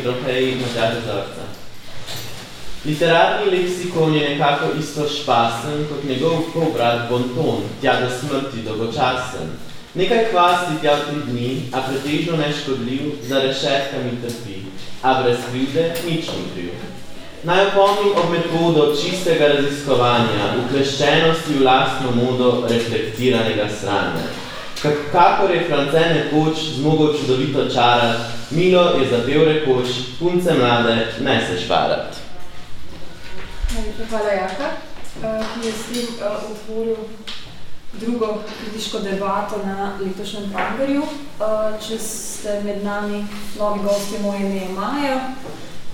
veliki trofeji Matjaža Zorca. Literarni leksikon je nekako isto špasen kot njegov povrat bonton, tja do smrti dolgočasen. Nekaj kvasti tja v tri dni, a pretežno neškodljiv, za rešetkami trpi, a brez krivde nič ni kriv. Naj opomnim ob metodo čistega raziskovanja, ukleščenosti v lastno modo reflektiranega sranja. Kakor je France nekoč zmogel čudovito čarat, Milo je zapel rekoč, punce mlade, ne se šparat. Hvala Jaka, eh, ki je s tem eh, otvoril drugo kritiško debato na letošnjem Prangerju. Eh, če ste med nami novi gosti, moje ime je Maja,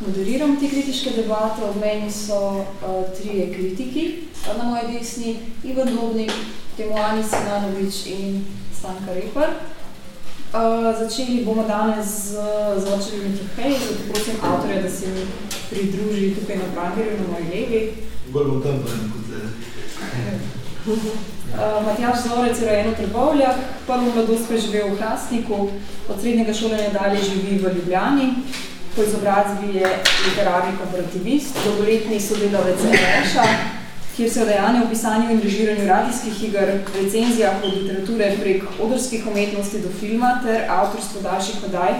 moderiram te kritiške debate, od meni so trije kritiki na moji desni, Ivan Dobnik, Temoani Sinanovič in Stanka Repar. Uh, začeli bomo danes z zvočevimi trofeji, zato prosim avtorja, da se mi pridruži tukaj na Prangerju, na moji levi. Bolj bom tam pravi kot zdaj. Uh, Matjaž Zorec je rojen v Trbovljah, prvo mladost preživel v Hrastniku, od srednjega šolanja dalje živi v Ljubljani, po izobrazbi je literarni komparativist, dolgoletni sodelavec Reša, kjer se odajanje v pisanju in režiranju radijskih iger, recenzijah od literature prek odrskih umetnosti do filma ter avtorstvo daljših odaj.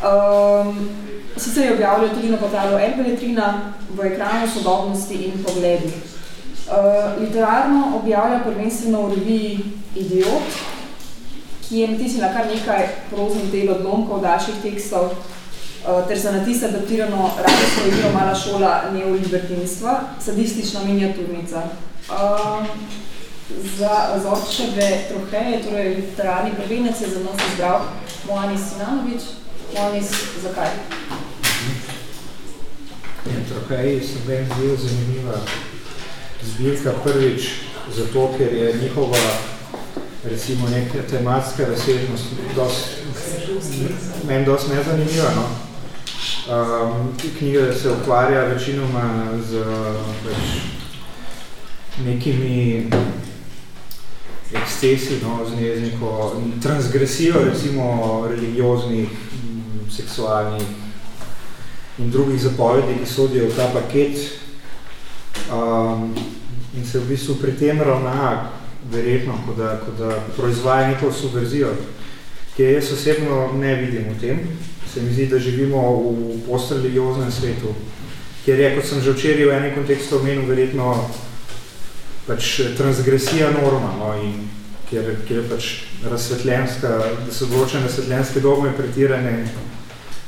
Um, sicer je objavljal tudi na portalu Erbeletrina v ekranu sodobnosti in pogledi. Uh, literarno objavlja prvenstveno v reviji Idiot, ki je natisnila kar nekaj proznih del odlomkov daljših tekstov, ter za natis adaptirano radijsko igro Mala šola neolibertinstva, sadistična miniaturnica. Uh, za Zorčeve troheje, torej literarni prvenec, je za nas izbral Moanis Sinanovič. Moanis, zakaj? Ja, troheji so meni zelo zanimiva zbirka prvič, zato ker je njihova recimo neka tematska razsežnost dost, meni dosti nezanimiva. No? Um, knjiga se ukvarja večinoma z več, nekimi ekscesi, no, z, ne, z neko transgresijo, recimo religioznih, seksualnih in drugih zapovedi, ki sodijo v ta paket. Um, in se v bistvu pri tem ravna, verjetno, ko da, ko da proizvaja neko subverzijo, ki jaz osebno ne vidim v tem se mi zdi, da živimo v postreligioznem svetu, kjer je, kot sem že včeraj v enem kontekstu omenil, verjetno pač transgresija norma, no, in kjer, kjer je pač razsvetljenska, da so določene razsvetljenske dogme pretirane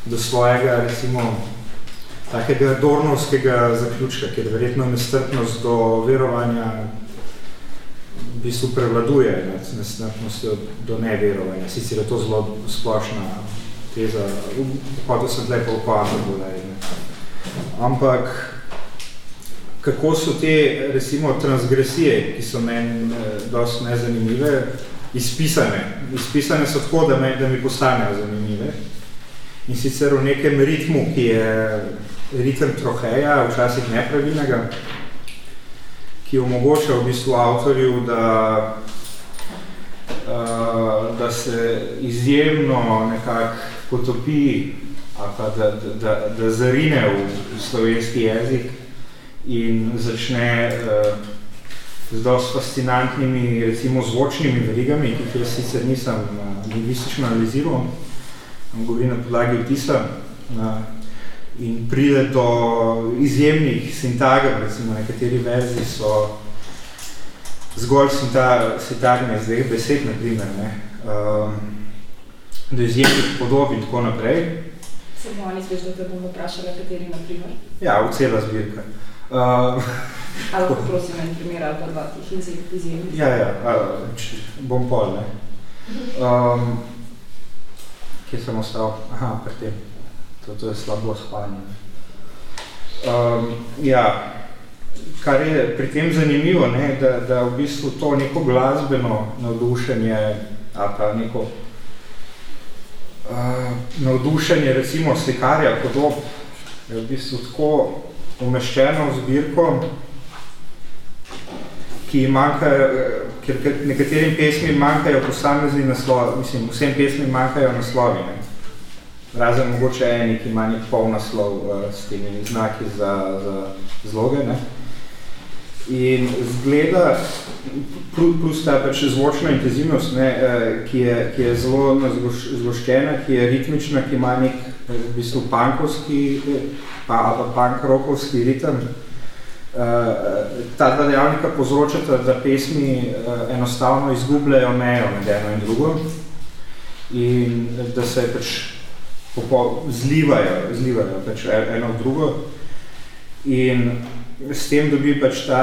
do svojega, recimo, takega dornovskega zaključka, kjer verjetno nestrpnost do verovanja v bistvu prevladuje nad nestrpnostjo do neverovanja. Sicer je to zelo splošna teza, hotel sem zdaj pa upati, ampak kako so te, recimo, transgresije, ki so meni eh, dosti nezanimive, izpisane. Izpisane so tako, da, me, da mi postanejo zanimive. In sicer v nekem ritmu, ki je ritem troheja, včasih nepravilnega, ki omogoča v bistvu avtorju, da uh, da se izjemno nekako potopi ali pa da, da, da, zarine v, slovenski jezik in začne uh, z dosti fascinantnimi, recimo zvočnimi verigami, ki jaz sicer nisem uh, lingvistično analiziral, govorim na podlagi vtisa, uh, in pride do izjemnih sintagem, recimo nekateri verzi so zgolj sintagme z dveh besed, na primer, ne, um, do izjemnih podob in tako naprej. Se bomo oni sveš, da te bomo vprašali, kateri, na primer? Ja, v cela zbirka. Uh, ali pa prosim en primer, ali pa dva tih izjemnih. Ja, ja, č, bom pol, ne. Um, kje sem ostal? Aha, pri tem. To, to je slabo spanje. Um, ja, kar je pri tem zanimivo, ne, da, da v bistvu to neko glasbeno navdušenje ali pa neko uh, navdušenje recimo slikarja podob je v bistvu tako umeščeno v zbirko, ki manjkajo, ker nekaterim pesmim manjkajo posamezni naslovi, mislim, vsem pesmim manjkajo naslovi. Ne. razen mogoče eni, ki ima nek pol naslov uh, s temi znaki za, za zloge. Ne? In zgleda, plus ta pač zvočna intenzivnost, ne, ki, je, ki je zelo zgoščena, ki je ritmična, ki ima nek v bistvu pankovski pa, pa punk-rokovski ritem. Ta dva dejavnika povzročata, da pesmi enostavno izgubljajo mejo med eno in drugo in da se pač zlivajo, zlivajo pač eno v drugo. In s tem dobi pač ta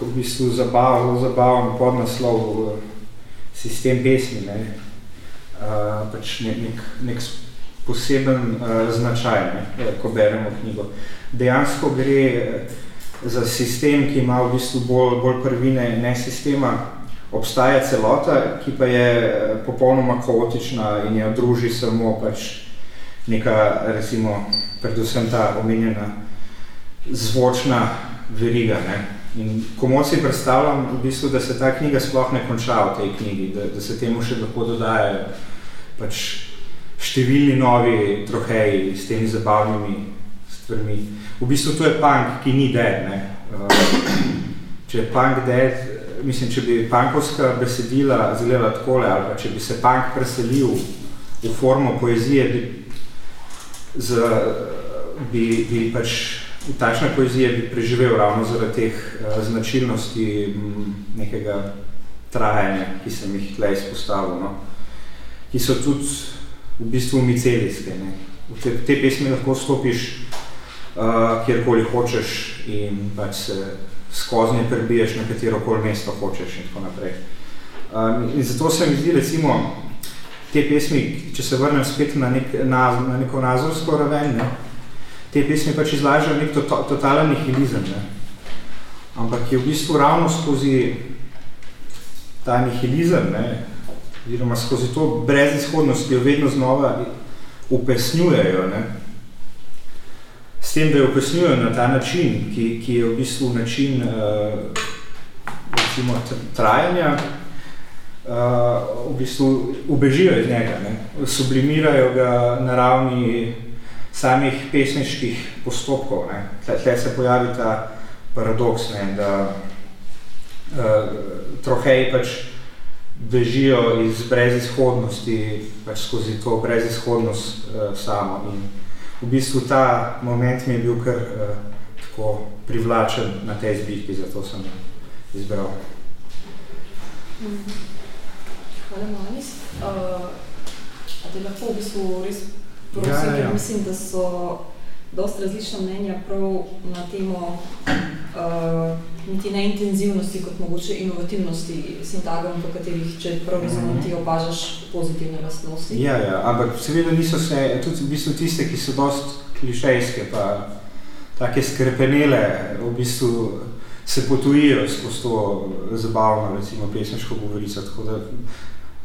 v bistvu zabav, zabaven podnaslov sistem pesmi, ne? Uh, pač nek, nek poseben uh, značaj, ne? ko beremo knjigo. Dejansko gre za sistem, ki ima v bistvu bolj, bolj prvine ne sistema, obstaja celota, ki pa je popolnoma kaotična in jo druži samo pač neka, recimo, predvsem ta omenjena zvočna veriga. Ne? In komu si predstavljam, v bistvu, da se ta knjiga sploh ne konča v tej knjigi, da, da se temu še lahko dodajajo pač številni novi troheji s temi zabavnimi stvarmi. V bistvu to je punk, ki ni dead. Ne? Uh, če je punk dead, mislim, če bi punkovska besedila zgledala takole, ali pa če bi se punk preselil v formo poezije, bi, z, bi, bi pač v takšne poezije bi preživel ravno zaradi teh uh, značilnosti m, nekega trajanja, ki sem jih tle izpostavil, no? ki so tudi v bistvu micelijske. Ne? V te, te pesmi lahko stopiš uh, kjerkoli hočeš in pač se skoznje prebiješ na katero koli mesto hočeš in tako naprej. Um, in zato se mi zdi recimo te pesmi, če se vrnem spet na, nek, na, na neko nazorsko raven, ne? Te pesmi pač izlažajo nek to, totalen nihilizem. Ne? Ampak je v bistvu ravno skozi ta nihilizem, ne, oziroma skozi to brezizhodnost, ki jo vedno znova upesnjujejo, ne, s tem, da jo upesnjujejo na ta način, ki, ki je v bistvu način uh, recimo, trajanja, uh, v bistvu ubežijo iz njega, ne, sublimirajo ga na ravni samih pesniških postopkov. Ne. Tle se pojavi ta paradoks, ne, da uh, troheji pač bežijo iz brezizhodnosti pač skozi to brezizhodnost uh, samo. In v bistvu ta moment mi je bil kar uh, tako privlačen na tej zbitki, zato sem izbral. Hvala, Manis. Uh, a te lahko v bistvu res prosim, ja, ja, ja. mislim, da so dosti različna mnenja prav na temo uh, niti ne intenzivnosti, kot mogoče inovativnosti sintagam, v katerih, če prav razumem, ti opažaš pozitivne lastnosti. Ja, ja, ampak seveda niso se, tudi v bistvu tiste, ki so dosti klišejske, pa take skrepenele, v bistvu se potujijo skozi to zabavno, recimo, pesniško govorico, tako da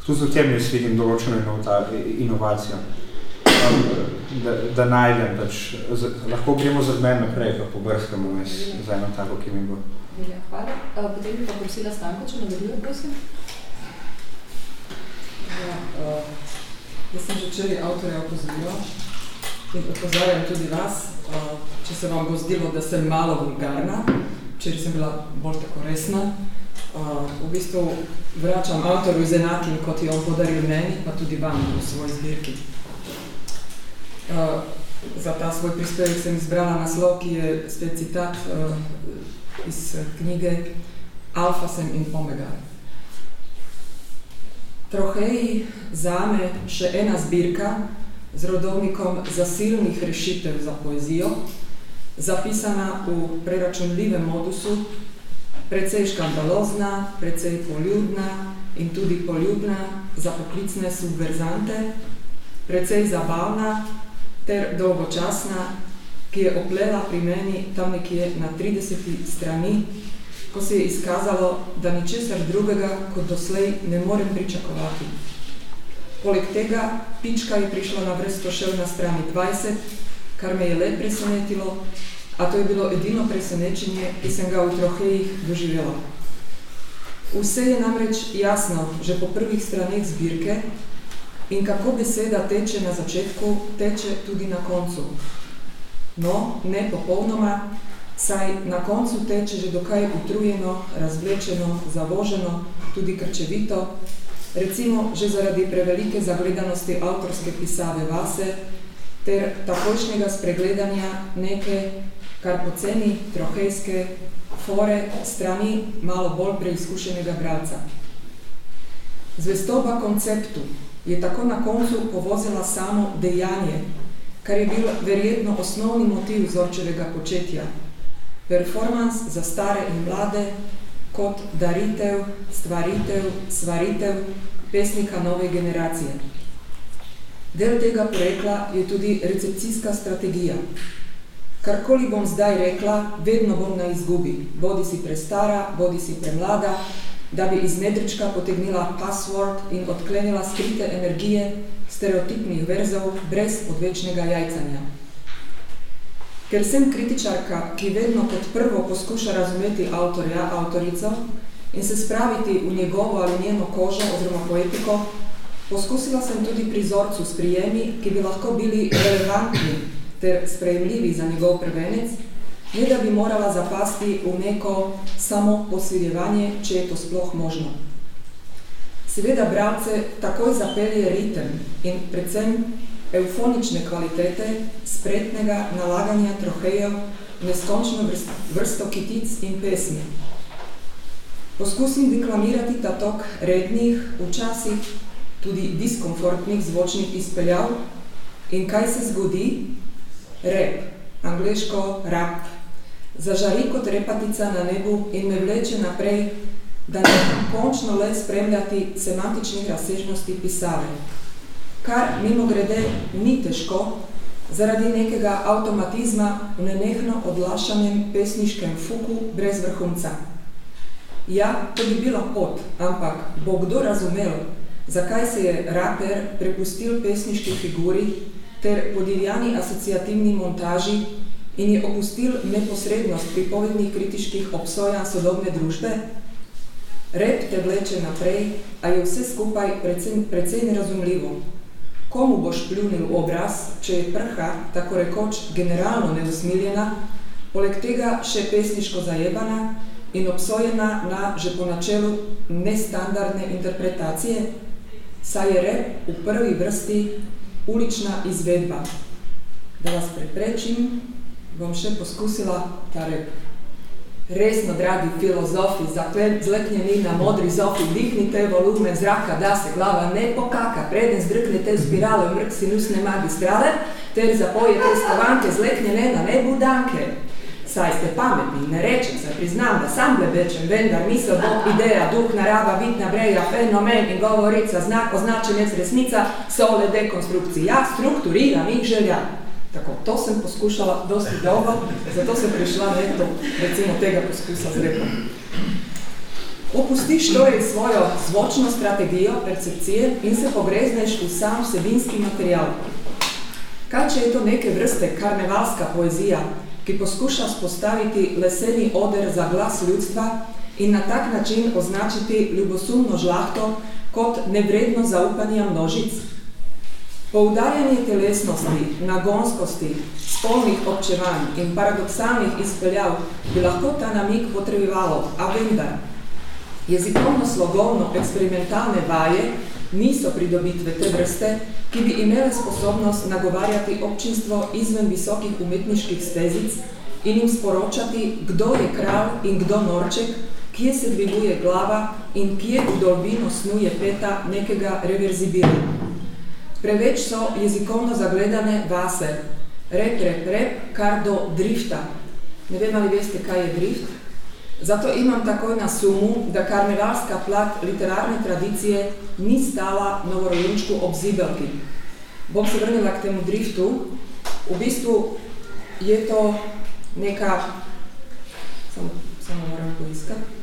tudi v tem jaz vidim določeno inovacijo da, da najdem, pač, z, lahko gremo za meni naprej, pa pobrskamo mes za eno tako, ki mi bo. Ja, hvala. Uh, potem bi pa prosila Stanko, če nadaljuje, prosim. Ja, uh, jaz sem že včeraj avtorja opozorila in opozorjam tudi vas, uh, če se vam bo zdelo, da sem malo vulgarna, včeraj sem bila bolj tako resna, uh, v bistvu vračam avtorju z enakim, kot je on podaril meni, pa tudi vam v svoj zbirki. Uh, za ta svoj prispevek sem izbrala naslov, ki je spet citat uh, iz knjige Alfa sem in Omega. Troheji zame še ena zbirka z rodovnikom zasilnih rešitev za poezijo, zapisana v preračunljivem modusu, precej škandalozna, precej poljubna in tudi poljubna za poklicne subverzante, precej zabavna, ter dolgočasna, ki je oplela pri meni tam nekje na 30 strani, ko se je izkazalo, da ničesar drugega kot doslej ne morem pričakovati. Poleg tega, pička je prišla na vrsto šel na strani 20, kar me je le presenetilo, a to je bilo edino presenečenje, ki sem ga v trohejih doživela. Vse je namreč jasno, že po prvih straneh zbirke, in kako beseda teče na začetku, teče tudi na koncu. No, ne popolnoma, saj na koncu teče že dokaj utrujeno, razvlečeno, zavoženo, tudi krčevito, recimo že zaradi prevelike zagledanosti avtorske pisave vase, ter takošnjega spregledanja neke, kar poceni trohejske fore strani malo bolj preizkušenega bralca. Zvestoba konceptu je tako na koncu povozila samo dejanje, kar je bil verjetno osnovni motiv vzorčevega početja. Performans za stare in mlade kot daritev, stvaritev, svaritev pesnika nove generacije. Del tega projekla je tudi recepcijska strategija. Karkoli bom zdaj rekla, vedno bom na izgubi. Bodi si prestara, bodi si premlada, da bi iz nedrečka potegnila password in odklenila skrite energije stereotipnih verzov brez odvečnega jajcanja. Ker sem kritičarka, ki vedno kot prvo poskuša razumeti avtorja, avtorico in se spraviti v njegovo ali njeno kožo oziroma poetiko, poskusila sem tudi prizorcu s prijemi, ki bi lahko bili relevantni ter sprejemljivi za njegov prvenec, ne da bi morala zapasti v neko samo posiljevanje, če je to sploh možno. Seveda bralce takoj zapelje ritem in predvsem eufonične kvalitete spretnega nalaganja trohejev neskončno vrsto kitic in pesmi. Poskusim deklamirati ta tok rednih, včasih tudi diskomfortnih zvočnih izpeljav in kaj se zgodi? Rap, angliško rap, zažari kot repatica na nebu in me vleče naprej, da ne končno le spremljati semantičnih razsežnosti pisave. Kar mimo grede ni težko, zaradi nekega avtomatizma v nenehno odlašanem pesniškem fuku brez vrhunca. Ja, to bi bilo pot, ampak bo kdo razumel, zakaj se je raper prepustil pesniški figuri ter podivjani asociativni montaži in je opustil neposrednost pripovednih kritiških obsojanj sodobne družbe? Rep te vleče naprej, a je vse skupaj precej, precej nerazumljivo. Komu boš pljunil v obraz, če je prha, tako rekoč, generalno neusmiljena, poleg tega še pesniško zajebana in obsojena na že po načelu nestandardne interpretacije, saj je rep v prvi vrsti ulična izvedba. Da vas preprečim, bom še poskusila ta rep. Resno, dragi filozofi, zleknjeni na modri zofi, dihnite volumen zraka, da se glava ne pokaka, preden zdrknete spirale v mrk sinusne magistrale, ter zapojete skovanke zleknjene na nebu danke. Saj ste pametni, ne rečem se, priznam, da sam blebečem, vendar misel, bog, ideja, duh, narava, bitna breja, fenomen in govorica, znak, označenec, resnica, so le dekonstrukcija, strukturiranih želja. Tako, to sem poskušala dosti dolgo, zato sem prišla neto, recimo, tega poskusa z repom. Opustiš torej svojo zvočno strategijo percepcije in se pogrezneš v sam vsebinski material. Kaj, če je to neke vrste karnevalska poezija, ki poskuša spostaviti leseni oder za glas ljudstva in na tak način označiti ljubosumno žlahto kot nevredno zaupanja množic? Poudarjanje telesnosti, nagonskosti, spolnih občevanj in paradoksalnih izpeljav bi lahko ta namik potrebovalo, a vendar, jezikovno-slogovno eksperimentalne vaje niso pridobitve te vrste, ki bi imele sposobnost nagovarjati občinstvo izven visokih umetniških stezic in jim sporočati, kdo je kralj in kdo norček, kje se dviguje glava in kje v dolbino snuje peta nekega reverzibiranja. Preveč so jezikovno zagledane vase. Rep, rep, rep, kar do drifta. Ne vem, ali veste, kaj je drift. Zato imam takoj na sumu, da karnevalska plat literarne tradicije ni stala novorojunčku ob zibelki. Bom se vrnila k temu driftu. V bistvu je to neka... Samo, samo moram poiskati.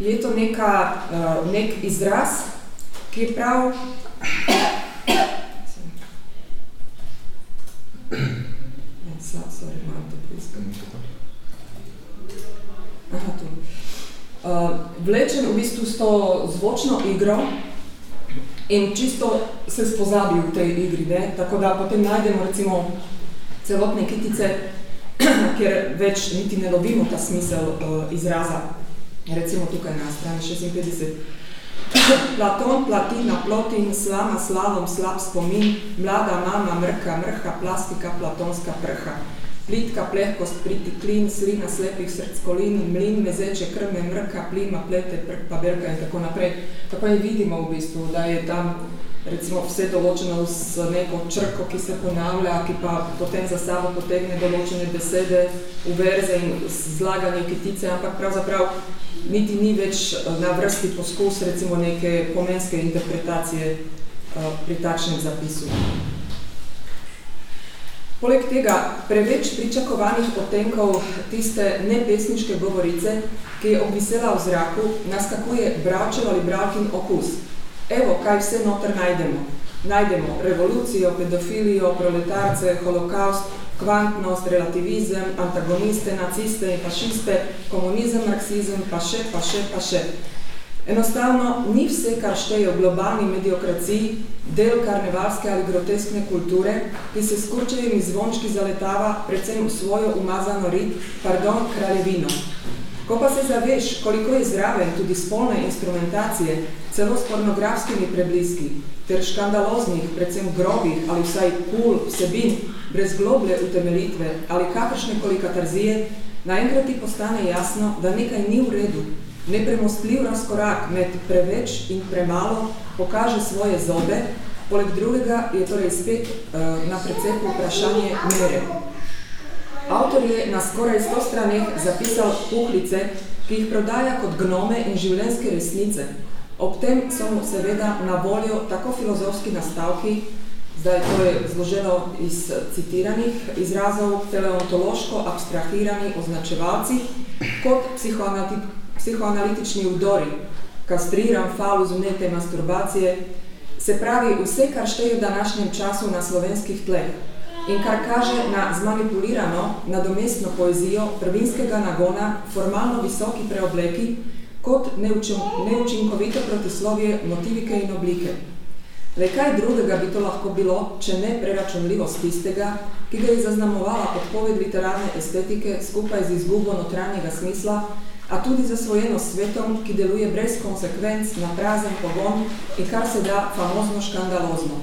je to neka, eh, uh, nek izraz, ki je prav ja, Slab, sorry, malo to poiskam. Aha, tu. Uh, vlečen v bistvu s to zvočno igro in čisto se spozabi v tej igri, ne? tako da potem najdemo recimo celotne kitice, kjer več niti ne dobimo ta smisel uh, izraza Recimo tukaj na strani 56. Platon, platina, plotin, slama, slalom, slab spomin, mlada mama, mrka, mrha, plastika, platonska prha. Plitka, plehkost, priti klin, slina slepih srckolin, mlin, mezeče, krme, mrka, plima, plete, prk, pa berka in tako naprej. Tako je vidimo v bistvu, da je tam recimo vse določeno z neko črko, ki se ponavlja, ki pa potem za sabo potegne določene besede v verze in zlaganje kitice, ampak pravzaprav niti ni več eh, na vrsti poskus recimo neke pomenske interpretacije uh, pri takšnem zapisu. Poleg tega, preveč pričakovanih potenkov tiste nepesniške govorice, ki je obvisela v zraku, naskakuje bračev ali bralkin okus. Evo, kaj vse noter najdemo. Najdemo revolucijo, pedofilijo, proletarce, holokaust, kvantnost, relativizem, antagoniste, naciste in fašiste, komunizem, marksizem, pa še, pa še, pa še. Enostavno, ni vse, kar šteje v globalni mediokraciji, del karnevalske ali groteskne kulture, ki se skurčevimi zvončki zaletava predvsem v svojo umazano rit, pardon, kraljevino. Ko pa se zaveš, koliko je zraven tudi spolne instrumentacije, celo s pornografskimi prebliski, ter škandaloznih, predvsem grobih ali vsaj kul vsebin, brez globlje utemelitve ali kakršne koli katarzije, naenkrat ti postane jasno, da nekaj ni v redu. Nepremostljiv razkorak med preveč in premalo pokaže svoje zobe, poleg drugega je torej spet uh, na precepu vprašanje mere. Avtor je na skoraj 100 straneh zapisal puhlice, ki jih prodaja kot gnome in življenjske resnice. Ob tem so mu seveda na voljo tako filozofski nastavki, zdaj to je zloženo iz citiranih izrazov, teleontološko abstrahirani označevalci, kot psihoanalitični vdori, kastriran falus vnete masturbacije, se pravi vse, kar šteje v današnjem času na slovenskih tleh, in kar kaže na zmanipulirano, nadomestno poezijo prvinskega nagona, formalno visoki preobleki, kot neučinkovito protislovje motivike in oblike. Le kaj drugega bi to lahko bilo, če ne preračunljivost tistega, ki ga je zaznamovala odpoved literarne estetike skupaj z izgubo notranjega smisla, a tudi zasvojeno svetom, ki deluje brez konsekvenc na prazen pogon in kar se da famozno škandalozno.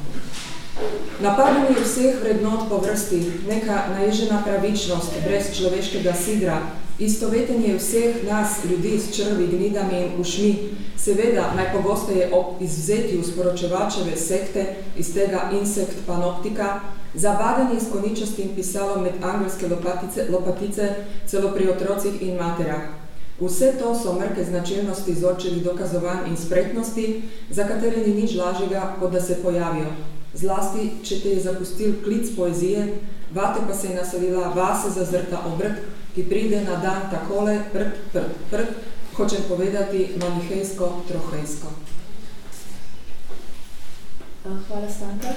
Napadanje vseh vrednot po vrsti, neka naježena pravičnost brez človeškega sidra, istovetenje vseh nas, ljudi s črvi, gnidami in ušmi, seveda najpogosteje ob izvzetju sporočevačeve sekte iz tega insekt panoptika, zabadanje s koničostim pisalo med angelske lopatice, lopatice celo pri otrocih in materah. Vse to so mrke značilnosti zorčevih dokazovanj in spretnosti, za katere ni nič lažjega, kot da se pojavijo zlasti, če te je zapustil klic poezije, vate pa se je naselila vase zazrta obrt, ki pride na dan takole, prt, prt, prt, hočem povedati manihejsko, trohejsko. Hvala, Stanka.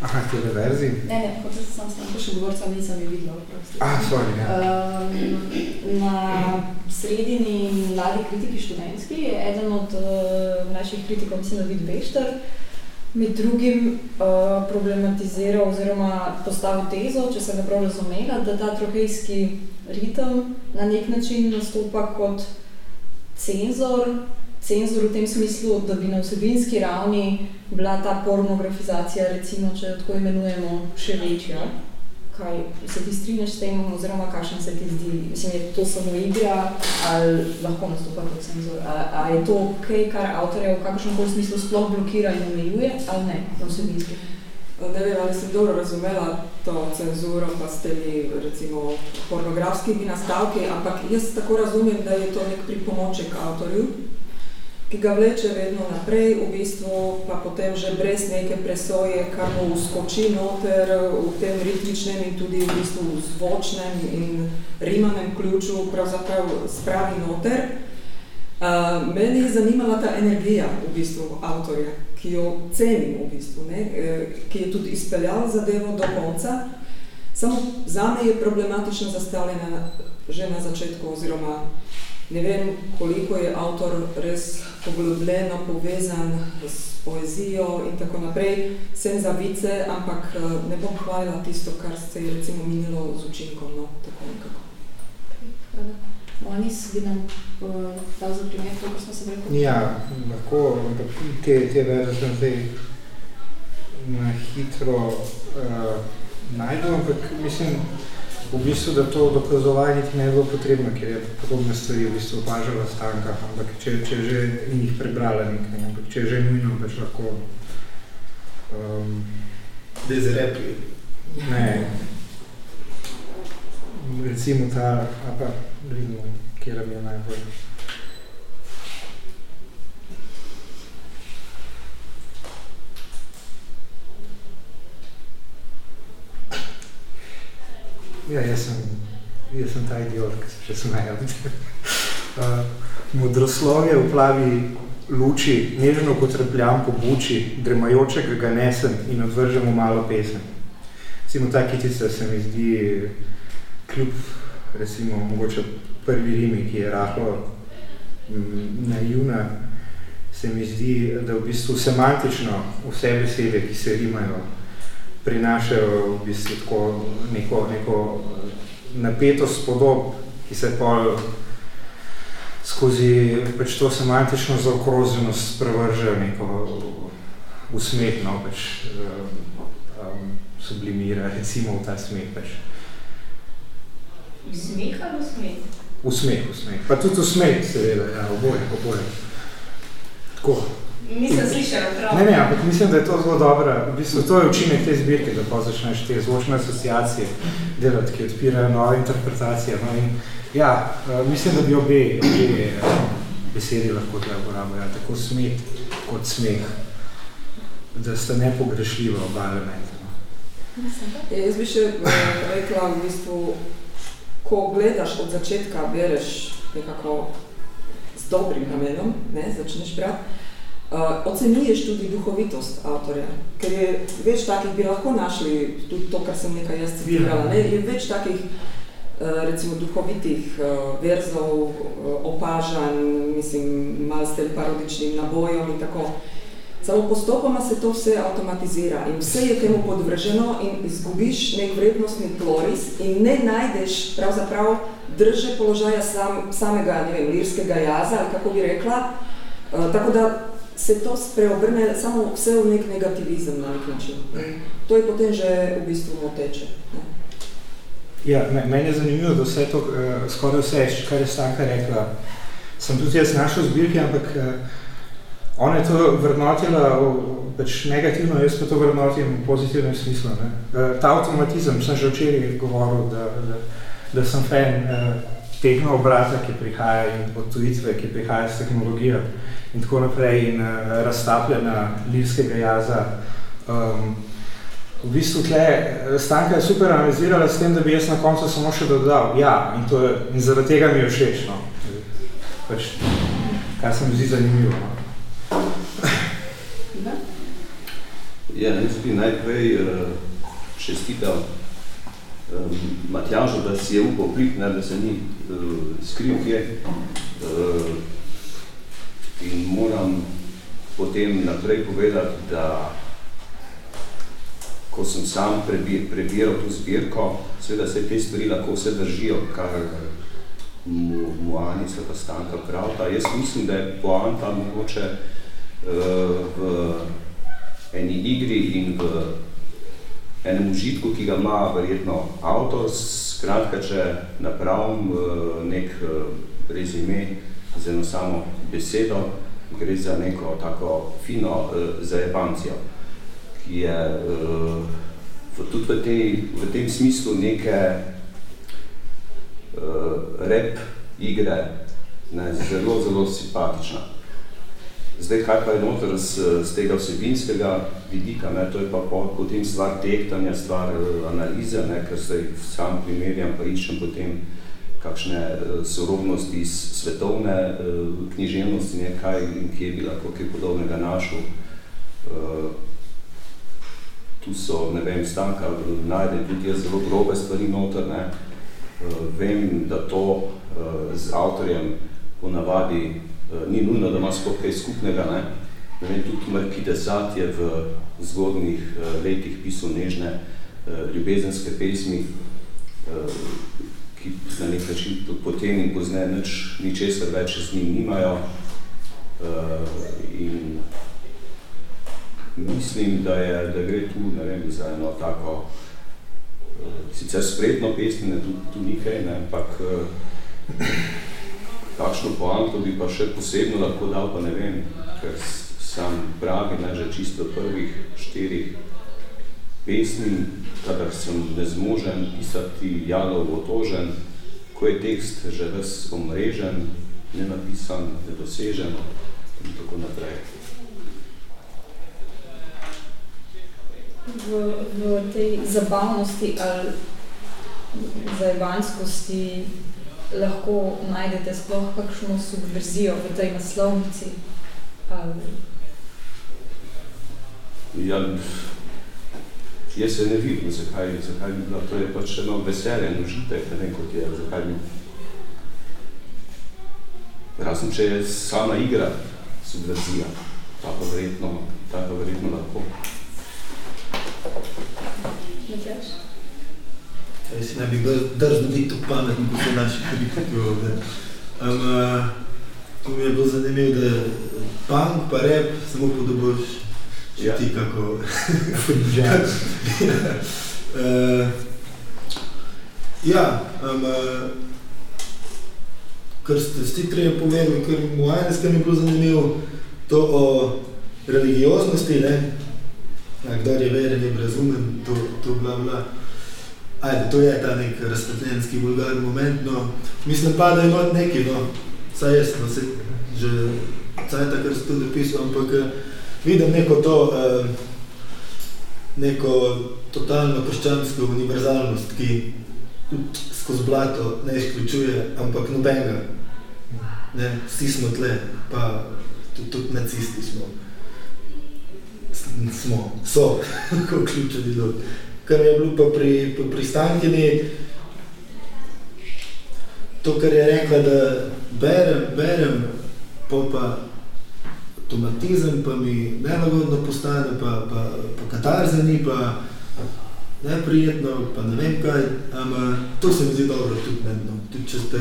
Aha, te je verzi? Ne, ne, hoče se sam Stanka še govorca, nisem je videla. Ah, sorry, ja. Na sredini mladi kritiki študentski je eden od naših kritikov, mislim, David Bešter, med drugim uh, problematiziral oziroma postavil tezo, če se ne prav razumela, da ta trohejski ritem na nek način nastopa kot cenzor, cenzor v tem smislu, da bi na vsebinski ravni bila ta pornografizacija, recimo, če tako imenujemo, še večja kaj se ti strinjaš s tem, oziroma kakšen se ti zdi, mislim, je to samo igra, ali lahko nastopa kot cenzor, ali, ali je to kaj, kar avtorja v kakršnem koli smislu sploh blokira in omejuje, ali ne, na vsebinski? Ne vem, ali sem dobro razumela to cenzuro, pa s temi, recimo, pornografskimi nastavki, ampak jaz tako razumem, da je to nek pripomoček avtorju, ki ga vleče vedno naprej, v bistvu pa potem že brez neke presoje, kar mu skoči noter v tem ritmičnem in tudi v bistvu zvočnem in rimanem ključu pravzaprav spravi noter. Uh, meni je zanimala ta energija v bistvu avtorja, ki jo cenim v bistvu, ne? ki je tudi izpeljal zadevo do konca. Samo zame je problematično zastavljena že na začetku oziroma Ne vem, koliko je avtor res poglobljeno povezan s poezijo in tako naprej. Sem za vice, ampak eh, ne bom hvalila tisto, kar se je recimo minilo z učinkom, no, tako nekako. Monis bi nam uh, dal za primer, koliko smo se rekli? Ja, lahko, ampak te, te verze sem zdaj na hitro uh, najdel, ampak mislim, v bistvu, da to dokazovanje niti ne je bilo potrebno, ker je podobne stvari v bistvu opažala stanka, ampak če, če že in jih prebrala nekaj, ampak če je že nujno, pač lahko... Um, Dezerepli. ne, recimo ta, a pa vidimo, kjer mi je najbolj. Ja, jaz sem, jaz sem ta idiot, ki se še smeja. uh, modroslovje v plavi luči, nežno kot repljam po buči, dremajočega ga nesem in odvržem v malo pesem. Recimo ta kitica se mi zdi, kljub recimo mogoče prvi Rimi, ki je rahlo mm, naivna, se mi zdi, da v bistvu semantično vse besede, ki se rimajo, prinašajo v bistvu tako neko, neko napetost podob, ki se pol skozi pač to semantično zaokroženost sprevržejo neko usmetno, pač um, sublimira, recimo v ta smeh pač. Smeh ali smeh? Usmeh, usmeh. Pa tudi usmeh, seveda, ja, oboje, oboje. Tako. Nisem slišala prav. Ne, ne, ampak mislim, da je to zelo dobro. V bistvu to je učinek te zbirke, da pa začneš te zvočne asociacije delati, ki odpirajo nove interpretacije. No, in, ja, mislim, da bi obe, obe besedi lahko tukaj uporabljali, ja, tako smet kot smeh, da sta nepogrešljiva oba elementa. No. Ja, jaz bi še rekla v bistvu, ko gledaš od začetka, bereš nekako z dobrim namenom, ne, začneš brati, Uh, ocenjuješ tudi duhovitost avtorja, ker je več takih, bi lahko našli tudi to, kar sem nekaj jaz citirala, ne, je več takih uh, recimo duhovitih uh, verzov, uh, opažanj, mislim, malo s tem parodičnim nabojom in tako. Samo postopoma se to vse avtomatizira in vse je temu podvrženo in izgubiš nek vrednostni tloris in ne najdeš pravzaprav drže položaja sam, samega, ne vem, lirskega jaza, ali kako bi rekla, uh, tako da se to preobrne samo vse v nek negativizem na nek način. To je potem že v bistvu moteče. Ja, meni je zanimivo, da vse to, uh, skoraj vse, kar je Stanka rekla, sem tudi jaz našel zbirki, ampak uh, ona je to vrednotila pač negativno, jaz pa to vrednotim v pozitivnem smislu. Ne? Uh, ta avtomatizem, sem že včeraj govoril, da, da, da sem fan tehno obrata, ki prihaja in odtujitve, ki prihaja s tehnologijo in tako naprej in uh, raztapljena lirskega jaza. Um, v bistvu tle Stanka je super analizirala s tem, da bi jaz na koncu samo še dodal, ja, in, to je, in zaradi tega mi je všeč, no. Pač, kar se mi zdi zanimivo. No. Ja, jaz bi najprej uh, čestital um, Matjažu, da si je upal priti, da se ni uh, skril kje. Uh, In moram potem naprej povedati, da ko sem sam prebiral to zbirko, seveda se te stvari lahko vse držijo, kar mu, mu Anica pa Stanka pravta. Jaz mislim, da je poanta mogoče uh, v eni igri in v enem užitku, ki ga ima verjetno avtor, skratka, če napravim uh, nek uh, rezime, z eno samo besedo, gre za neko tako fino uh, zajebancijo, ki je uh, v, tudi v, tej, v tem smislu neke uh, rap igre ne, zelo, zelo simpatična. Zdaj, kaj pa je noter z, z tega vsebinskega vidika, ne, to je pa potem stvar tehtanja, stvar analize, ne, ker se sam primerjam, pa iščem potem kakšne uh, sorodnosti iz svetovne uh, književnosti, nekaj in kje bi lahko kaj podobnega našel. Uh, tu so, ne vem, stanka, najdem tudi jaz zelo grobe stvari noter, ne. Vem, da to z avtorjem ponavadi ni nujno, da ima sploh kaj skupnega. Ne? Ne vem, tudi Marki Desat je v zgodnih letih pisal nežne ljubezenske pesmi, ki na nek način potem in pozneje nič, ničesar več z njim nimajo. Uh, in mislim, da, je, da gre tu ne vem, za eno tako uh, sicer spretno pesmi, ne, tu, tu ni kaj, ne, ampak uh, kakšno poanto bi pa še posebno lahko dal, pa ne vem, ker sam pravi, ne, že čisto prvih štirih pesmi, kadar sem nezmožen pisati jalov otožen, ko je tekst že ves omrežen, nenapisan, nedosežen in tako naprej. V, v tej zabavnosti ali zajebanskosti lahko najdete sploh kakšno subverzijo v tej naslovnici? Ali... Ja, jaz se ne vidim, zakaj, zakaj bi bila, to je pač eno veselje, užitek, ne vem kot je, zakaj bi. Razen, če je sama igra subverzija, ta pa verjetno, ta pa verjetno lahko. Jaz si ne bi drzno biti tako pametni, kot so naši kritikov. Um, uh, to mi je bilo zanimivo, da punk pa rap samo podoboš Ja. ti kako... Jazz. uh, ja, um, uh, kar ste vsi treje povedali, kar moje kar mi je bilo zanimivo, to o religioznosti, ne? Ja, kdor je veren, je razumen, to, to bla bla. Ajde, to je ta nek razsvetljenski vulgarni moment, no, mislim pa, da je not neki, no, saj jaz, no, se, že cajta, kar sem tudi pisal, ampak eh, vidim neko to, eh, neko totalno krščansko univerzalnost, ki skozi blato ne izključuje, ampak nobenega. Ne, vsi smo tle, pa tudi, tudi nacisti smo. Smo, so, vključeni do. Kar je bilo pa pri, pa pri Stankini, to, kar je rekla, da berem, berem, pa pa automatizem, pa mi nelagodno postane, pa, pa, pa katarze ni, pa neprijetno, pa ne vem kaj, ampak to se mi zdi dobro tudi meni, no. tudi če ste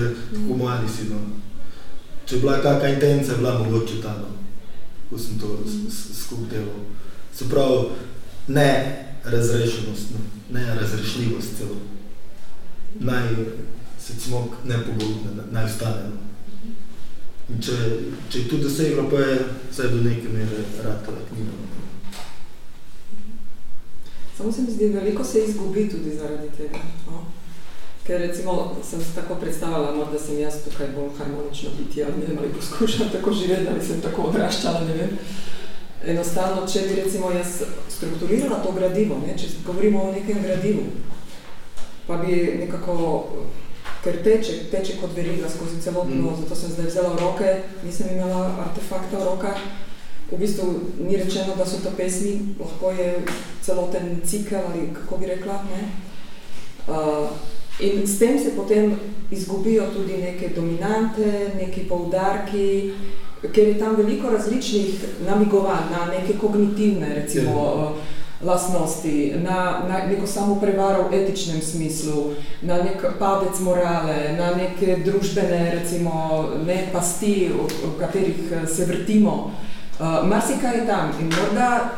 humani si, no. Če je bila kakšna intenca, je bila mogoče ta, no. ko sem to skupaj delal. Se pravi, ne razrešenost, no. ne razrešljivost celo. Naj se cmok ne pogubne, naj ostane. No. In če, če je to doseglo, pa je vsaj do neke mere ratala knjiga. no. Samo se mi zdi, veliko se izgubi tudi zaradi tega. No? Ker recimo sem si tako predstavljala, no, da sem jaz tukaj bolj harmonično biti, ali ne vem, ali poskušam tako živeti, ali sem tako odraščala, ne vem. Enostavno, če bi recimo jaz strukturirala to gradivo, ne, če govorimo o nekem gradivu, pa bi nekako, ker teče, teče kot veriga skozi celotno, Mm. zato sem zdaj vzela v roke, nisem imela artefakta v rokah, v bistvu ni rečeno, da so to pesmi, lahko je celoten cikel ali kako bi rekla. Ne? Uh, in s tem se potem izgubijo tudi neke dominante, neki poudarki, ker je tam veliko različnih namigovanj na neke kognitivne recimo, uh, lastnosti, na, na neko samoprevaro v etičnem smislu, na nek padec morale, na neke družbene recimo, ne, pasti, v, v katerih eh, se vrtimo. Uh, marsikaj je tam in morda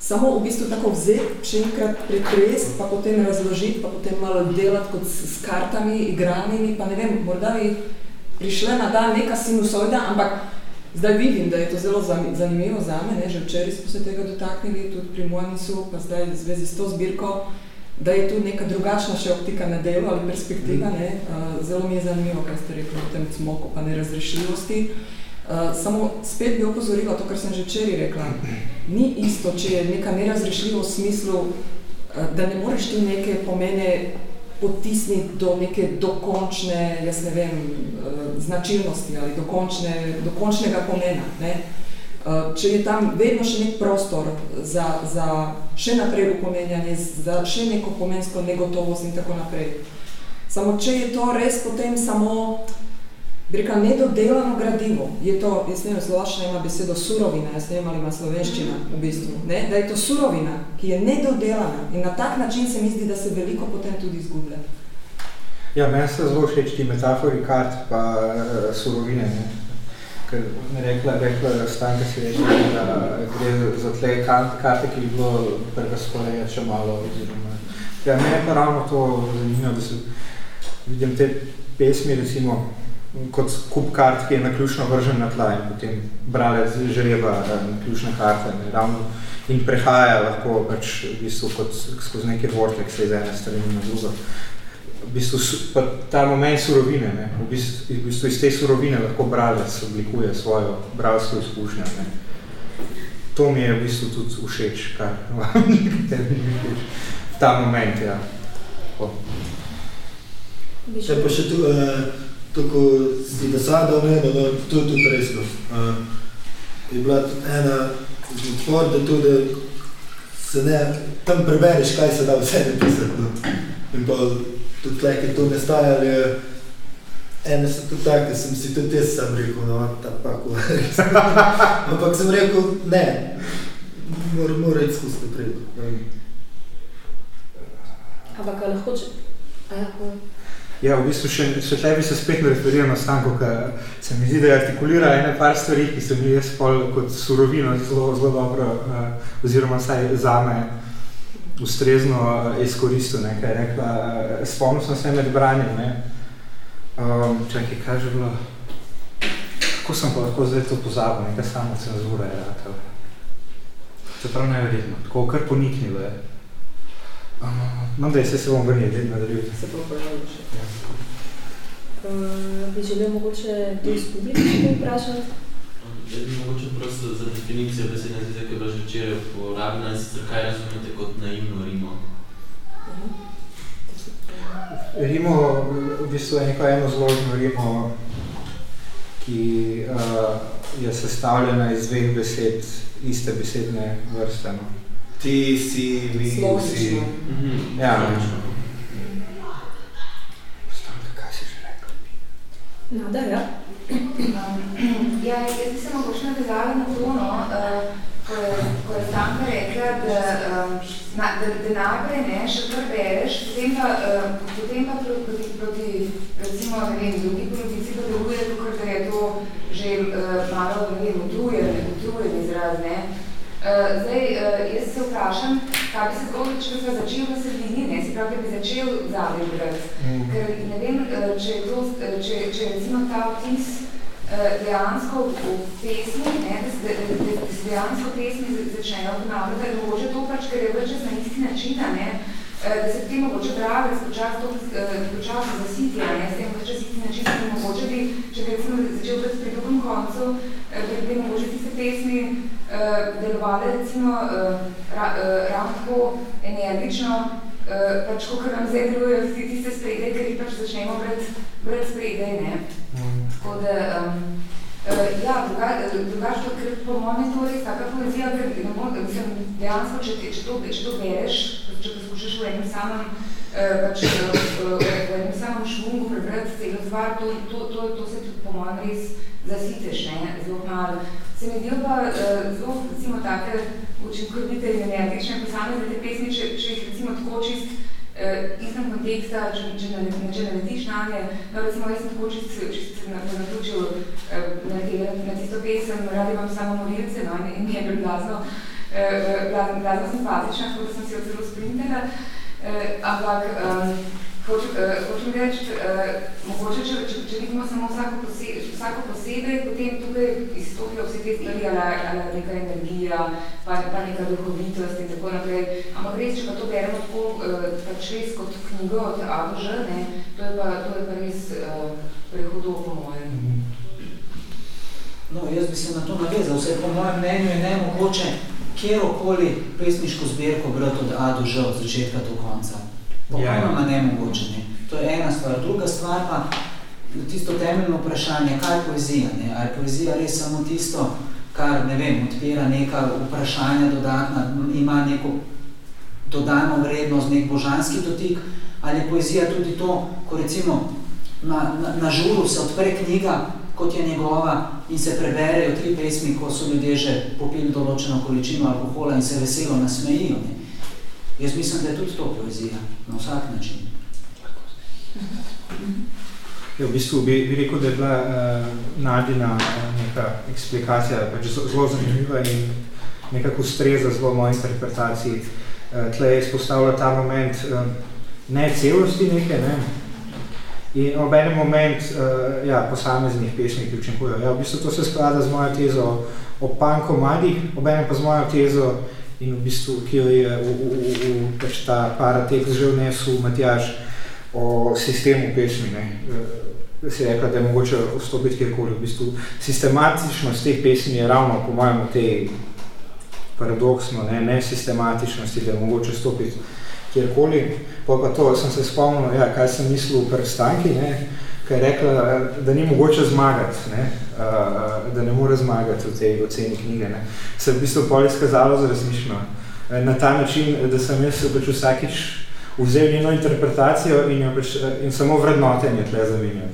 samo v bistvu tako vzeti, še enkrat pretrest, pa potem razložiti, pa potem malo delati kot s, s kartami, igranimi, pa ne vem, morda bi prišla na dan neka sinusoida, ampak zdaj vidim, da je to zelo zanimivo za me, ne, že včeraj smo se tega dotaknili, tudi pri Moanisu, pa zdaj v zvezi s to zbirko, da je tu neka drugačna še optika na delo ali perspektiva, ne, uh, zelo mi je zanimivo, kaj ste rekli o tem cmoku pa nerazrešljivosti. Samo spet bi opozorila to, kar sem že včeraj rekla. Ni isto, če je neka nerazrešljivost v smislu, da ne moreš ti neke pomene potisniti do neke dokončne, jaz ne vem, uh, značilnosti ali dokončne, dokončnega pomena. Ne? Uh, če je tam vedno še nek prostor za, za še naprej upomenjanje, za še neko pomensko negotovost in tako naprej. Samo če je to res potem samo Breka nedodelano gradivo, je to, jaz ne vem, Slovaščina ima besedo surovina, jaz ne vem, ali ima slovenščina v bistvu, ne? da je to surovina, ki je nedodelana in na tak način se mi zdi, da se veliko potem tudi izgublja. Ja, meni se zelo všeč ti metafori kart pa uh, surovine, ne? ker rekla, rekla Stanka si rekla, da gre za tle karte, ki bi bilo prega skoraj še malo oziroma. Ja, meni je pa ravno to zanimivo, da se vidim te pesmi, recimo, kot kup kart, ki je naključno vržen na tla in potem bralec žreba naključne karte ne, ravno, in prehaja lahko pač v bistvu kot skozi neki vortex iz ene strani na drugo. V bistvu pa ta moment surovine, ne, v bistvu, v bistvu iz te surovine lahko bralec oblikuje svojo bralsko izkušnjo. Ne. To mi je v bistvu tudi všeč, kar vam nekateri všeč. Ta moment, ja. Če pa še tu, uh, to, ko si da sada omenil, no, to je tudi resno. Uh, je bila ena for, da tudi se ne, tam prebereš, kaj se da vse napisati. No. In pa tudi tle, ker to ne stajali, ene so tudi tak, da sem si tudi jaz sam rekel, no, ta pako, res. Ampak sem rekel, ne, mora, mora iti skozi naprej. Ampak lahko, če... A, ja, v bistvu še, še tle bi se spet referiral na stanko, ker se mi zdi, da je artikulira ene par stvari, ki so mi jaz pol kot surovino zelo, zelo dobro, uh, oziroma saj zame ustrezno uh, izkoristil, ne, kaj je rekla, uh, spomnil sem se med branjem, ne. Um, čakaj, kaj že bilo? Kako sem pa lahko zdaj to pozabil, neka samo cenzura je ratel. Čeprav najverjetno, tako kar poniknilo je. No, da se se bom vrnil, da nadaljujete. Se prav pravi še. Ja. Uh, bi želel mogoče to iz publike vprašati? Ja, mogoče prosto za definicijo besedne zveze, ki je bila že včeraj uporabljena, in sicer kaj razumete kot naivno Rimo? Rimo v bistvu je neko eno zložno Rimo, ki uh, je sestavljena iz dveh besed, iste besedne vrste. No ti si, mi si. Mhm. Ja, logično. Stanka, kaj si že rekla? Nada, ja. ja, jaz bi se mogoče navezala na to, no, uh, ko, je, ko je Stanka rekla, da, um, na, da, da najprej ne, še kar bereš, potem pa, uh, potem pa proti, proti, recimo, ne vem, drugi politici pa deluje, kot da je to že uh, malo, ne vem, utrujen, utrujen izraz, ne. Uh, zdaj, uh, jaz se vprašam, kaj bi se zgodilo, če bi pa začel v sredini, ne, se pravi, da bi začel zadnji brati. Mm. Ker ne vem, uh, če je to, če, če recimo ta vtis dejansko v pesmi, ne, da, se, da, da, da se dejansko pesmi začnejo ponavljati, da mogoče to pač, ker je vrčas na isti način, ne, da se potem mogoče brave počas to počas zasiti, ne, s tem vrčas isti način, da mogoče bi, če bi recimo začel brati pri drugem koncu, da bi mogoče tiste pesmi uh, delovali recimo uh, ra, uh, ravno tako energično, uh, pač kot nam zdaj delujejo vsi tiste spredaj, ker jih pač začnemo brati brat spredaj, ne. Mm. Tako da, um, uh, ja, drugače, drugač, ker po mojem je to res taka poezija, ker ne bom, mislim, dejansko, če, če, to, če to bereš, če poskušaš v enem samem pač v enem samem šmungu prebrati celo stvar, to, to, to, to se tudi po mojem res zasiteš, ne, zelo malo. Se mi zdijo pa uh, zelo, recimo, take učinkovite in energične posamezne te pesmi, če, če jih recimo tako čist uh, iznem konteksta, če, če, ne, če ne letiš na nje, no recimo jaz sem tako čist, čist na, naključil uh, na, te, na tisto pesem, radi imam samo morilce, no, in mi je bil glasno, uh, glasno, glasno simpatična, tako da sem si jo celo sprintela, uh, ampak um, Hočem, uh, hočem reči, uh, mogoče, če, če, če vidimo samo vsako, posebej, vsako posebej, potem tukaj izstopijo vse te stvari, ali, ali neka energija, pa, pa neka duhovitost in tako naprej. Ampak res, če pa to beremo tako, uh, pač res kot knjigo od A do Ž, ne, to, je pa, to je pa res uh, prehodo po mojem. No, jaz bi se na to navezal, vse po mojem mnenju je nemogoče kjerokoli pesniško zbirko brati od A do Ž, od začetka do konca. Popolnoma ja, ja. nemogoče. Ne. To je ena stvar. Druga stvar pa tisto temeljno vprašanje, kaj je poezija? Ne? Ali je poezija res samo tisto, kar, ne vem, odpira neka vprašanja dodatna, ima neko dodano vrednost, nek božanski dotik, ali je poezija tudi to, ko recimo na, na, na žuru se odpre knjiga, kot je njegova, in se preberejo tri pesmi, ko so ljudje že popili določeno količino alkohola in se veselo nasmejijo. Ne. Jaz mislim, da je tudi to poezija, na vsak način. Ja, v bistvu bi, bi rekel, da je bila uh, Nadina neka eksplikacija pač zelo zanimiva in nekako ustreza zelo moji interpretaciji. Uh, tle je izpostavila ta moment uh, ne celosti neke, ne, In ob enem moment, uh, ja, posameznih pesmi, ki učinkujo. Ja, v bistvu to se sklada z mojo tezo o panko mladih, ob enem pa z mojo tezo, in v bistvu, ki jo je v, v, v, v pač ta paratekst že vnesel Matjaž o sistemu pesmi. Ne. Uh, si rekla, da je mogoče vstopiti kjerkoli. V bistvu, sistematičnost teh pesmi je ravno, po mojem, tej paradoksno, ne, ne sistematičnosti, da je mogoče vstopiti kjerkoli. Pa pa to, sem se spomnil, ja, kaj sem mislil v prstanki, ne, kaj je rekla, da ni mogoče zmagati, ne, da ne more zmagati v tej oceni knjige. Ne. Se je v bistvu pol izkazalo za razmišljeno. Na ta način, da sem jaz pač vsakič vzel njeno interpretacijo in, jo pač, in samo vrednotenje tle zamenjal.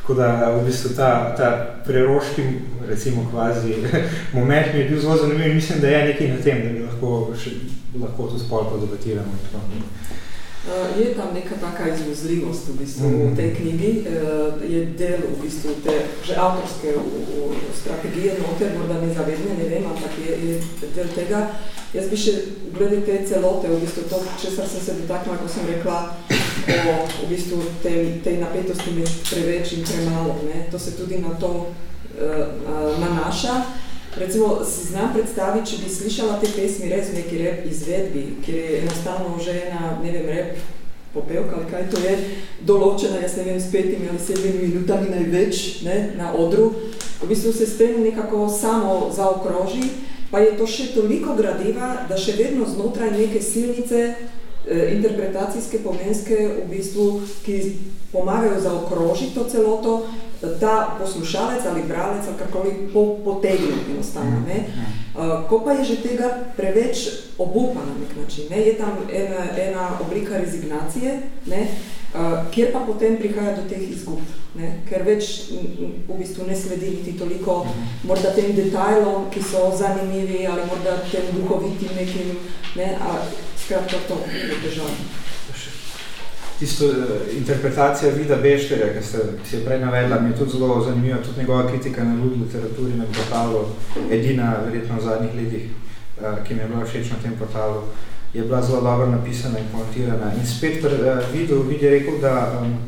Tako da v bistvu ta, ta preroški, recimo kvazi, moment mi je bil zelo zanimiv in mislim, da je nekaj na tem, da bi lahko, še, lahko to spol podebatiramo. Uh, je tam neka taka izvozljivost v, bistvu, mm. v tej knjigi, uh, je del v bistvu te že avtorske v, v strategije noter, morda nezavedne, ne vem, ampak je, je del tega. Jaz bi še glede te celote, v bistvu to, česar sem se dotaknila, ko sem rekla, o v bistvu tej, tej napetosti med preveč in premalo. Ne? To se tudi na to uh, uh, nanaša. Recimo, si znam predstaviti, če bi slišala te pesmi res v neki rep izvedbi, kjer je enostavno že ena, ne vem, rep popevka ali kaj to je, določena, jaz ne vem, s petimi ali sedmimi minutami največ ne, na odru, v bistvu se s tem nekako samo zaokroži, pa je to še toliko gradiva, da še vedno znotraj neke silnice Eh, interpretacijske pomenske, v bistvu, ki pomagajo zaokrožiti to celoto, da poslušalec ali bralec ali kakoli po, potegne enostavno. Ne? Uh, ko pa je že tega preveč obupa na nek način, ne? je tam ena, ena oblika rezignacije, ne? Uh, kjer pa potem prihaja do teh izgub, ne? ker več v bistvu ne sledi niti toliko morda tem detajlom, ki so zanimivi ali morda tem duhovitim nekim, ne? A, Skratka, to je težavno. Tisto uh, interpretacija Vida Bešterja, ki, ste, ki si je prej navedla, mi je tudi zelo zanimiva, tudi njegova kritika na ljudi literaturi na portalu, edina verjetno v zadnjih letih, uh, ki mi je bila všeč na tem portalu, je bila zelo dobro napisana in komentirana. In spet pri uh, Vidu, Vid je rekel, da um,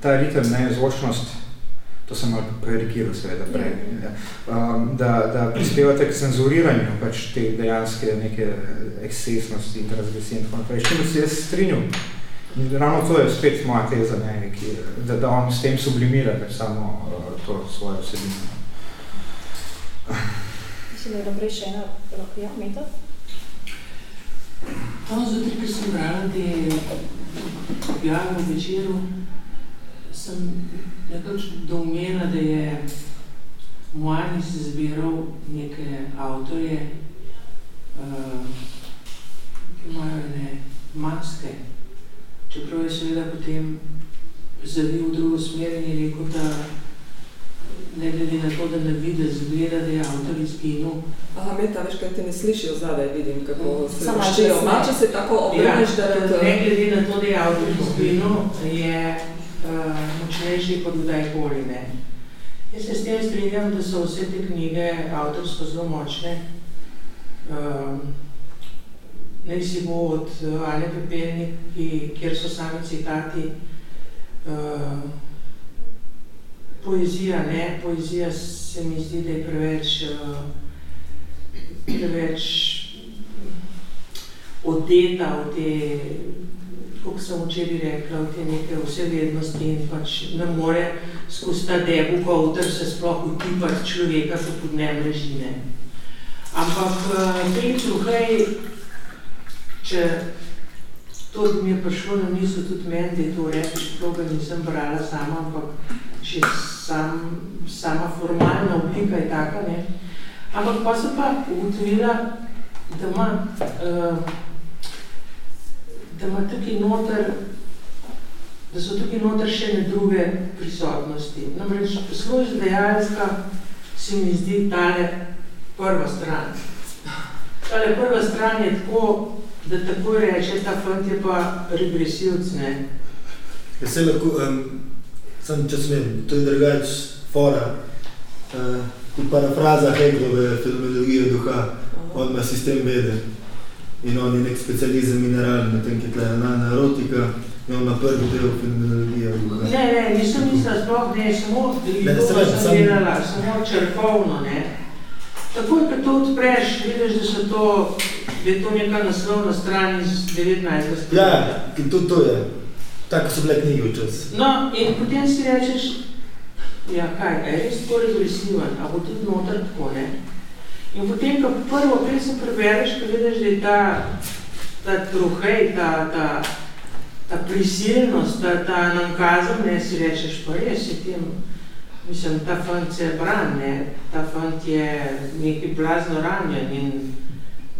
ta ritem, ne, zvočnost, to sem malo prerikiral seveda prej, ja. um, da, da prispevate k cenzuriranju pač te dejanske neke ekscesnosti in transgresije in tako naprej. S čim se jaz strinjam? Ravno to je spet moja teza, ne, ki, da, da on s tem sublimira pač samo uh, to svojo vsebino. Mislim, da je naprej še ena, ja, metod? Tam zjutraj, ki sem brala, da je objavljeno večeru, sem nekako doumela, da je Moani se zbiral neke avtorje, uh, ki imajo ne maske. Čeprav je seveda potem zavil v drugo smer in je rekel, da ne glede na to, da ne vidi zgleda, da je avtor izginul. Aha, Meta, veš, kaj te ne slišijo zadaj, vidim, kako se raščijo. Mače se tako obrneš, ja, da... Ne glede na to, da je avtor izginul, je uh, močnejši kot kdajkoli. Ne. Jaz se s tem strinjam, da so vse te knjige avtorsko zelo močne. Uh, ne si bo od uh, Ane Pepelnik, ki, kjer so sami citati, uh, poezija, ne, poezija se mi zdi, da je preveč, uh, preveč odeta v te kot sem včeraj rekla, v te neke vsevednosti in pač ne more skozi ta debu kouter se sploh utipati človeka, so pod njem režine. Ampak uh, tej truhaj, če to mi je prišlo na misel tudi meni, da je to reči, čeprav ga nisem brala sama, ampak še sam, sama formalna oblika je taka, ne. Ampak pa sem pa ugotovila, da ima uh, da ima tukaj noter da so tukaj noter še ne druge prisotnosti. Namreč, zelo izdajalska se mi zdi tale prva stran. Tale prva stran je tako, da tako reče, ta fant je pa regresivc, ne. Ja se lahko, um, sem, če smem, to je drugač fora, uh, tudi parafraza Hegelove fenomenologije duha, on ima sistem vede in on je nek specializem mineral, na tem, ki je tle erotika, in on ima prvi del fenomenologije duha. Ne, ne, nisem mislila sploh, ne, samo religijsko sem delala, samo črkovno, ne. Takoj, ko to odpreš, vidiš, da so to, je to neka naslovna stran iz 19. stoletja. Ja, in tudi to je. Tako so bile knjige včas. No, in potem si rečeš, ja, kaj, je res tako regresiven, a bo tudi noter tako, ne? In potem, ko prvo, kaj se prebereš, ko vidiš, da je ta, ta truhej, ta, ta, ta prisilnost, ta, ta namkazem, ne, si rečeš, pa res je tem, mislim, ta fant se bran, ne, ta fant je neki blazno ranjen in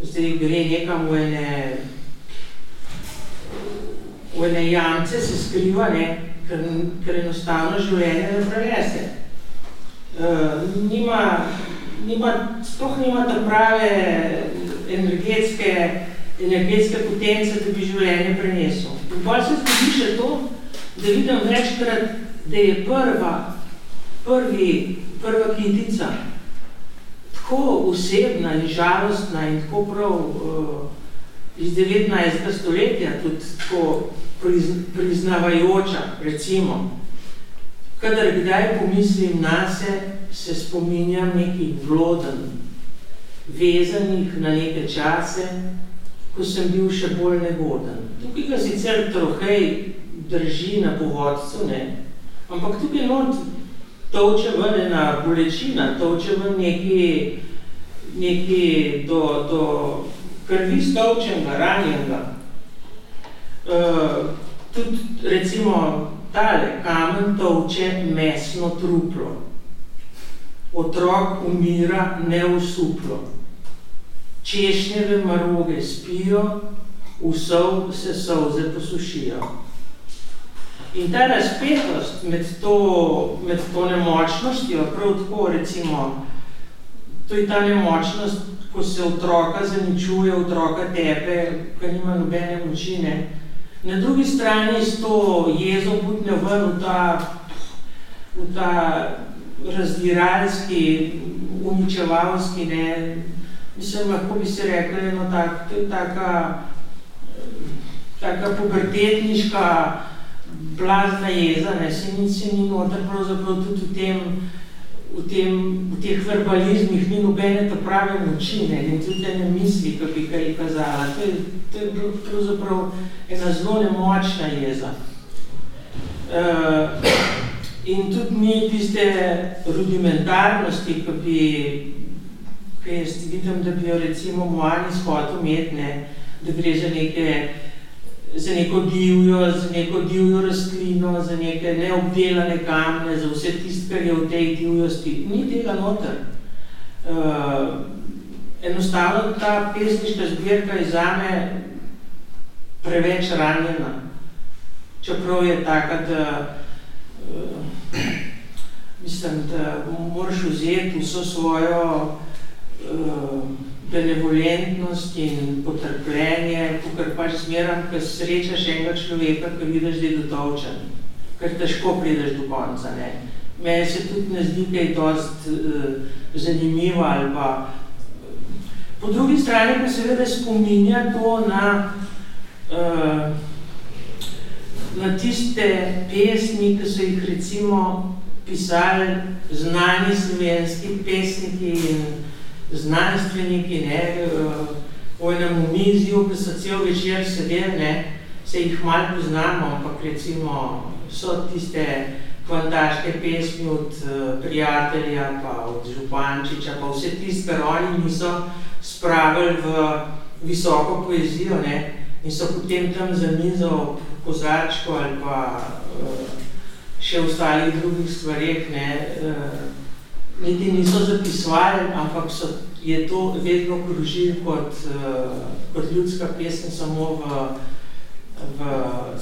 zdaj gre nekam v ene, v ene jamce se skriva, ne, ker, ker enostavno življenje ne prevese. Uh, nima, nima, sploh nima ta prave energetske, energetske potence, da bi življenje prenesel. In bolj se zgodi še to, da vidim večkrat, da je prva, prvi, prva kitica tako osebna in žalostna in tako prav uh, iz 19. stoletja, tudi tako priznavajoča, recimo. Kadar kdaj pomislim na se, se spominjam nekih vloden, vezanih na neke čase, ko sem bil še bolj negoden. Tukaj ga sicer trohej drži na povodcu, ne? ampak tukaj not toče ven ena bolečina, toče ven neki, neki do, do krvi stovčenega, ranjenega. Uh, tudi recimo tale kamen tovče mesno truplo. Otrok umira neusuplo. Češnjeve maroge spijo, vsov se solze posušijo. In ta razpetost med to, med to nemočnostjo, prav tako recimo, to je ta nemočnost, ko se otroka zaničuje, otroka tepe, ki nima nobene močine, Na drugi strani s to jezo butne ven v ta, v ta razdiralski, uničevalski, ne, mislim, lahko bi se rekli, no, tak, taka, taka pubertetniška blazna jeza, ne, se ni, se ni noter pravzaprav tudi v tem, v, tem, v teh verbalizmih ni nobene ta prave moči, ne, in tudi ne misli, ki bi kaj kazala. To je, to je pravzaprav ena zelo nemočna jeza. Uh, in tudi ni tiste rudimentarnosti, ki bi, ki jaz vidim, da bi jo recimo Moani shotel imeti, da gre za neke za neko divjo, za neko divjo rastlino, za neke neobdelane kamne, za vse tisto, kar je v tej divjosti. Ni tega noter. Uh, enostavno ta pesniška zbirka je zame preveč ranjena. Čeprav je taka, da uh, mislim, da moraš vzeti vso svojo uh, benevolentnost in potrpljenje, kar pač zmeram, ko srečaš enega človeka, ki vidiš, da je dotovčen, ker težko prideš do konca. Ne. Meni se tudi ne zdi kaj dost uh, zanimivo ali pa Po drugi strani pa seveda spominja to na, uh, na tiste pesmi, ki so jih recimo pisali znani slovenski pesniki in znanstveniki, ne, v enem omizju, ki so cel večer sedeli, ne, se jih malo poznamo, ampak recimo so tiste kvantaške pesmi od uh, prijatelja, pa od Župančiča, pa vse tiste, kar oni niso spravili v visoko poezijo, ne, in so potem tam za mizo kozarčko ali pa uh, še v ostalih drugih stvareh, ne, niti niso zapisovali, ampak so, je to vedno kružil kot, uh, kot ljudska pesem samo v, v,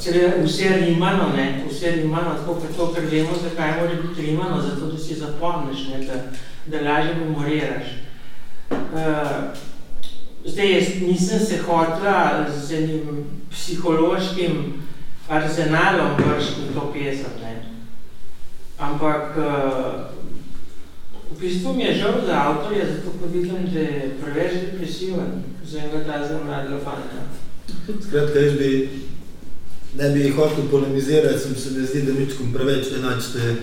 seveda vse rimano, ne, vse rimano, tako kot to, ker vemo, zakaj mora biti rimano, zato da si zapomniš, ne, da, da lažje memoriraš. Uh, zdaj, jaz nisem se hotla z enim psihološkim arzenalom vršiti to pesem, ne. Ampak uh, v bistvu mi je žal za avtorja, zato ko vidim, da je preveč depresiven za enega tazga mladega fanta. Skratka, jaz bi, ne bi hotel polemizirati, sem se mi zdi, da ničkom preveč enačite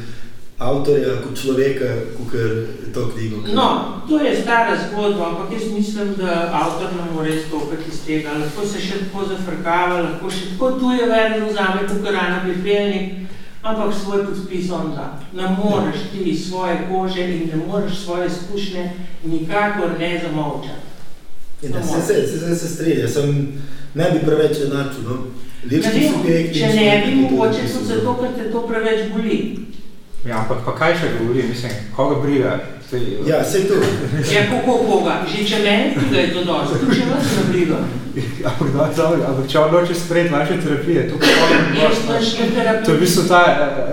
avtorja kot človeka, kakor to knjigo. No, to je stara zgodba, ampak jaz mislim, da avtor ne more stopiti iz tega. Lahko se še tako zafrkava, lahko še tako tuje verno vzame, kot rana pripelnik, ampak svoj podpis on da. Ne moreš ti svoje kože in ne moreš svoje izkušnje nikakor ne zamovčati. Ja, se, se, se, se, se strinja, sem ne bi preveč enačil, no. Lirski subjekti... Če ne bi mogoče tudi zato, ker te to preveč boli. Ja, ampak pa kaj še govori, mislim, koga briga? Ja, sej to. Ja, kako koga? Že če meni briga je to dosti, tu še vas ne briga. Ampak da, dobro, ampak če on doče sprejeti vaše terapije, to pa Jaz ne terapeutiziram. To je v bistvu ta,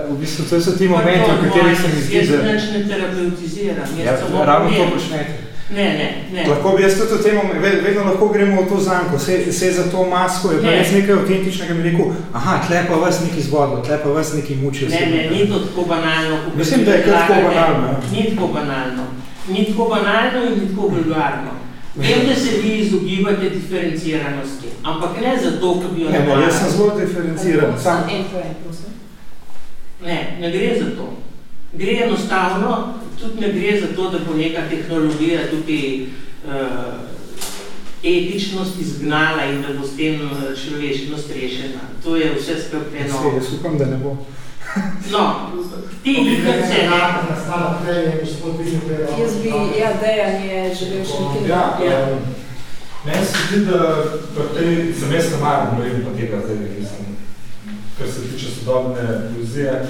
v bistvu to so ti momenti, v katerih se mi zdi, Jaz da... nič ne terapeutiziram, jaz Ja, samo ravno to počnete. Ne, ne, ne. Lahko bi jaz tudi o tem, ve- vedno lahko gremo v to zanko, vse, vse za to masko je pa Ne. res nekaj avtentičnega, bi rekel, aha, tle pa vas neki zgodilo, tle pa vas neki mučijo. Ne, ne, ni to tako banalno. Mislim, da je kar tako banalno, ja. Ni tako banalno. Ni tako banalno in ni tako vulgarno. Vem, da se vi izogibate diferenciranosti, ampak ne zato, ker bi jo Ne, ne, jaz sem zelo diferenciran, sam. Ne, ne gre za to. Gre enostavno, tudi ne gre za to, da bo neka tehnologija tukaj uh, etičnost izgnala in da bo s tem eh, človeškost rešena. To je vse skrbljeno. jaz upam, da ne bo. No, ti igrice, nastala prej, je gospod Višnjo prej. Jaz bi, ja, Dejan je želel še nekaj. Ja, Ja. meni se zdi, da pri tej, jaz navajen, ne vem pa tega zdaj, kar se tiče sodobne poezije,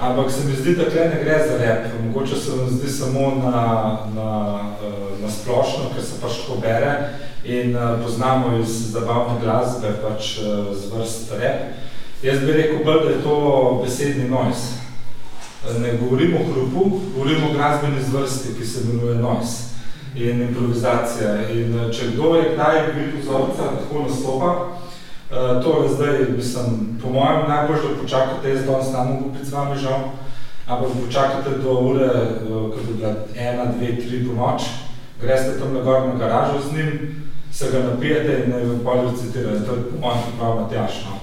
ampak se mi zdi, da tle ne gre za rap. Mogoče se mi zdi samo na, na, eh, na splošno, ker se pač tako bere in eh, poznamo iz zabavne glasbe pač eh, z vrst rap. Jaz bi rekel bolj, da je to besedni noise. Ne govorimo o hrupu, govorimo o glasbeni zvrsti, ki se imenuje noise in improvizacija. In če kdo je kdaj videl vzorca, tako nastopa, eh, to je zdaj, mislim, po mojem najbolj, da počakate, jaz danes ne mogu biti z vami žal, ampak počakate do ure, eh, ko bi bila ena, dve, tri po noč, greste tam na gor na garažo z njim, se ga napijete in naj vam pol recitirate, to je po mojem priprav Matjaš, no.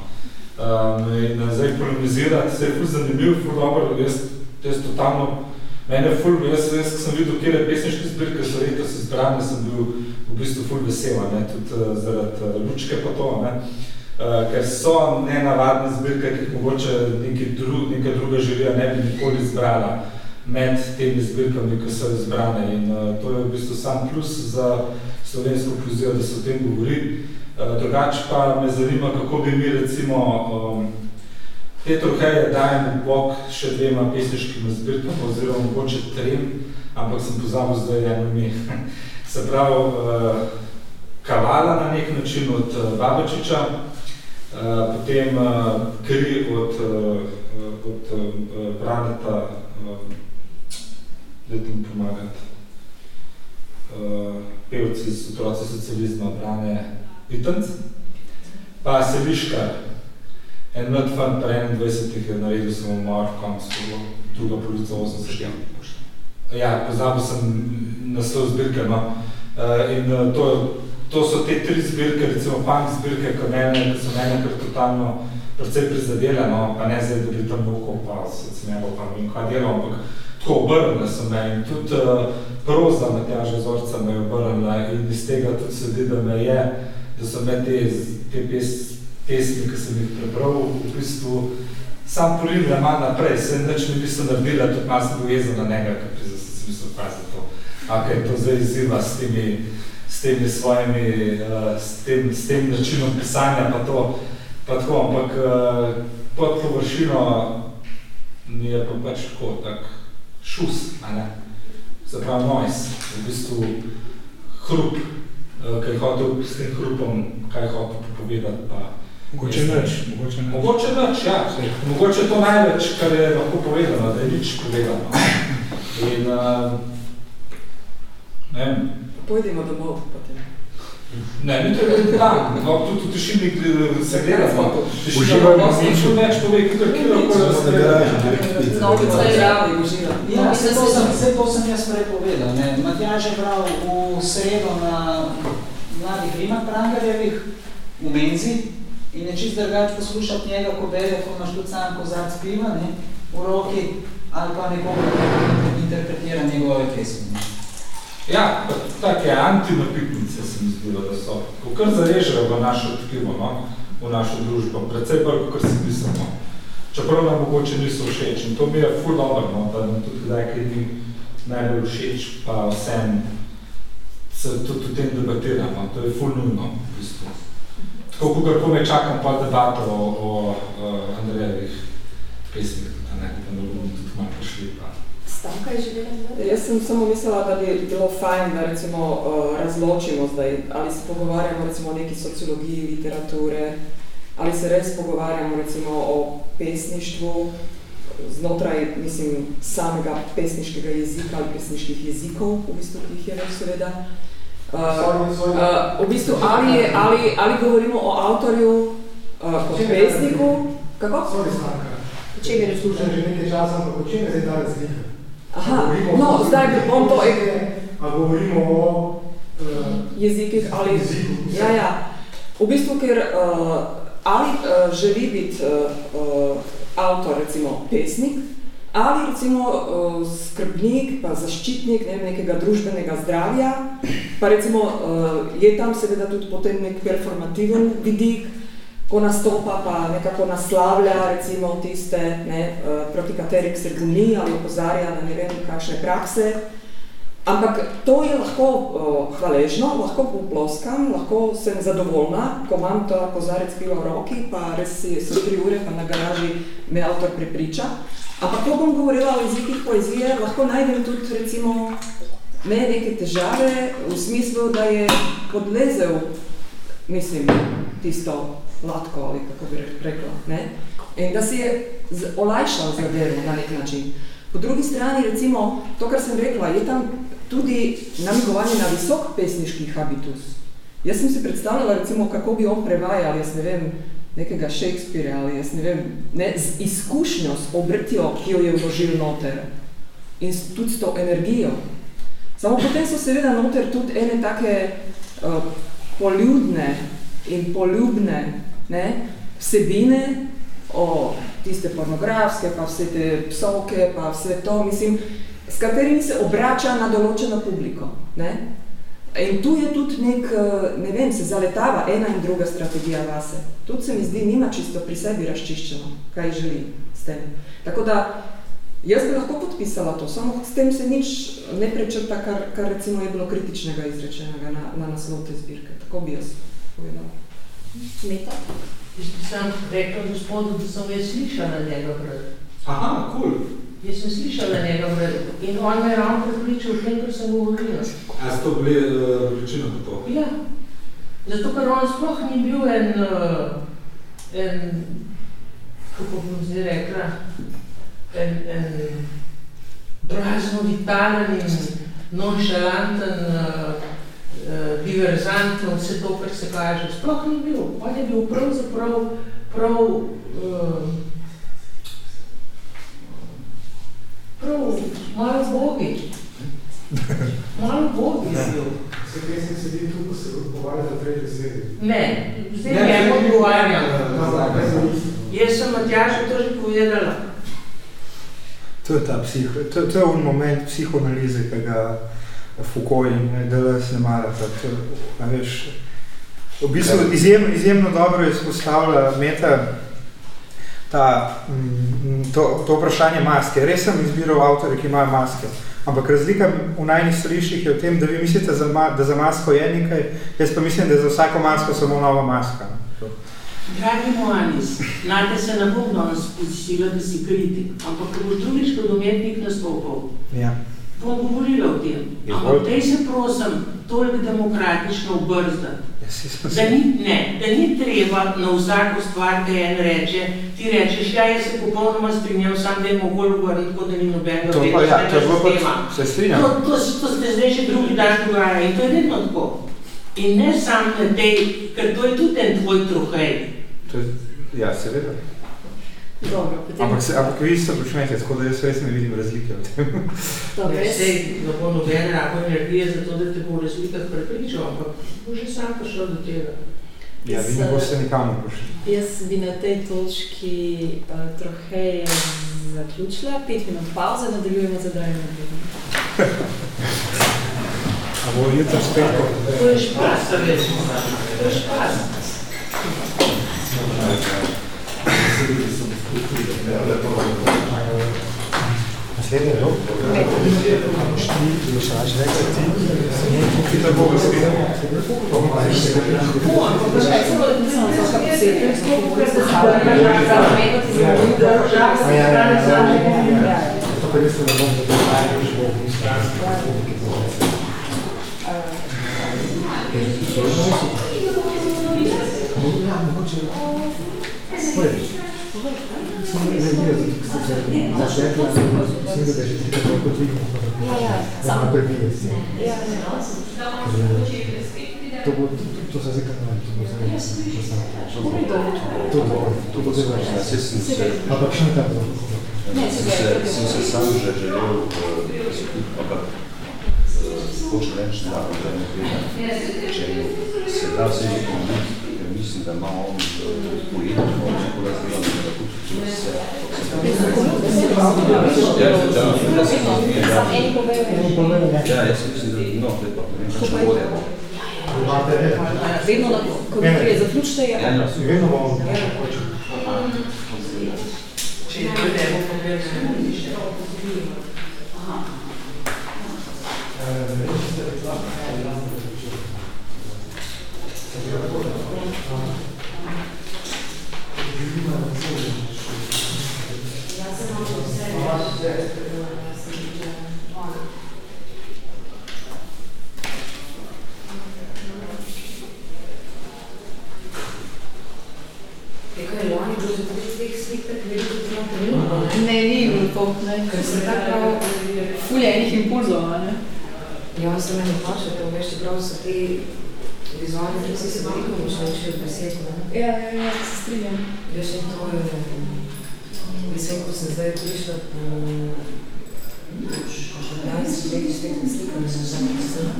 Um, in eh, zdaj polemizirati, se je ful zanimiv, ful dobro, jaz, jaz totalno, mene ful, jaz, jaz sem videl, kjer pesniške zbirke so letos izbrane, sem bil v bistvu ful vesel, ne, tudi uh, zaradi uh, lučke pa to, ne. Uh, ker so nenavadne zbirke, ki jih mogoče neki dru, neka druga žirija ne bi nikoli izbrala med temi zbirkami, ki so izbrane. In uh, to je v bistvu sam plus za slovensko poezijo, da se o tem govori. Uh, drugače pa me zanima, kako bi mi recimo um, te troheje dajemo bok še dvema pesniškima zbirkama, oziroma mogoče trem, ampak sem pozabil zdaj eno ime. Se pravi, uh, Kavala na nek način od uh, Babačiča, potem uh, Kri od, uh, od Braneta, dajte mi pomagati, pevci iz otroci socializma, Brane Vitanc, pa Seliškar, en mlad fan pri 21 je naredil samo umor v koncu, druga polovica 80 Ja, pozabil sem naslov zbirke, no. In to, to so te tri zbirke, recimo punk zbirke, ki mene, ki so mene kar totalno precej prizadele, no, pa ne zdaj, da bi tam vokal pa se cmelo pa ne vem kaj delal, ampak tako obrnile so me in tudi uh, proza Matjaža Zorca me je obrnila in iz tega tudi se vidi, da me je, da so me te, te pes, pesmi, ki sem jih prebral, v bistvu sam porinila malo naprej, se nič mi niso naredila, tudi malo sem jezen na njega, ker sem mislil, kaj za to, a kaj to zdaj izziva s temi, s temi svojimi, uh, s, tem, s tem načinom pisanja pa to, pa tako, ampak uh, pod površino mi je pa pač tako, tak šus, a ne, se pravi noise, v bistvu hrup, uh, kaj je hotel s tem hrupom, kaj je hotel povedati, pa Mogoče nič, mogoče nič. Mogoče nič, ja. Mogoče to največ, kar je lahko povedano, da je nič povedano. In, uh, ne vem. Pojdimo domov potem. Ne, ni to je da, no, tudi v tišini se gledamo. Uživaj Tišina v nič več pove, kakor kilo, ko je razgledamo. No, kot se zdravi, uživam. Ja, vse to, sem, vse to sem jaz prej povedal. Ne. Matjaž je bral v sredo na mladih rimah Prangarjevih v Menzi in je čist drugače poslušati njega, ko bere, ko imaš tudi sam kozarc piva ne, v roki ali pa nekoga, ki interpretira njegove pesmi. Ja, take antinapitnice se mi zdelo, da so. Ko kar zarežejo v našo tkivo, no, v našo družbo, predvsej bolj, kot si mislimo. Čeprav nam mogoče niso všeč in to mi je ful dobro, no, da nam tudi kdaj kaj ni najbolj všeč, pa vsem se tudi o tem debatiramo, to je ful nujno v bistvu. Tako, kakor kome čakam pa debato o, o, o Andrejevih pesmih, da ne, da ne bomo tudi malo prišli pa. Stanka je želela? Jaz sem samo mislila, da bi bilo fajn, da recimo uh, razločimo zdaj, ali se pogovarjamo recimo o neki sociologiji literature, ali se res pogovarjamo recimo o pesništvu znotraj, mislim, samega pesniškega jezika ali pesniških jezikov, v bistvu, ki jih je več seveda. Uh, uh, v bistvu, ali, je, ali, ali govorimo o avtorju uh, kot pesniku, kako? Sorry, Stanka. O čem je? Slušam že nekaj časa, ampak o čem je zdaj ta razlika? Aha, no, zdaj bi bom to... A govorimo o... Uh, jezikih ali... jeziku. Ja, ja. V bistvu, ker uh, ali uh, želi biti uh, uh, avtor, recimo pesnik, ali recimo uh, skrbnik, pa zaščitnik ne, nekega družbenega zdravja, pa recimo uh, je tam seveda tudi potem nek performativen vidik, ko nastopa pa nekako naslavlja recimo tiste, ne, uh, proti katerih se buni ali opozarja na ne vem kakšne prakse, Ampak to je lahko uh, hvaležno, lahko poploskam, lahko sem zadovoljna, ko imam to kozarec piva v roki, pa res si so tri ure, pa na garaži me avtor prepriča. Ampak ko bom govorila o jezikih poezije, lahko najdem tudi recimo ne neke težave v smislu, da je podlezel, mislim, tisto latko ali kako bi rekla, ne? In da si je olajšal zadevo na nek način. Po drugi strani, recimo, to, kar sem rekla, je tam tudi namigovanje na visok pesniški habitus. Jaz sem si predstavljala, recimo, kako bi on prevajal, jaz ne vem, nekega Shakespearea ali jaz ne vem, ne, z izkušnjo, s obrtjo, ki jo je vložil noter in tudi s to energijo. Samo potem so seveda noter tudi ene take uh, poljudne in poljubne ne, vsebine o tiste pornografske, pa vse te psovke, pa vse to, mislim, s katerimi se obrača na določeno publiko. Ne? In tu je tudi nek, ne vem, se zaletava ena in druga strategija vase. Tudi se mi zdi, nima čisto pri sebi razčiščeno, kaj želi s tem. Tako da, jaz bi lahko podpisala to, samo s tem se nič ne prečrta, kar, kar recimo je bilo kritičnega izrečenega na, na naslov te zbirke. Tako bi jaz povedala. Meta? Jaz bi sam rekla gospodu, da sem jaz slišala njega brati. Aha, kul. Cool. Jaz sem slišala njega brati in on me je ravno prepričal v tem, kar sem govorila. A ste to bili uh, večino to? Ja. Zato, ker on sploh ni bil en, uh, en kako bom zdaj rekla, en, en prazno vitalen in nonšalanten uh, uh, diverzant in vse to, kar se kaže. Sploh ni bil. On je bil pravzaprav prav, uh, prav malo bogi. Malo bogi je bil. Se pesnik sedi tu, ko se odgovarja za tretje zvedi. Ne, zdaj njemu odgovarjam. Jaz sem Matjažu to že povedala. To je ta psiho, to, to je un moment psihoanalize, ki ga Foucault in Deleuze ne marata. Veš, v bistvu izjemno, izjemno dobro je izpostavila Meta ta, mm, to, to vprašanje maske. Res sem izbiral avtore, ki imajo maske. Ampak razlika v najnih stališčih je v tem, da vi mislite, da za masko je nekaj, jaz pa mislim, da je za vsako masko samo nova maska. Dragi Moanis, nate se ne bom danes spustila, da si kritik, ampak ko boš drugič kot umetnik nastopal, Ja. Bom govorila o tem. Ampak dej se prosim toliko demokratično obrzdati. Da ni, ne, da ni treba na vsako stvar, da en reče, ti rečeš, ja, jaz se popolnoma strinjam, sam da je mogol vrniti, tako da ni nobenega To pa ja, to bilo pa, se strinjam. To, to, to ste zdaj že drugi dan dogaja in to je vedno tako. In ne sam na tej, ker to je tudi en tvoj trohej. To je, ja, seveda. Dobro, potem... Ampak, se, ampak vi se počnete, tako da jaz res ne vidim razlike v tem. Dobro, jaz... Sej, da bo noben rako energije za to, da te bo v razlikah prepričal, ampak bo že sam prišel do tega. Ja, vi ne boste nikamor prišli. Jaz bi na tej točki uh, troheje zaključila, pet minut pauze, nadaljujemo za drajno A bo jutro spet? To je špas. To je špas. Naslednji rok? Boš ti, boš rač rekel, ti, ti tako spet. Ja, ja, ja. To pa res ne bom, da bi najbolj šlo v Ja, Ne zanimivo, zato ste se začetla, mislim, da je že toliko dvignil, Ja, ja, da ima prebije si. To bo, to se zdaj kar ne, to bo zdaj, bo to bo, to bo zelo sem se, Ampak še ne tako. sem se, sem se sam že želel uh, izpiti, ampak uh, hoče reči, da da ne vem, če se da vse nekaj ker mislim, da ima on pojedno, tako da zdaj, da tudi če se, Ja, da, da se Ja, jaz mislim, da no, da pa ne vem, kakšna volja bo. Vedno, na, ko prije zaključite, je... Ja, ja. Vedno bomo. Če je to ne bo problem, ne Ne, ni bilo to, ne. Ker se tako Ful je enih impulzov, ne? Ja, se meni pače, to veš, čeprav so ti vizualni tresi se veliko močnejši od besed, ne? Ja, ja, ja, se strinjam. Veš, in to je, mislim, ko sem zdaj prišla po 14 letih, štekam slikam, sem že napisala.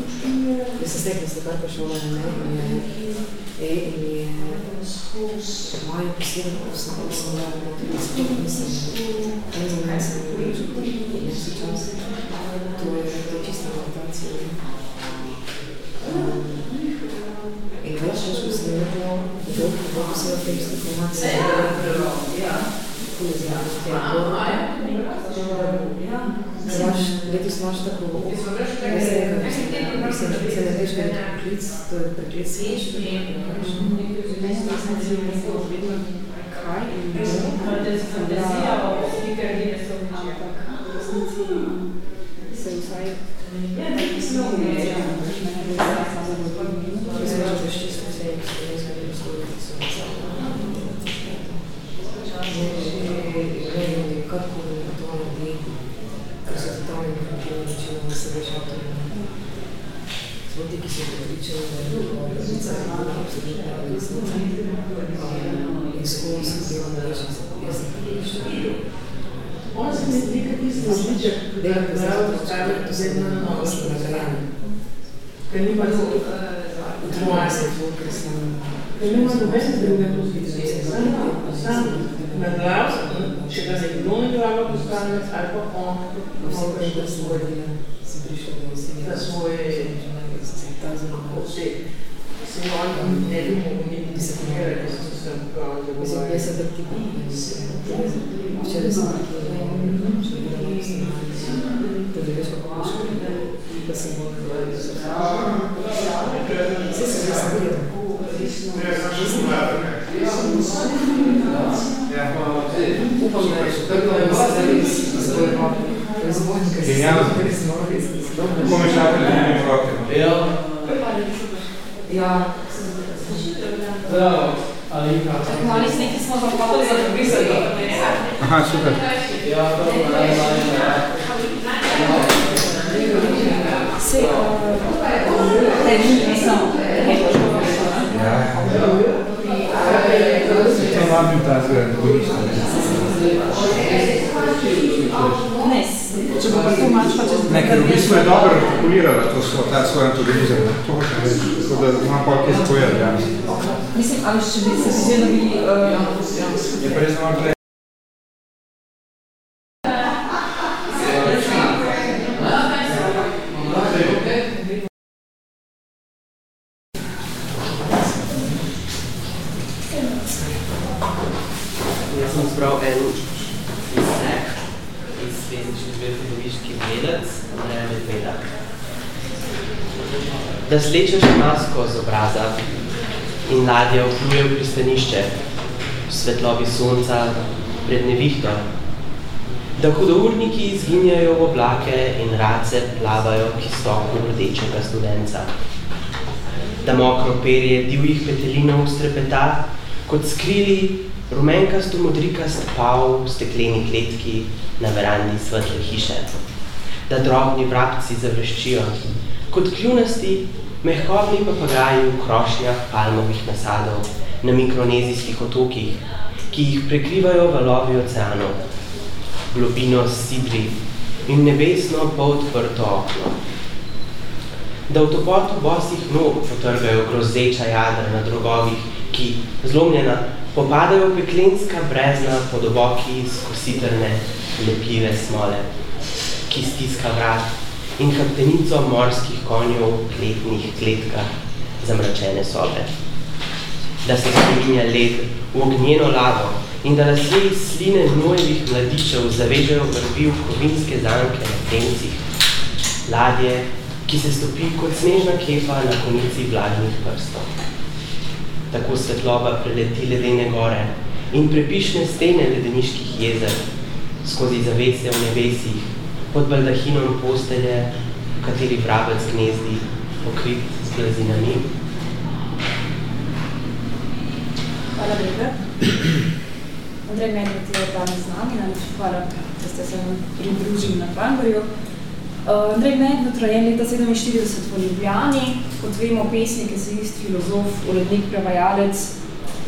Jaz sem stekam slikarka šola na meni in je moja posebna osnova, ko sem dala na tudi sploh, mislim, ne znam, kaj sem prišla, in jaz čas. To je, to je čista meditacija. In več, več, ko sem vedela, da je to, kako se v tem slikovati. Ja, je ful izjavno, te je Znaš, letos imaš tako, jaz nekaj, mislim, da se ne veš, da je to poklic, to je preklic sveč, kaj in ampak v resnici se vsaj Mislim, da je čisto vse, jaz ga ne vzgojiti, so ne, kako to naredi, ker so totalni profili, se. Smo ti, ki so prepričani, da je da je absolutna resnica. In skozi se delam reči, jaz sem prepričana. On se mi zdi, kot tisti zliček, da je zelo postavljati zdaj na novo. Sem nagrajena. Ker nima Utrujena sem to, ker sem... Ker nima nobene druge pozicije. Sam na glas, če ga nekdo ne glava postavlja, ali pa on, Vse, kar je svoj sem prišla do vsega. da svoj Ta zelo oseb. Se on ne bi mogel niti disiplinirati, ker sem se upravljal, da Mislim, jaz sem tak tip, včeraj sem nekaj, če bi bilo malo snemali, tudi veš, kako imaš, da sem bolj Vse sem jaz sem Upam, da je še tako, da se zares zgoj proizvodnika, ki so res zelo res dobro. Kako me šlate, da ne roke? Ja. Ja. Bravo, Alinka. Tako, ali s nekaj smo pa hoteli zapisati. Aha, super. Ja, dobro, ne, ne, Se, te ni samo, Ja, ja. To vabim ta zgled, bojišče. Ne, če bo pa to manj, pa čez Ne, ker v bistvu je dobro artikulirala to svoj, ta svoj antagonizem. To hočem reči. Tako da imam pa kaj spovedati, ja. Mislim, ali če bi se zdi, da bi... Je pa res malo prej. Jaz sem zbral en izsek iz pesnične zbirke Doviški gledec, Andreja Medveda. Da slečeš masko z obraza ladja vpluje v pristanišče, v svetlobi sonca pred nevihto. Da hudourniki izginjajo v oblake in race plavajo k istoku rdečega studenca. Da mokro perje divjih petelinov strepeta, kot skrili rumenkasto modrikast pav v stekleni kletki na verandi svetle hiše. Da drobni vrabci zavreščijo, kot kljunasti, mehkobni papagaji v krošnjah palmovih nasadov na mikronezijskih otokih, ki jih prekrivajo valovi oceanov, globino sidri in nebesno polodprto okno. Da v topotu bosih nog potrgajo grozeča jadra na drogovih, ki, zlomljena, popadajo peklenska brezna pod oboki skositrne, lepljive smole, ki stiska vrat in hrbtenico morskih konjev v kletnih kletkah zamračene sobe. Da se sprinja led v ognjeno lavo in da lasje iz sline gnojevih mladičev zavežejo vrbi v kovinske zanke na tencih. Ladje, ki se stopi kot snežna kepa na konici vlažnih prstov. Tako svetloba preleti ledene gore in prepišne stene ledeniških jezer, skozi zavese v nebesih, pod baldahinom postelje, v kateri vrabec gnezdi, pokrit z blazinami. Hvala lepa. Andrej Medved je danes z nami, najlepša hvala, da ste se pridružili na Prangarju. Uh, Andrej Medved, rojen leta 47 v Ljubljani, kot vemo, pesnik, esejist, filozof, urednik, prevajalec,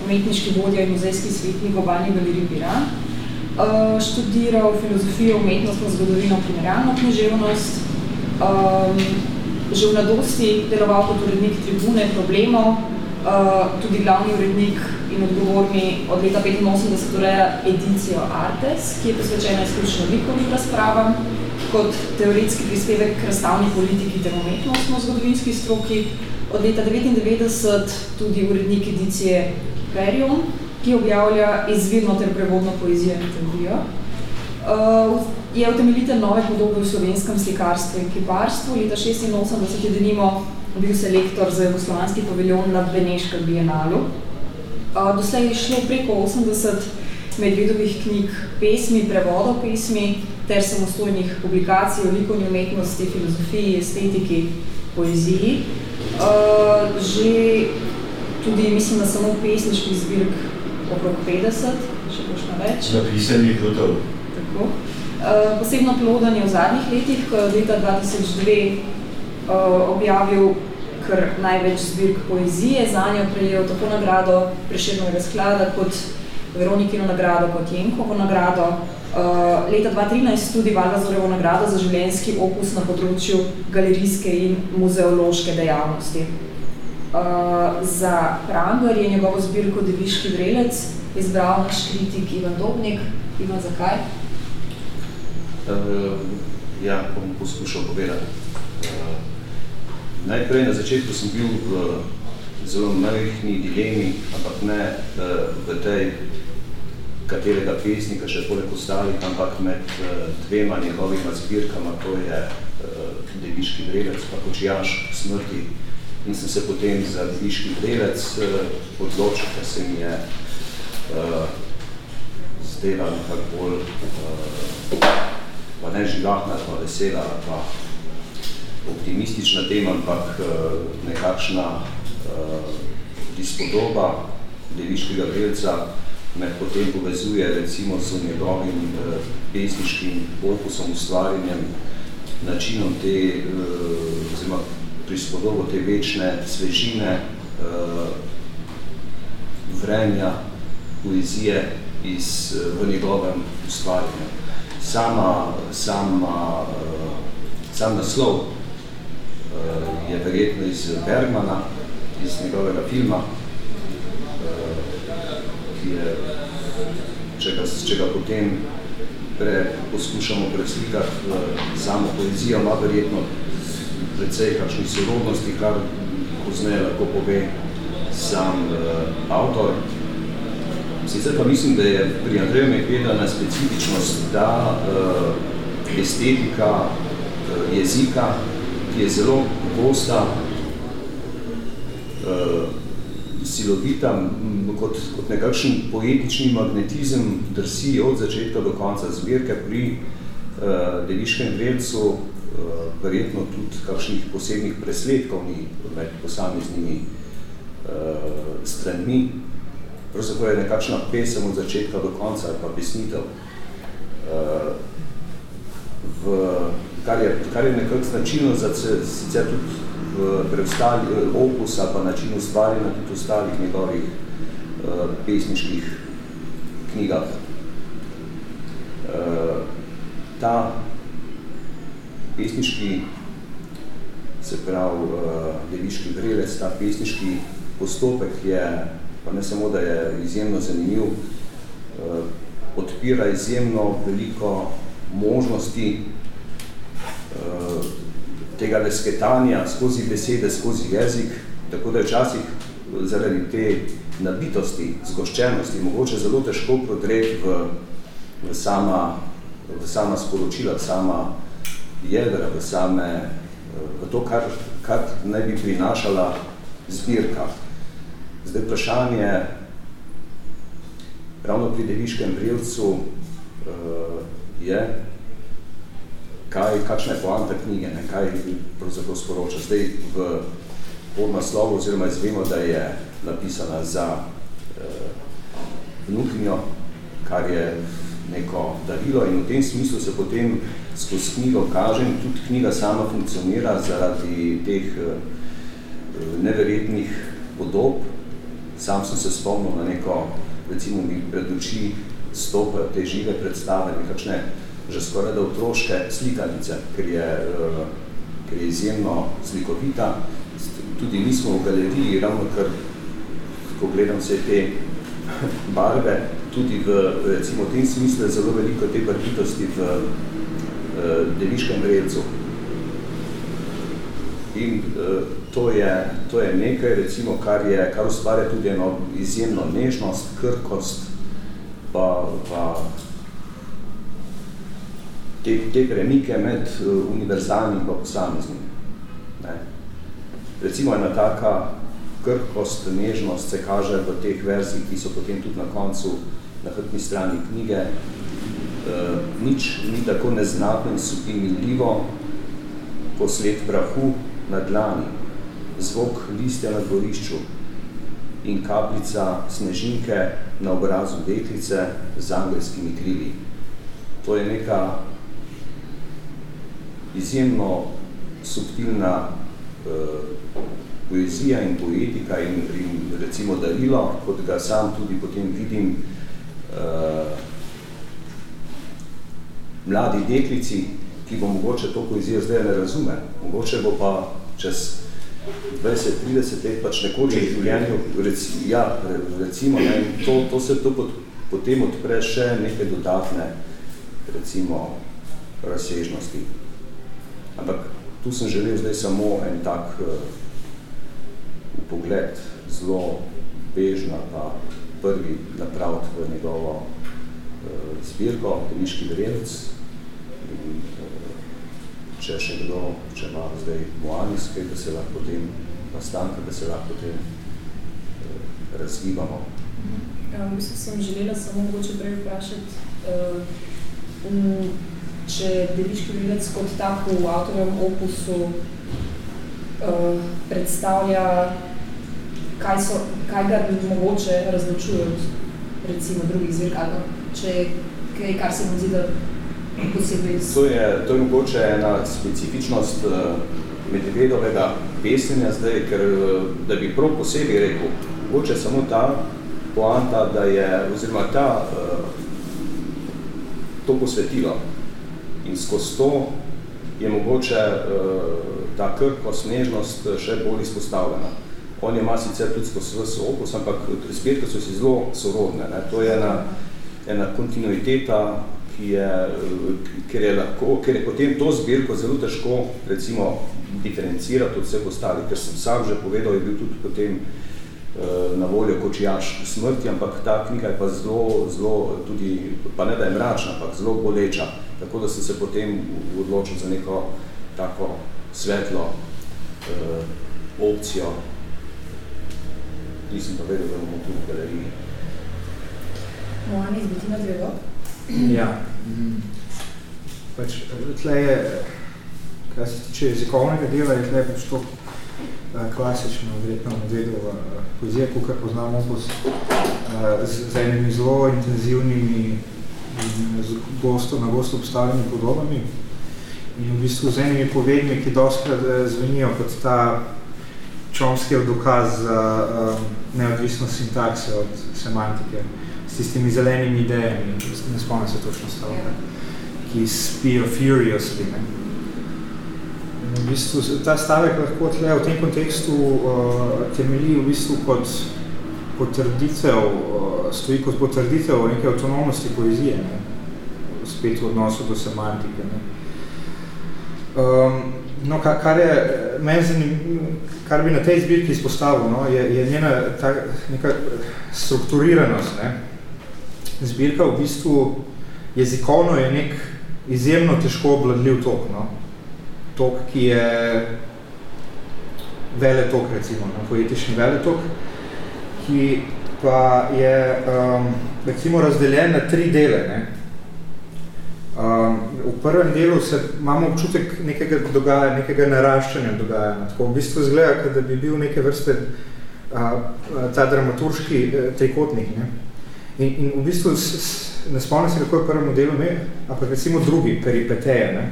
umetniški vodja in muzejski svetnik Obalni galeriji Piran. Uh, študiral filozofijo, umetnostno zgodovino, primerjalno književnost. Um, že v mladosti deloval kot urednik tribune problemov, uh, tudi glavni urednik in odgovorni od leta 85 ureja edicijo Artes, ki je posvečena izključno likovnim razpravam, kot teoretski prispevek k razstavni politiki ter umetnostno zgodovinski stroki. Od leta 99 tudi urednik edicije Perion, ki objavlja izvirno ter prevodno poezijo in teorijo. Uh, je utemeljitelj nove podobe v slovenskem slikarstvu in kiparstvu. Leta 86 je denimo bil selektor za jugoslovanski paviljon na Beneškem bienalu. Uh, doslej je šlo preko 80 medvedovih knjig pesmi, prevodov pesmi ter samostojnih publikacij o likovni umetnosti, filozofiji, estetiki, poeziji. Uh, že tudi, mislim, da samo pesniških zbirk okrog 50, še kakšno več. Napisanih gotov. Tako. Uh, posebno plodanje v zadnjih letih, ko je leta 2002 uh, objavil kar največ zbirk poezije, zanjo prejel tako nagrado Prešernovega sklada, kot Veronikino nagrado, kot Jenkovo nagrado. Uh, leta 2013 tudi Valvazorevo nagrado za življenjski opus na področju galerijske in muzeološke dejavnosti. Uh, za Pranger je njegovo zbirko Deviški vrelec izbral naš kritik Ivan Dobnik. Ivan, zakaj? Uh, ja, bom poskušal povedati. Uh, najprej na začetku sem bil v zelo majhni dilemi, ampak ne uh, v tej, katerega pesnika še poleg ostalih, ampak med uh, dvema njegovima zbirkama, to je uh, Deviški vrelec, pa Kočijaš smrti. In sem se potem za Deviški vrelec uh, odločil, ker se mi je uh, zdela nekako bolj uh, pa ne živahna, pa vesela, pa optimistična tema, ampak nekakšna prispodoba deviškega velca me potem povezuje recimo z njegovim pesniškim opusom, ustvarjanjem, načinom te, oziroma prispodobo te večne svežine, vrenja, poezije iz, v njegovem ustvarjanju. Sama, sama, sam naslov je verjetno iz Bergmana, iz njegovega filma, ki je, če ga, če ga potem pre, poskušamo preslikati samo poezijo, ima verjetno precej kakšnih sorodnosti, kar pozneje lahko pove sam uh, avtor. Sicer pa mislim, da je pri Andreju Medvedana specifičnost ta uh, estetika uh, jezika, ki je zelo gosta, uh, silovita, kot, kot nekakšen poetični magnetizem drsi od začetka do konca zbirke pri uh, Deviškem uh, verjetno tudi kakšnih posebnih presledkov ni med posameznimi uh, stranmi. Pravzaprav je nekakšna pesem od začetka do konca, ali pa pesnitev, uh, v, kar, je, kar je nekako značilno za sicer tudi v preostali opus, ali pa način ustvarjanja tudi ostalih njegovih uh, pesniških knjigah. Uh, ta pesniški, se pravi, uh, deviški vrelec, ta pesniški postopek je, pa ne samo, da je izjemno zanimiv, eh, odpira izjemno veliko možnosti eh, tega lesketanja skozi besede, skozi jezik, tako da je včasih zaradi te nabitosti, zgoščenosti, mogoče zelo težko prodreti v, v, sama, v sama sporočila, sama jedra, v, same, v to, kar, kar naj bi prinašala zbirka. Zdaj vprašanje, ravno pri Deviškem vrelcu uh, je, kaj, kakšna je poanta knjige, ne, kaj pravzaprav sporoča. Zdaj v podnaslovu oziroma izvemo, da je napisana za uh, vnukinjo, kar je neko darilo in v tem smislu se potem skozi knjigo kaže in tudi knjiga sama funkcionira zaradi teh uh, neverjetnih podob, sam sem se spomnil na neko, recimo mi pred oči stopajo te žive predstave, nekakšne že skoraj da otroške slikanice, ker je, uh, ker je izjemno slikovita. Tudi mi smo v galeriji, ravno ker, ko gledam vse te barve, tudi v, recimo, v tem smislu je zelo veliko te barvitosti v deviškem vrelcu. In uh, to je, to je nekaj, recimo, kar, je, kar ustvarja tudi eno izjemno nežnost, krkost, pa, pa te, te premike med uh, univerzalnim pa posameznim. Ne. Recimo ena taka krkost, nežnost se kaže v teh verzih, ki so potem tudi na koncu na hrbni strani knjige. Uh, nič ni tako neznatno in supinljivo, posled prahu na dlani zvok listja na dvorišču in kapljica snežinke na obrazu deklice z angelskimi krili. To je neka izjemno subtilna uh, poezija in poetika in, in recimo darilo, kot ga sam tudi potem vidim uh, mladi deklici, ki bo mogoče to poezijo zdaj ne razume, mogoče bo pa čez 20-30 let pač nekoč v življenju, rec, ja, recimo, ne, to, to se to pot, potem odpre še neke dodatne, recimo, razsežnosti. Ampak tu sem želel zdaj samo en tak uh, pogled, zelo bežna pa prvi napraviti v njegovo uh, zbirko, Deniški verjelec. Uh, če še kdo, če ima zdaj moaniske, da se lahko potem nastanka, da se lahko potem eh, razgibamo. Ja, v bistvu sem želela samo mogoče prej vprašati, uh, um, če Deliški vrilec kot tak v avtorjem opusu uh, predstavlja, kaj, so, kaj ga mogoče razločuje recimo drugih zvirk, ali če kaj, kar se mi zdi, da. To je, to je mogoče ena specifičnost uh, medvedovega pesnjenja zdaj, ker da bi prav posebej rekel, mogoče samo ta poanta, da je, oziroma ta, uh, to posvetilo, in skozi to je mogoče ta krhkost, nežnost še bolj izpostavljena. On je ima sicer tudi skozi svoj opus, ampak spetke so si zelo sorodne. Ne? To je ena, ena kontinuiteta, ki je, ker je, lahko, ker je potem to zbirko zelo težko recimo diferencirati od vseh ostalih, ker sem sam že povedal, je bil tudi potem uh, na voljo kočijaš smrti, ampak ta knjiga je pa zelo, zelo tudi, pa ne da je mračna, ampak zelo boleča. Tako da sem se potem odločil za neko tako svetlo uh, opcijo. Nisem pa vedel, da bomo tu v galeriji. Moani, izbiti na drevo? Ja. Pač, tle je, kaj se tiče jezikovnega dela, je tle pač to klasično, verjetno medvedova poezija, kukar poznam opus, z, z enimi zelo intenzivnimi z gosto, na gosto obstavljeni podobami. In v bistvu z enimi povedmi, ki doskrat zvenijo kot ta čomski dokaz za um, neodvisnost sintakse od semantike, s tistimi zelenimi idejami, ne spomnim se točno stavka, ki spijo furiously. Ne? V bistvu ta stavek lahko tle v tem kontekstu uh, temelji v bistvu kot potrditev, uh, stoji kot potrditev neke avtonomnosti poezije, ne? spet v odnosu do semantike. Ne? Um, no, kar, kar, je, zanim, kar bi na tej zbirki izpostavil, no, je, je njena ta, neka strukturiranost. Ne? Zbirka v bistvu jezikovno je nek izjemno težko obladljiv tok. No? Tok, ki je veletok, recimo, no? poetični veletok, ki pa je um, recimo razdeljen na tri dele. Ne? Um, v prvem delu se imamo občutek nekega dogajanja, nekega naraščanja dogajanja. Tako v bistvu izgleda, da bi bil neke vrste a, ta dramaturški e, trikotnik. Ne? In, in v bistvu s, s, ne spomnim se, kako je prvem delu, ne? ampak recimo drugi, peripeteje. Ne?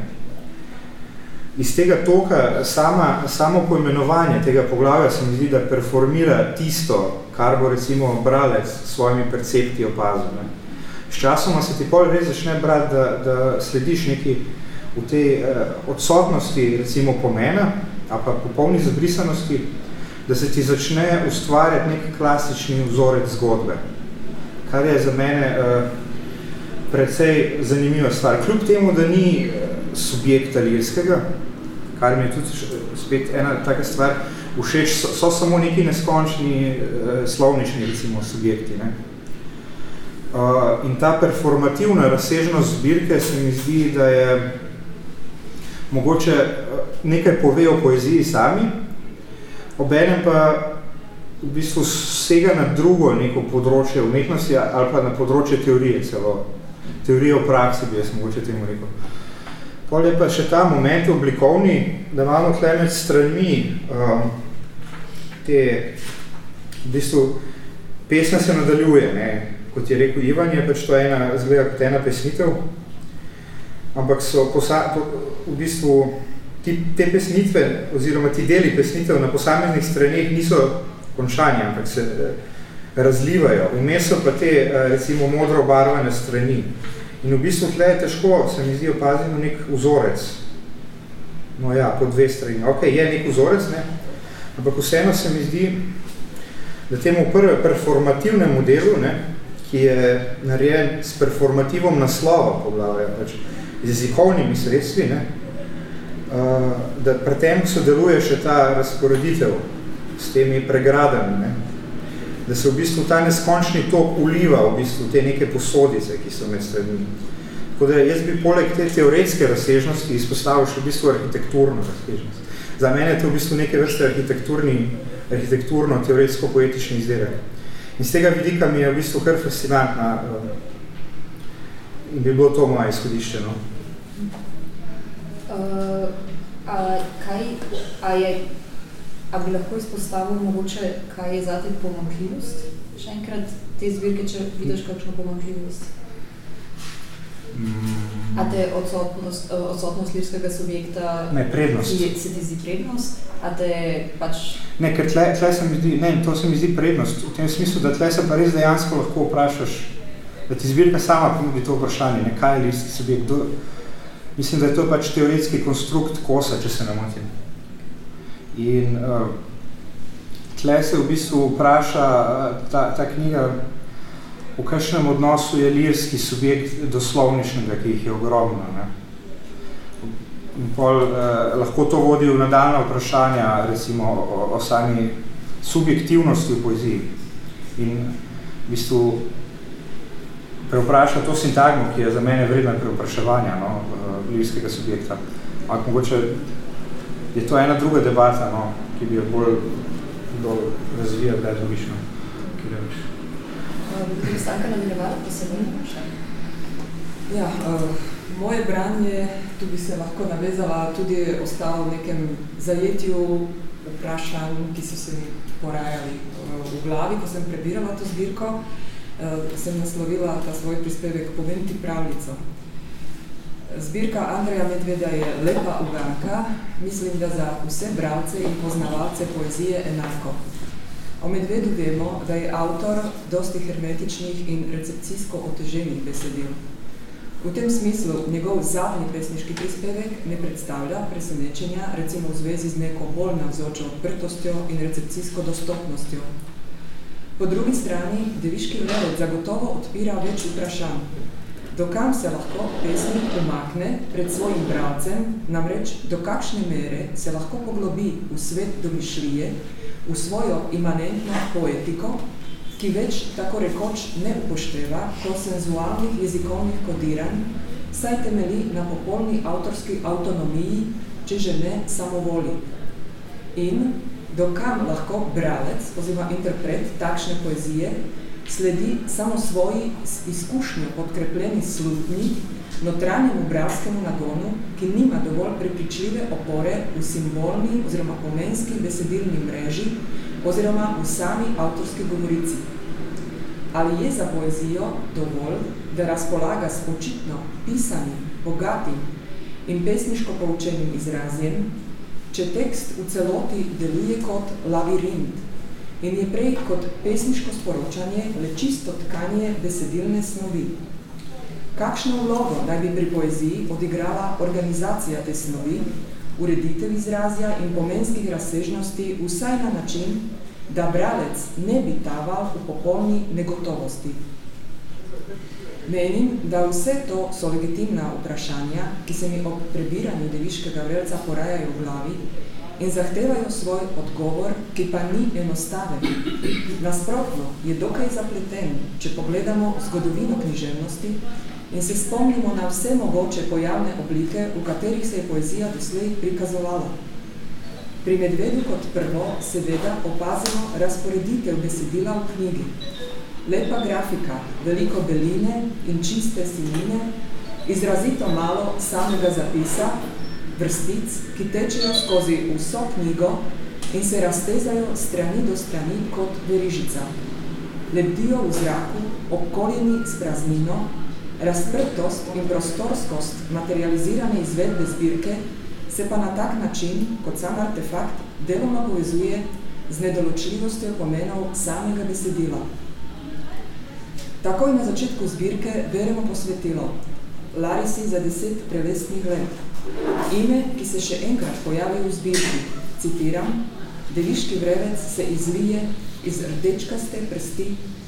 Iz tega toka sama, samo poimenovanje tega poglavja se mi zdi, da performira tisto, kar bo recimo bralec s svojimi percepti opazil. Ne? Sčasoma se ti pol res začne brati, da, da slediš neki v tej eh, odsotnosti recimo pomena, ali pa popolni zabrisanosti, da se ti začne ustvarjati nek klasični vzorec zgodbe, kar je za mene eh, precej zanimiva stvar. Kljub temu, da ni eh, subjekta lirskega, kar mi je tudi spet ena taka stvar všeč, so, so samo neki neskončni eh, slovnični recimo subjekti. Ne? Uh, in ta performativna razsežnost zbirke se mi zdi, da je mogoče uh, nekaj pove o poeziji sami, obenem pa v bistvu vsega na drugo neko področje umetnosti ali pa na področje teorije celo. Teorije v praksi bi jaz mogoče temu rekel. Pol je pa še ta moment oblikovni, da imamo tle med stranmi um, te, v bistvu, pesma se nadaljuje, ne, kot je rekel Ivan, je pač to ena, zgleda kot ena pesnitev, ampak so posa, po, v bistvu ti, te pesnitve oziroma ti deli pesnitev na posameznih straneh niso končani, ampak se eh, razlivajo. Vmes so pa te eh, recimo modro obarvane strani. In v bistvu tle je težko, se mi zdi opazimo nek vzorec. No ja, po dve strani. Ok, je nek vzorec, ne? ampak vseeno se mi zdi, da temu prve performativnemu delu, ne, ki je narejen s performativom naslova poglavja, pač z jezikovnimi sredstvi, ne, da pri tem sodeluje še ta razporeditev s temi pregradami, ne, da se v bistvu ta neskončni tok uliva v bistvu te neke posodice, ki so med strani. Tako da jaz bi poleg te teoretske razsežnosti izpostavil še v bistvu arhitekturno razsežnost. Za mene je to v bistvu neke vrste arhitekturni, arhitekturno-teoretsko-poetični izdelek. In z tega vidika mi je v bistvu kar fascinantna uh, in bi bilo to moje izhodišče. No? Uh, a, kaj, a, je, a bi lahko izpostavil mogoče, kaj je zate pomankljivost? Še enkrat te zbirke, če vidiš kakšno pomankljivost? A te odsotnost, odsotnost lirskega subjekta ne, prednost. Ki se ti zdi prednost? A te pač... Ne, ker tle, tle se mi zdi, ne, to se mi zdi prednost. V tem smislu, da tle se pa res dejansko lahko vprašaš, da ti zbirka sama ponudi to vprašanje, ne, kaj je lirski subjekt. Do, mislim, da je to pač teoretski konstrukt kosa, če se ne motim. In uh, tle se v bistvu vpraša uh, ta, ta knjiga, v kakšnem odnosu je lirski subjekt do slovničnega, ki jih je ogromno. Ne? In pol, eh, lahko to vodi v nadaljna vprašanja, recimo o, o sami subjektivnosti v poeziji. In v bistvu preopraša to sintagmo, ki je za mene vredna preopraševanja no, lirskega subjekta. Ampak mogoče je to ena druga debata, no, ki bi jo bolj, bolj razvijal, da je dobišno. Bi Stanka nadaljevala, pa se vrnemo še? Ja, uh, moje branje, tu bi se lahko navezala, tudi ostalo v nekem zajetju vprašanj, ki so se mi porajali v glavi, ko sem prebirala to zbirko, sem naslovila ta svoj prispevek Povem ti pravljico. Zbirka Andreja Medveda je lepa uganka, mislim, da za vse bralce in poznavalce poezije enako. O medvedu vemo, da je avtor dosti hermetičnih in recepcijsko oteženih besedil. V tem smislu njegov zadnji pesniški prispevek ne predstavlja presenečenja, recimo v zvezi z neko bolj navzočo odprtostjo in recepcijsko dostopnostjo. Po drugi strani, deviški vrelec zagotovo odpira več vprašanj. Dokam se lahko pesnik umakne pred svojim bralcem, namreč do kakšne mere se lahko poglobi v svet domišljije, v svojo imanentno poetiko, ki več tako rekoč ne upošteva konsenzualnih jezikovnih kodiranj, saj temeli na popolni avtorski avtonomiji, če že ne samovoli. In dokam lahko bralec oziroma interpret takšne poezije sledi samo svoji izkušnjo podkrepljeni slutni, notranjemu bralskemu nagonu, ki nima dovolj prepričljive opore v simbolni oziroma pomenski besedilni mreži oziroma v sami avtorski govorici. Ali je za poezijo dovolj, da razpolaga s počitno, pisanim, bogatim in pesniško poučenim izrazjem, če tekst v celoti deluje kot labirint in je prej kot pesniško sporočanje le čisto tkanje besedilne snovi. Kakšno vlogo naj bi pri poeziji odigrala organizacija te snovi, ureditev izrazja in pomenskih razsežnosti vsaj na način, da bralec ne bi taval v popolni negotovosti. Menim, da vse to so legitimna vprašanja, ki se mi ob prebiranju deviškega vrelca porajajo v glavi in zahtevajo svoj odgovor, ki pa ni enostaven. Nasprotno je dokaj zapleten, če pogledamo zgodovino književnosti, in se spomnimo na vse mogoče pojavne oblike, v katerih se je poezija doslej prikazovala. Pri medvedu kot prvo seveda opazimo razporeditev besedila v knjigi. Lepa grafika, veliko beline in čiste sinine, izrazito malo samega zapisa, vrstic, ki tečejo skozi vso knjigo in se raztezajo strani do strani kot verižica. Lebdijo v zraku, obkoljeni s praznino, Razprtost in prostorskost materializirane izvedbe zbirke se pa na tak način, kot sam artefakt, deloma povezuje z nedoločljivostjo pomenov samega besedila. Takoj na začetku zbirke beremo posvetilo Larisi za deset prelestnih let. Ime, ki se še enkrat pojavi v zbirki, citiram, Deviški vrevec se izlije iz rdečkaste prsti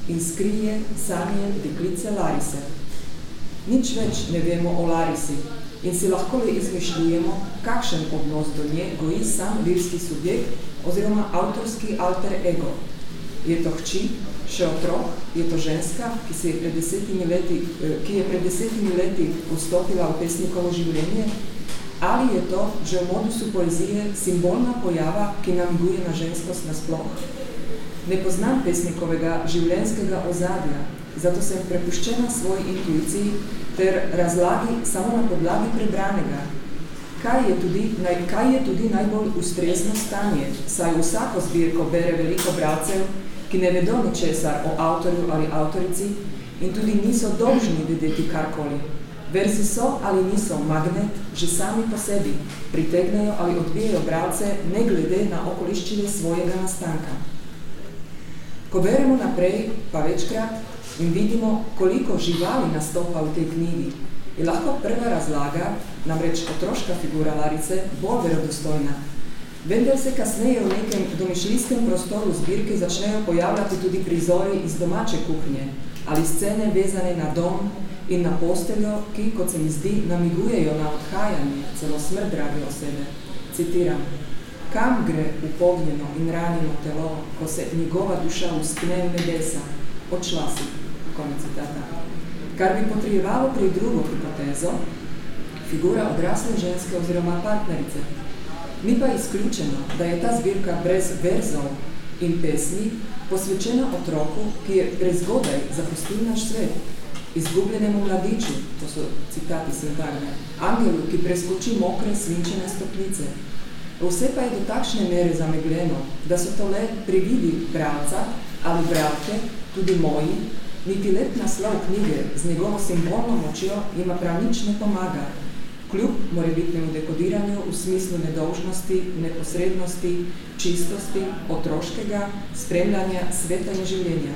in skrije sanje deklice Larise. Nič več ne vemo o Larisi in si lahko le izmišljujemo, kakšen odnos do nje goji sam lirski subjekt oziroma avtorski alter ego. Je to hči, še otrok, je to ženska, ki, se je pred desetimi leti, eh, ki je pred desetimi leti vstopila v pesnikovo življenje, ali je to že v modusu poezije simbolna pojava, ki nam guje na ženskost nasploh. Ne poznam pesnikovega življenjskega ozadja, zato sem prepuščena svoji intuiciji ter razlagi samo na podlagi prebranega. Kaj je, tudi, naj, kaj je tudi najbolj ustrezno stanje, saj vsako zbirko bere veliko bratcev, ki ne vedo ničesar o avtorju ali avtorici in tudi niso dolžni vedeti karkoli. Verzi so ali niso magnet, že sami po sebi pritegnejo ali odbijajo bralce, ne glede na okoliščine svojega nastanka. Ko beremo naprej, pa večkrat, in vidimo, koliko živali nastopa v tej knjigi, je lahko prva razlaga, namreč otroška figura Larice, bolj verodostojna. Vendar se kasneje v nekem domišljijskem prostoru zbirke začnejo pojavljati tudi prizori iz domače kuhnje ali scene vezane na dom in na posteljo, ki, kot se mi zdi, namigujejo na odhajanje, celo smrt drage osebe. Citiram, kam gre upognjeno in ranjeno telo, ko se njegova duša uskne v nebesa? Odšla si. Konec citata. Kar bi potrebovalo pri drugo hipotezo, figura odrasle ženske oziroma partnerice. Ni pa izključeno, da je ta zbirka brez verzov in pesmi posvečena otroku, ki je prezgodaj zapustil naš svet, izgubljenemu mladiču, to so citati svetarne, angelu, ki preskoči mokre, svinčene stopnice. Vse pa je do takšne mere zamegljeno, da so to le prividi bralca ali bratke, tudi moji, niti lep naslov knjige z njegovo simbolno močjo ima prav nič ne pomaga, kljub morebitnemu dekodiranju v smislu nedolžnosti, neposrednosti, čistosti, otroškega spremljanja sveta in življenja.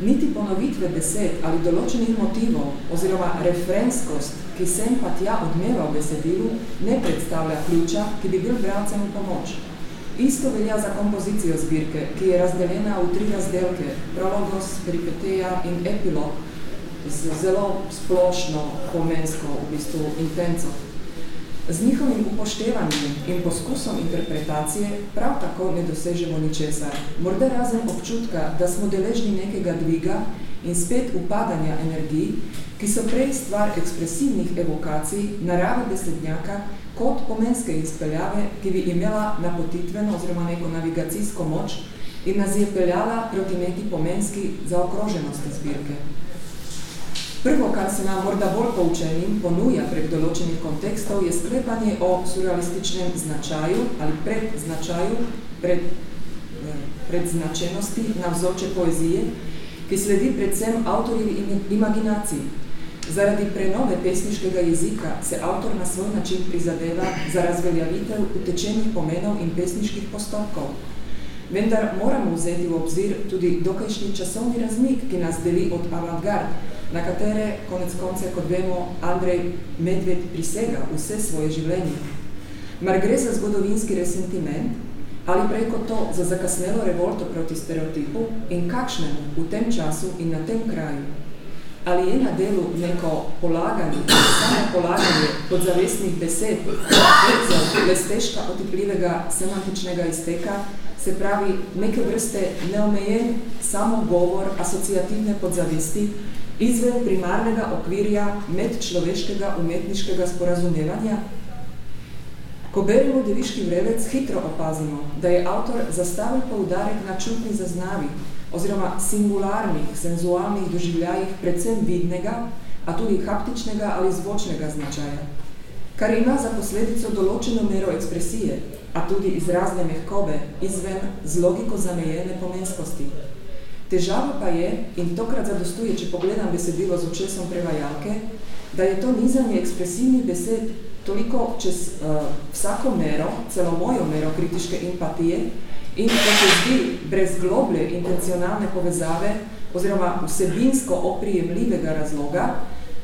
Niti ponovitve besed ali določenih motivov oziroma refrenskost, ki sem pa tja odmeva v besedilu, ne predstavlja ključa, ki bi bil bralcem v pomoč. Isto velja za kompozicijo zbirke, ki je razdeljena v tri razdelke, prologos, peripeteja in epilog, z zelo splošno, pomensko, v bistvu, intenco. Z njihovim upoštevanjem in poskusom interpretacije prav tako ne dosežemo ničesar. Morda razen občutka, da smo deležni nekega dviga in spet upadanja energij, ki so prej stvar ekspresivnih evokacij narave besednjaka kot pomenske izpeljave, ki bi imela napotitveno oziroma neko navigacijsko moč in nas je peljala proti neki pomenski zaokroženosti zbirke. Prvo, kar se nam morda bolj poučenim ponuja prek določenih kontekstov, je sklepanje o surrealističnem značaju ali predznačaju, pred, predznačenosti navzoče poezije, ki sledi predvsem avtorjevi imaginaciji. Zaradi prenove pesniškega jezika se avtor na svoj način prizadeva za razveljavitev utečenih pomenov in pesniških postopkov. Vendar moramo vzeti v obzir tudi dokajšnji časovni razmik, ki nas deli od avantgard, na katere, konec konce, kot vemo, Andrej Medved prisega vse svoje življenje. Mar gre za zgodovinski resentiment ali prej kot to za zakasnelo revolto proti stereotipu in kakšnemu v tem času in na tem kraju? Ali je na delu neko polaganje, samo polaganje podzavestnih besed, vecov, lestežka otipljivega semantičnega izteka, se pravi neke vrste neomejen samogovor asociativne podzavesti, izven primarnega okvirja medčloveškega umetniškega sporazumevanja? Ko beremo deviški vrelec, hitro opazimo, da je avtor zastavil poudarek na čutni zaznavi oziroma singularnih, senzualnih doživljajih predvsem vidnega, a tudi haptičnega ali zvočnega značaja, kar ima za posledico določeno mero ekspresije, a tudi izrazne mehkobe izven z logiko zamejene pomenskosti. Težava pa je, in tokrat zadostuje, če pogledam besedilo z očesom prevajalke, da je to nizanje ekspresivnih besed toliko čez uh, vsako mero, celo mojo mero kritiške empatije in da se zdi brez globlje intencionalne povezave oziroma vsebinsko oprijemljivega razloga,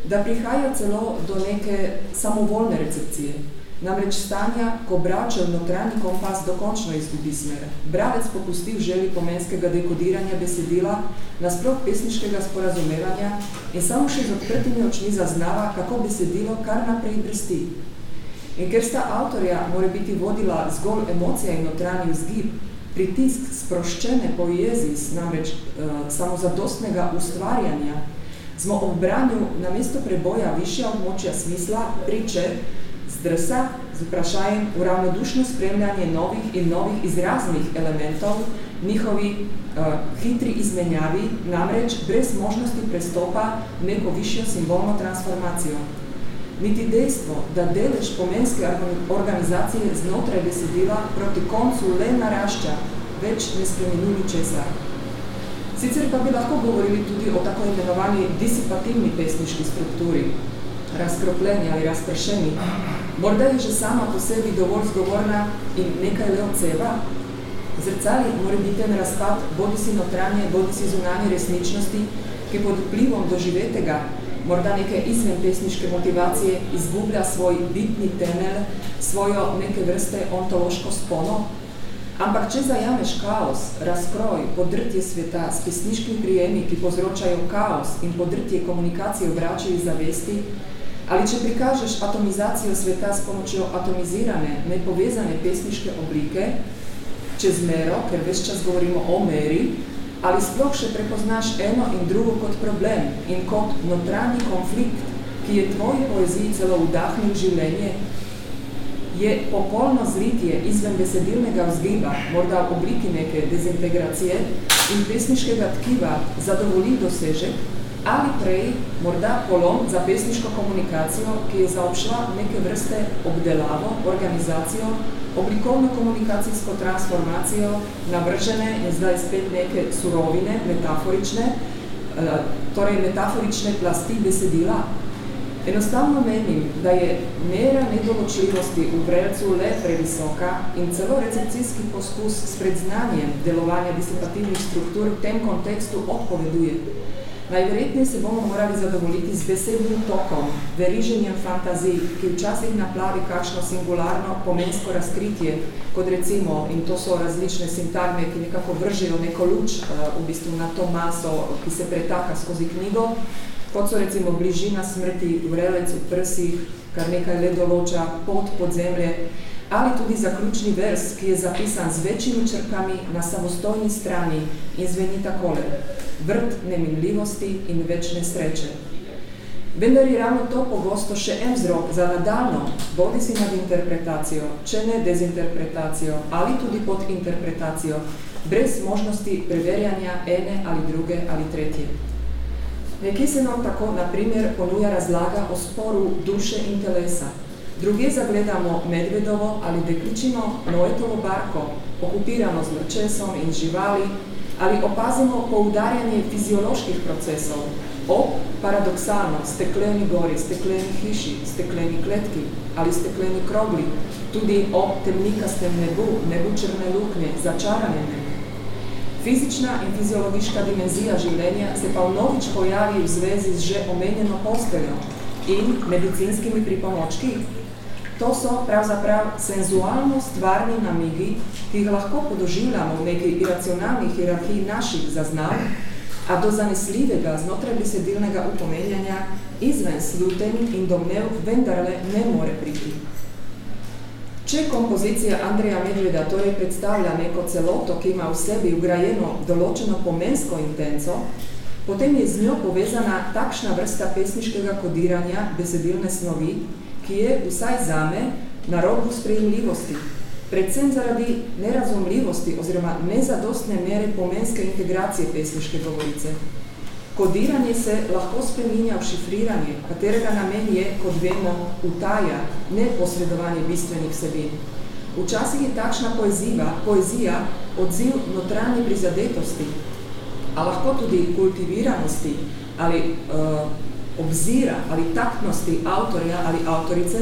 da prihaja celo do neke samovoljne recepcije. Namreč stanja, ko bračev notranji kompas dokončno izgubi smer. Bravec popusti v želi pomenskega dekodiranja besedila, nasprot pesniškega sporazumevanja in samo še z odprtimi očmi zaznava, kako besedilo kar naprej brsti. In ker sta avtorja more biti vodila zgolj emocija in notranji vzgib, pritisk sproščene poezis, namreč uh, samozadostnega ustvarjanja, smo ob branju namesto preboja višja območja smisla priče zdrsa z vprašanjem uravnodušno spremljanje novih in novih izraznih elementov, njihovi uh, hitri izmenjavi, namreč brez možnosti prestopa neko višjo simbolno transformacijo. Niti dejstvo, da delež pomenske organizacije znotraj besedila proti koncu le narašča, več ne spremenili česar. Sicer pa bi lahko govorili tudi o tako imenovani disipativni pesniški strukturi, razkropljeni ali razpršeni. Morda je že sama po sebi dovolj zgovorna in nekaj le odseva. Zrcali mora biti en razpad bodi si notranje, bodi si zunanje resničnosti, ki pod vplivom doživetega, morda neke izven pesniške motivacije, izgublja svoj bitni temelj, svojo neke vrste ontološko spono, Ampak če zajameš kaos, razkroj, podrtje sveta s pesniškim prijemi, ki povzročajo kaos in podrtje komunikacije v bračevi zavesti, ali če prikažeš atomizacijo sveta s pomočjo atomizirane, nepovezane pesniške oblike, čez mero, ker več čas govorimo o meri, ali sploh še prepoznaš eno in drugo kot problem in kot notranji konflikt, ki je tvoji poeziji celo vdahnil življenje je popolno zritje izven besedilnega vzgiba, morda v obliki neke dezintegracije in pesniškega tkiva zadovolji dosežek, ali prej morda polom za pesniško komunikacijo, ki je zaobšla neke vrste obdelavo, organizacijo, oblikovno-komunikacijsko transformacijo, navržene in zdaj spet neke surovine, metaforične, eh, torej metaforične plasti besedila, Enostavno menim, da je mera nedoločljivosti v vrelcu le previsoka in celo recepcijski poskus s predznanjem delovanja disipativnih struktur v tem kontekstu odpoveduje. Najverjetnije se bomo morali zadovoljiti z besednim tokom, veriženjem fantazij, ki včasih naplavi kakšno singularno pomensko razkritje, kot recimo, in to so različne sintagme, ki nekako vržejo neko luč uh, v bistvu na to maso, ki se pretaka skozi knjigo, kot so recimo bližina smrti, vrelec v prsih, kar nekaj le določa pot pod zemlje, ali tudi zaključni vers, ki je zapisan z večjimi črkami na samostojni strani in zveni takole, vrt neminljivosti in večne sreče. Vendar je ravno to pogosto še en vzrok za nadaljno, bodi si nad interpretacijo, če ne dezinterpretacijo, ali tudi pod interpretacijo, brez možnosti preverjanja ene ali druge ali tretje. Nekje se nam tako, na primer, ponuja razlaga o sporu duše in telesa. Druge zagledamo medvedovo ali dekličino Noetovo barko, okupirano z mrčesom in živali, ali opazimo poudarjanje fizioloških procesov, ob paradoksalno stekleni gori, stekleni hiši, stekleni kletki ali stekleni krogli, tudi ob temnikastem nebu, nebu črne luknje, začarane nebu. Fizična in fiziologička dimenzija življenja se pa vnovič pojavi v zvezi z že omenjeno posteljo in medicinskimi pripomočki. To so pravzaprav senzualno stvarni namigi, ki jih lahko podoživljamo v neki iracionalni hierarhiji naših zaznav, a do zanesljivega znotraj besedilnega upomenjanja izven slutenj in domnev vendarle ne more priti. Če kompozicija Andreja Medveda torej predstavlja neko celoto, ki ima v sebi ugrajeno določeno pomensko intenco, potem je z njo povezana takšna vrsta pesniškega kodiranja besedilne snovi, ki je vsaj zame na robu sprejemljivosti, predvsem zaradi nerazumljivosti oziroma nezadostne mere pomenske integracije pesniške govorice. Kodiranje se lahko spreminja v šifriranje, katerega namen je, kot vemo, utaja, ne posredovanje bistvenih vsebin. Včasih je takšna poezija, poezija odziv notranje prizadetosti, a lahko tudi kultiviranosti ali uh, obzira ali taktnosti avtorja ali avtorice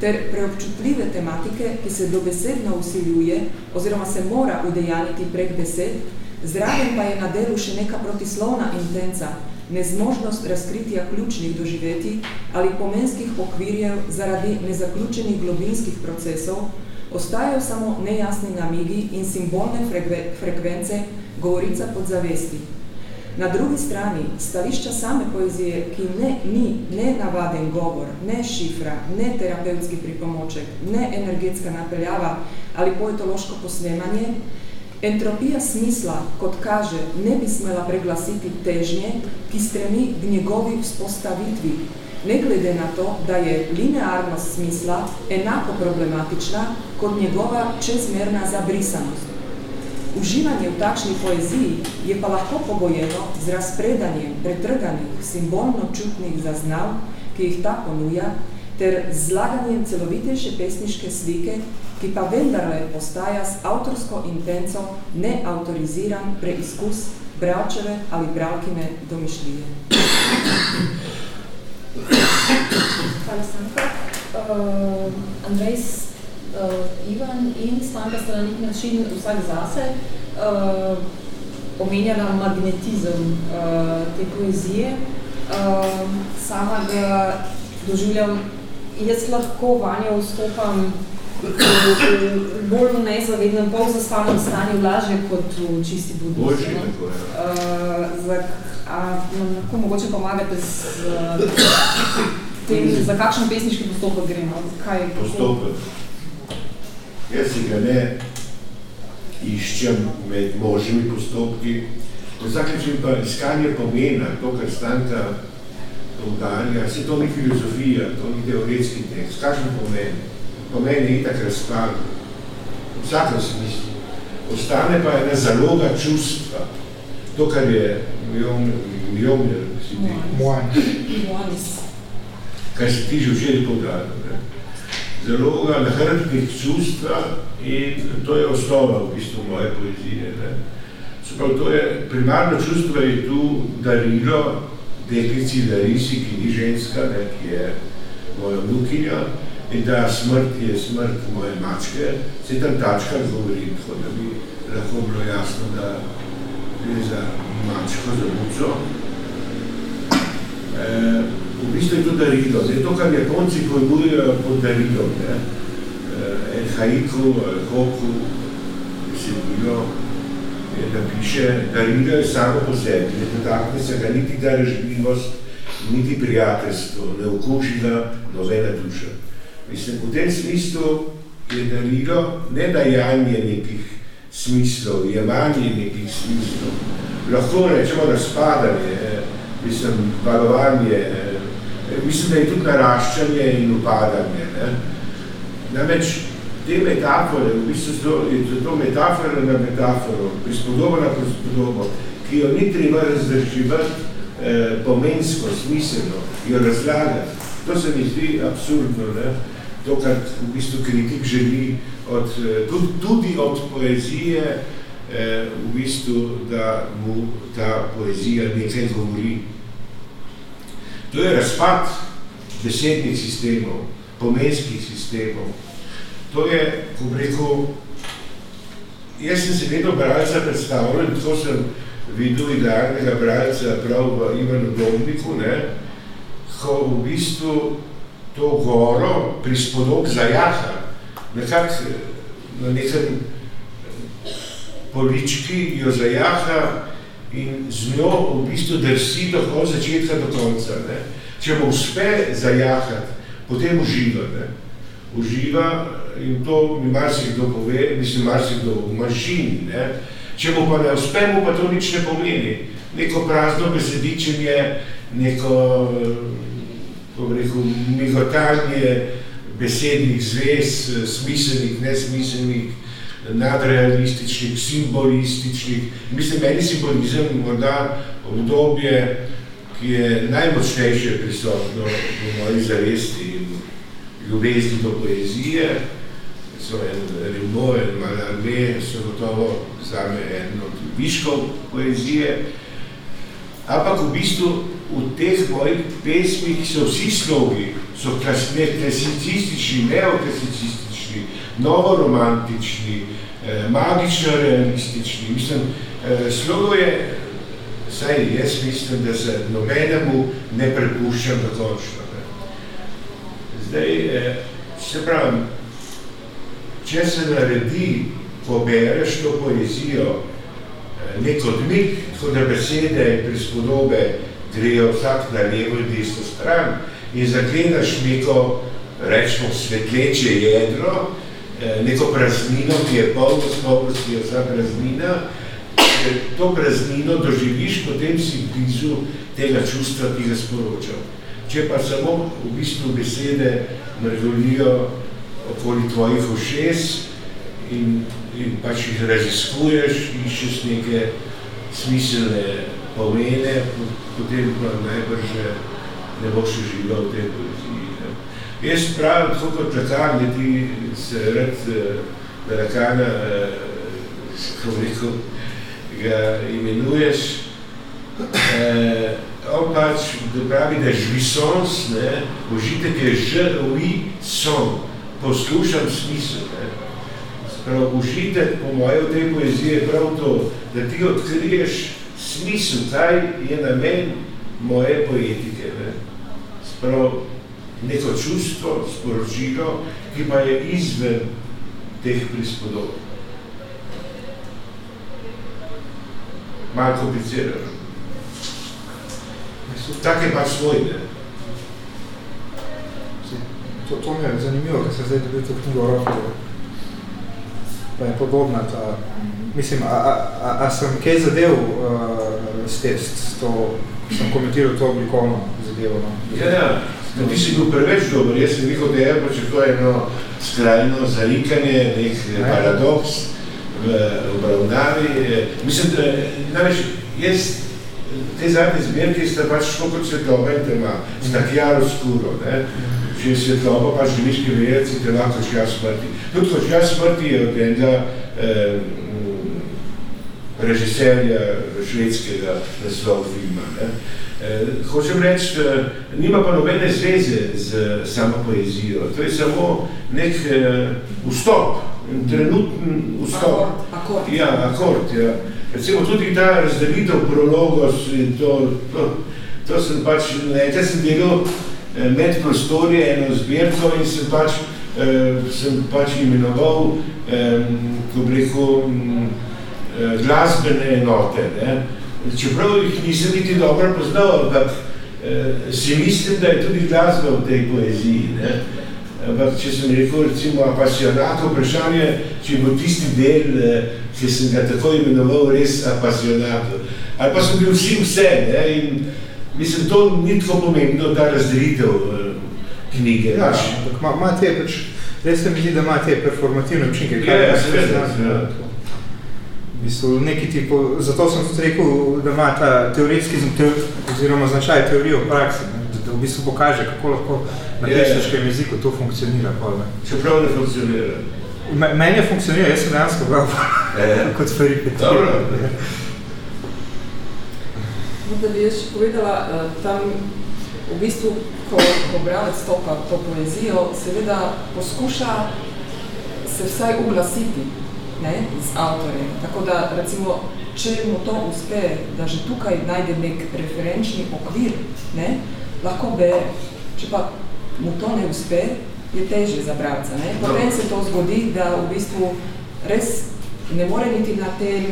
ter preobčutljive tematike, ki se dobesedno usiljuje oziroma se mora udejaniti prek besed, Zraven pa je na delu še neka protislovna intenca, nezmožnost razkritja ključnih doživetij ali pomenskih okvirjev zaradi nezaključenih globinskih procesov, ostajajo samo nejasni namigi in simbolne frekvence govorica pod zavesti. Na drugi strani, stališča same poezije, ki ne, ni ne navaden govor, ne šifra, ne terapevtski pripomoček, ne energetska napeljava ali poetološko posnemanje, Entropija smisla, kot kaže, ne bi smela preglasiti težnje, ki stremi k njegovi vzpostavitvi, ne glede na to, da je linearnost smisla enako problematična kot njegova čezmerna zabrisanost. Uživanje v takšni poeziji je pa lahko pogojeno z razpredanjem pretrganih simbolno-čutnih zaznav, ki jih ta ponuja, ter zlaganjem celovitejše pesniške slike, ki pa vendarle postaja s avtorsko intenco neautoriziran preizkus bralčeve ali bralkine domišljije. Hvala, Stanka. Uh, Andrej, uh, Ivan in Stanka sta na nek način vsak zase uh, omenjala magnetizem uh, te poezije. Uh, sama ga doživljam, jaz lahko vanjo vstopam bolj v nezavednem, pol zaspanem stanju lažje kot v čisti budnosti. No? Uh, a nam lahko mogoče pomagate s tem, za kakšen pesniški postopek gre? No? Kaj, postopek. Jaz si ga ne iščem med možnimi postopki. V vsakem pa iskanje pomena, to, kar stanka poudarja, se to ni filozofija, to ni teoretski tekst. Kakšen pomen? Pomen je itak razpad. V vsakem smislu. Ostane pa ena zaloga čustva. To, kar je Mjomir, si ti. Moanis. Kaj se ti že včeri poudaril. Zaloga na hrbtnih čustva in to je osnova v bistvu moje poezije. Ne. Prav, to je, primarno čustvo je tu darilo deklici Larisi, ki ni ženska, ne, ki je moja vnukinja, in da smrt je smrt moje mačke, se tam tačka govori, tako da bi lahko bilo jasno, da gre za mačko, za muco. E, v bistvu je to darilo, ne, to, kar Japonci pojmujejo pod darilo, ne, e, haiku, hoku, besedilo, je, da piše, darilo je samo po sebi, ne dotakne se ga niti darežljivost, niti prijateljstvo, ne okužila novena duša. Mislim, v tem smislu je darilo ne dajanje nekih smislov, jemanje nekih smislov. Lahko rečemo razpadanje, mislim, valovanje, mislim, da je tudi naraščanje in upadanje. Ne? Namreč, te metafore, v bistvu je to metafora na metaforo, prispodoba na prispodobo, ki jo ni treba razdrživati eh, pomensko, smiselno, jo razlagati. To se mi zdi absurdno, ne? to, kar v bistvu kritik želi od, tudi, tudi od poezije, eh, v bistvu, da mu ta poezija nekaj govori. To je razpad besednih sistemov, pomenskih sistemov. To je, ko rekel, jaz sem se vedno bralca predstavljal, tako sem videl idealnega bralca prav v Ivanu Domniku, ne, ko v bistvu to goro prispodok zajaha, nekak na nekem polički jo zajaha in z njo v bistvu drsi do začetka do konca. Ne. Če mu uspe zajahati, potem uživa. Ne. Uživa in to mi marsikdo pove, mislim marsikdo v mašini. Ne. Če mu pa ne uspe, mu pa to nič ne pomeni. Neko prazno besedičenje, neko rekel, migotanje besednih zvez, smiselnih, nesmiselnih, nadrealističnih, simbolističnih. Mislim, meni simbolizem morda obdobje, ki je najmočnejše prisotno v moji zavesti in ljubezni do poezije, so en Rimbaud, en Mallarmé, so gotovo zame en od viškov poezije, ampak v bistvu v teh mojih pesmih so vsi slogi, so klasicistični, neoklasicistični, novoromantični, eh, magično-realistični. Mislim, eh, slogo je, saj jaz mislim, da se nobenemu ne prepuščam dokončno. Zdaj, eh, se pravim, če se naredi, ko bereš to poezijo, nek odmik, tako da besede in prispodobe grejo vsak na levo in desno stran in zagledaš neko, rečemo, svetleče jedro, neko praznino, ki je polno spolnosti, je vsa praznina, to praznino doživiš, potem si blizu tega čustva, ki ga sporočal. Če pa samo v bistvu besede mrgolijo okoli tvojih ušes in, in pač jih raziskuješ, iščeš neke smiselne pomene, potem pa najbrž ne boš živel v tej poeziji. Jaz pravim, tako kot Lacan, ne ti se rad da Lacana, kako rekel, ga imenuješ, eh, on pač pravi, da žvisons, ne, užitek je ž-vi son, poslušam smisel. Prav, užitek po moje v tej poeziji je prav to, da ti odkriješ smisel, kaj je namen moje poetike. Ne. Sprav, neko čustvo, sporočilo, ki pa je izven teh prispodob. Malo komplicirano. Tak je pač svoj, ne? To, to mi je zanimivo, ker se zdaj dobil to knjigo roko. Pa je podobna ta, mislim, a, a, a, a sem kaj zadev uh, s test, s to, sem komentiral to oblikovno zadevo, no? Ja, ja. No, ti si bil preveč dober, jaz sem rekel, da je pa če to eno skrajno zarikanje, nek ne. paradoks v obravnavi. Mislim, da, namreč, jaz te zadnje zbirke sta pač šlo kot svetloba in tema, sta kjaro skuro, ne. Če je svetloba, pač želiški vejelci, te lahko čja smrti. Tudi ko čja smrti je od enega eh, režiserja švedskega naslov filma. Ne. Eh, hočem reči, eh, nima pa nobene zveze z samo poezijo. To je samo nek eh, vstop, trenutni vstop. Akord, akord. Ja, akord, ja. Recimo tudi ta razdelitev prologos in to, to, to sem pač, nekaj sem delal eh, med prostorje eno zbirko in sem pač, eh, sem pač imenoval, eh, ko bi rekel, eh, glasbene enote. Ne? Čeprav jih nisem niti dobro poznal, ampak eh, si mislim, da je tudi glasba v tej poeziji. Ne? Ampak, če sem rekel, recimo, apasionato vprašanje, če bo tisti del, eh, ki sem ga tako imenoval, res apasionato. Ali pa so bil vsi vse, ne? in mislim, to ni tako pomembno, ta razdelitev eh, knjige. Ja, ampak ima, ima te pač, res se mi zdi, da ima te performativne učinke. Ja, ja, seveda, ja. V bistvu, neki tipo, zato sem tudi rekel, da ima ta teoretski teori, oziroma značaj teorije v praksi, ne? da v bistvu pokaže, kako lahko na pesniškem jeziku to funkcionira. Pol, ne? Čeprav ne funkcionira. Me, meni je funkcionira, jaz sem dejansko bral kot peripetija. No, da bi jaz še povedala, eh, tam v bistvu, ko, ko bralec stopa to poezijo, seveda poskuša se vsaj uglasiti ne, z avtorjem. Tako da, recimo, če mu to uspe, da že tukaj najde nek referenčni okvir, ne, lahko bere. Če pa mu to ne uspe, je težje za bralca. Ne. Potem se to zgodi, da v bistvu res ne more niti na tem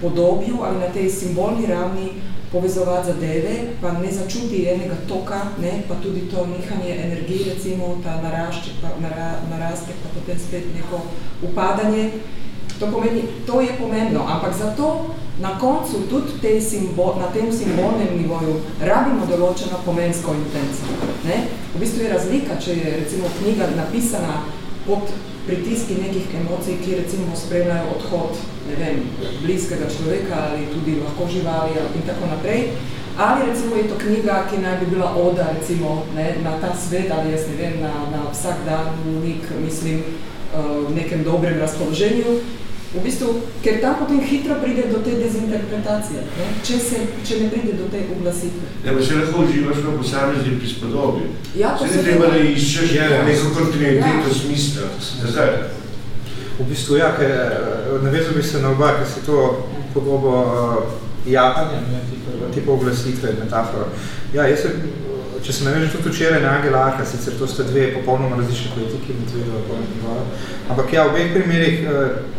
podobju ali na tej simbolni ravni povezovati zadeve, pa ne začuti enega toka, ne, pa tudi to nihanje energije, recimo, ta narašče, pa, nara, naraste, pa potem spet neko upadanje. To pomeni, to je pomembno, ampak zato na koncu tudi te simbol, na tem simbolnem nivoju rabimo določeno pomensko intenco. Ne? V bistvu je razlika, če je recimo knjiga napisana pod pritiski nekih emocij, ki recimo spremljajo odhod ne vem, bliskega človeka ali tudi lahko živali in tako naprej. Ali recimo je to knjiga, ki naj bi bila oda recimo ne, na ta svet ali jaz ne vem, na, na vsak dan nek, mislim, v nekem dobrem razpoloženju. V bistvu, ker tam potem hitro pride do te dezinterpretacije, ne? Če, se, če ne pride do te uglasitve. Ja, pa se lahko uživaš v posamezni prispodobi. Ja, se ne treba, da iščeš ja, ja. neko kontinuiteto ja. smisla. Zakaj? V bistvu, ja, ker navezal bi se na oba, ker se to podobo uh, jahanja, ne, tipo, oglasitve, metafora. Ja, jaz se, če se navežem tudi včeraj na Angela Arha, sicer to sta dve popolnoma različne politike, ampak ja, v obeh primerih uh,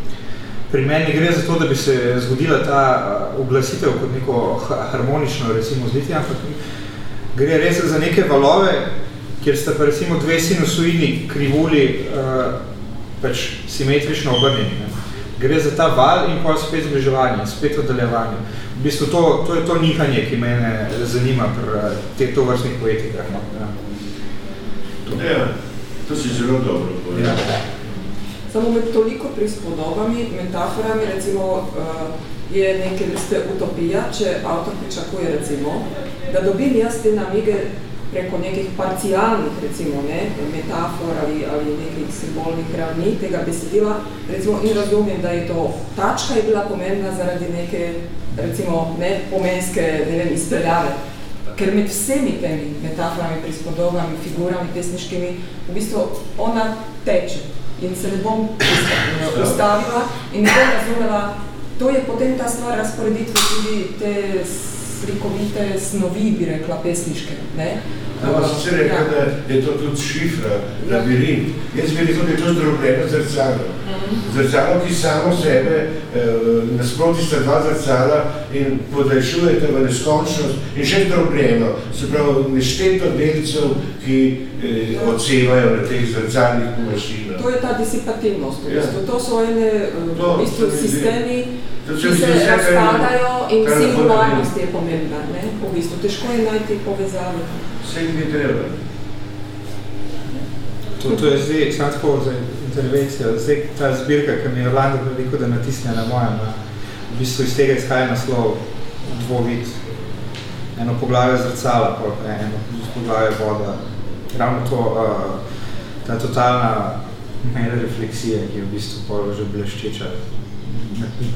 pri meni gre za to, da bi se zgodila ta oglasitev kot neko harmonično, recimo, zlitje, ampak gre res za neke valove, kjer sta pa recimo dve sinusoidni krivuli uh, pač simetrično obrnjeni. Ne. gre za ta val in pa spet zbliževanje, spet oddaljevanje. V bistvu to, to je to nihanje, ki mene zanima pri teh tovrstnih poetikah. No? Ja. To. Ja, to si zelo dobro povedal. Ja. Samo med toliko prispodobami, metaforami, recimo, uh, je neke vrste utopija, če avtor pričakuje, recimo, da dobim jaz te namige preko nekih parcialnih, recimo, ne, metafor ali, ali nekih simbolnih ravni tega besedila, recimo, in razumem, da je to tačka je bila pomembna zaradi neke, recimo, ne, pomenske, ne vem, izpeljave. Ker med vsemi temi metaforami, prispodobami, figurami pesniškimi, v bistvu ona teče in se ne bom ustavila. In ne bom razumela, to je potem ta stvar razporeditve tudi te slikovite snovi, bi rekla, pesniške. Ne? Ampak se rekel, ja. da je to tudi šifra, labirint. Jaz bi rekel, da je to zdrobljeno zrcalo. Mhm. Zrcalo, ki samo sebe, eh, nasproti sta dva zrcala in podaljšujete v neskončnost in še zdrobljeno, se pravi nešteto delcev, ki eh, ja. odsevajo na teh zrcalnih površinah. To je ta disipativnost. Ja. To so ene eh, v bistvu sistemi, ki se razpadajo in singularnost je pomembna. Ne? V bistvu, težko je najti povezave vse jim je treba. To, to je zdaj, samo tako za intervencijo, zdaj ta zbirka, ki mi je Orlando veliko da natisne na mojem, na, v bistvu iz tega izhaja naslov dvovid, eno poglavje zrcala, pa eno poglavje voda. Ravno to, uh, ta totalna mera refleksija, ki je v bistvu polo že bleščeča,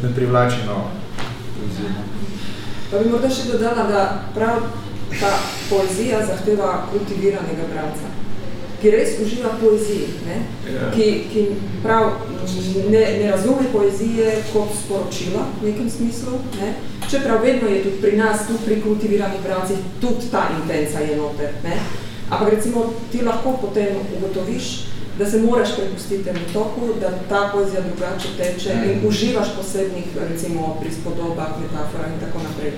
neprivlačeno izvedno. Pa bi morda še dodala, da prav ta poezija zahteva kultiviranega bralca, ki res uživa poeziji, ne? Ja. Ki, ki prav ne, ne razume poezije kot sporočila v nekem smislu, ne? čeprav vedno je tudi pri nas, tudi pri kultiviranih bralcih, tudi ta intenca je noter. Ne? Ampak recimo ti lahko potem ugotoviš, da se moraš prepustiti temu toku, da ta poezija drugače teče mm. in uživaš posebnih, recimo, prispodobah, metaforah in tako naprej.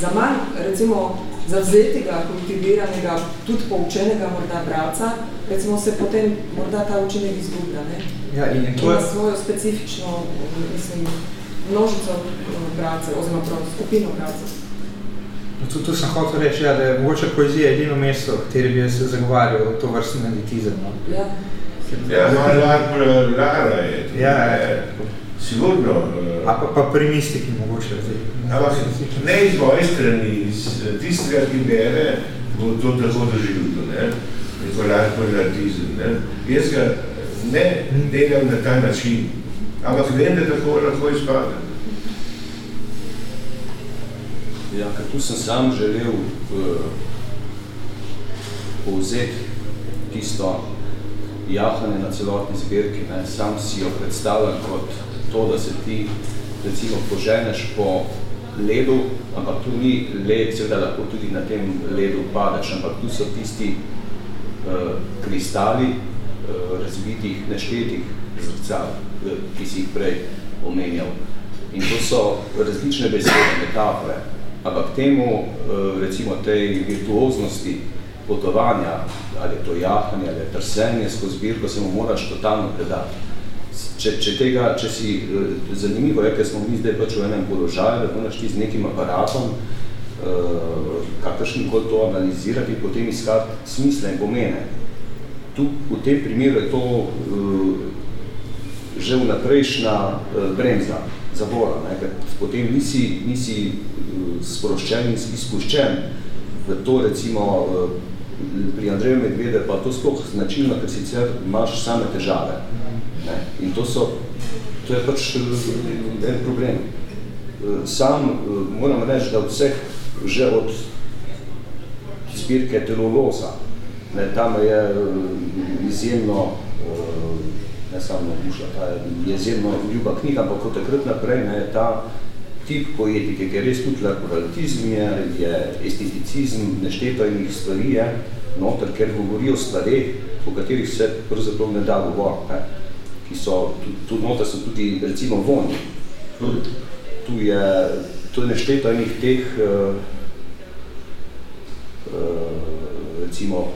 Za manj, recimo, zavzetega, kultiviranega, tudi poučenega morda bralca, recimo se potem morda ta učinek izgublja, ne? Ja, in to je... Ima svojo specifično, mislim, množico eh, bralcev, oziroma prav, skupino bralcev. No, tu, tu sem hotel reči, ja, da je mogoče poezija edino mesto, v kateri bi se zagovarjal to vrstni elitizem. No? Ja. Ja, malo rara je. Ja, je. Sigurno. Uh, A pa, pa pri mistiki mogoče. Ampak ne iz moje strani, iz tistega, ki bere, bo to tako doživljeno, ne? Nikolajkoratizem, ne? Jaz ga ne delam na ta način, ampak vem, da tako lahko izpade. Ja, ker tu sem sam želel uh, povzeti tisto jahanje na celotni zbirki. Ne? Sam si jo predstavljam kot to, da se ti recimo poženeš po ledu, ampak tu ni led, seveda lahko tudi na tem ledu padeš, ampak tu so tisti uh, kristali uh, razbitih, neštetih zrcal, uh, ki si jih prej omenjal. In to so različne besede, metafore, ampak temu, uh, recimo tej virtuoznosti potovanja, ali je to jahanje, ali je trsenje skozi zbirko, se mu moraš totalno predati. Če, če, tega, če si eh, zanimivo je, ker smo mi zdaj pač v enem položaju, da moraš ti z nekim aparatom uh, kakršnim kot to analizirati potem iskati smisle in pomene. Tu v tem primeru je to uh, že vnaprejšnja bremza, zavora, ne? ker potem nisi, nisi sproščen in izpuščen to recimo uh, pri Andreju Medvede pa to sploh značilno, ker sicer imaš same težave. Ne? In to so, to je pač eh, en problem. Eh, sam eh, moram reči, da vseh, že od zbirke teloloza, ne, tam je izjemno, ne samo ta je izjemno ljuba knjiga, ampak od takrat naprej ne, ta tip poetike, ki je res tudi pluralizm, je, je esteticizm, nešteto enih stvari je, noter, ker govori o stvareh, o katerih se pravzaprav ne da govoriti, ki so, tudi noter so tudi, recimo, vonji. Tu je, tu je nešteto enih teh, uh, uh, recimo,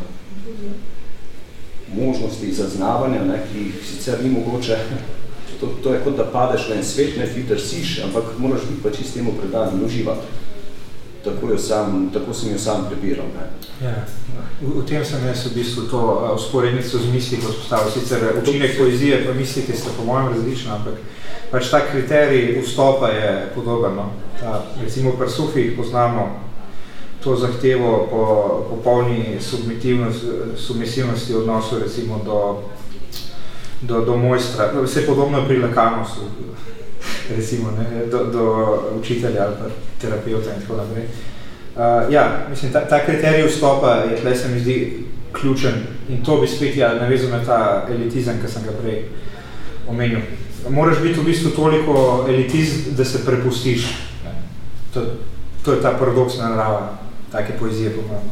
možnosti zaznavanja, ne, ki jih sicer ni mogoče to, to je kot da padeš na en svet, ne fiter siš, ampak moraš biti pa čist temu predan in uživati. Tako, jo sam, tako sem jo sam prebiral. Ne. Ja, v, v tem sem jaz v bistvu to usporednico z misli postavil. Sicer učinek poezije pa mislite sta po mojem različna, ampak pač ta kriterij vstopa je podoben. No. Ta, recimo pri Sufih poznamo to zahtevo po popolni submisivnosti odnosu recimo do, do, do mojstra. Vse podobno je pri Lakanusu, recimo, ne, do, do učitelja ali pa terapeuta in tako naprej. Uh, ja, mislim, ta, ta kriterij vstopa je tle se mi zdi ključen in to bi spet ja, navezal na ta elitizem, ki sem ga prej omenil. Moraš biti v bistvu toliko elitiz, da se prepustiš. To, to je ta paradoksna narava take poezije, po mojem.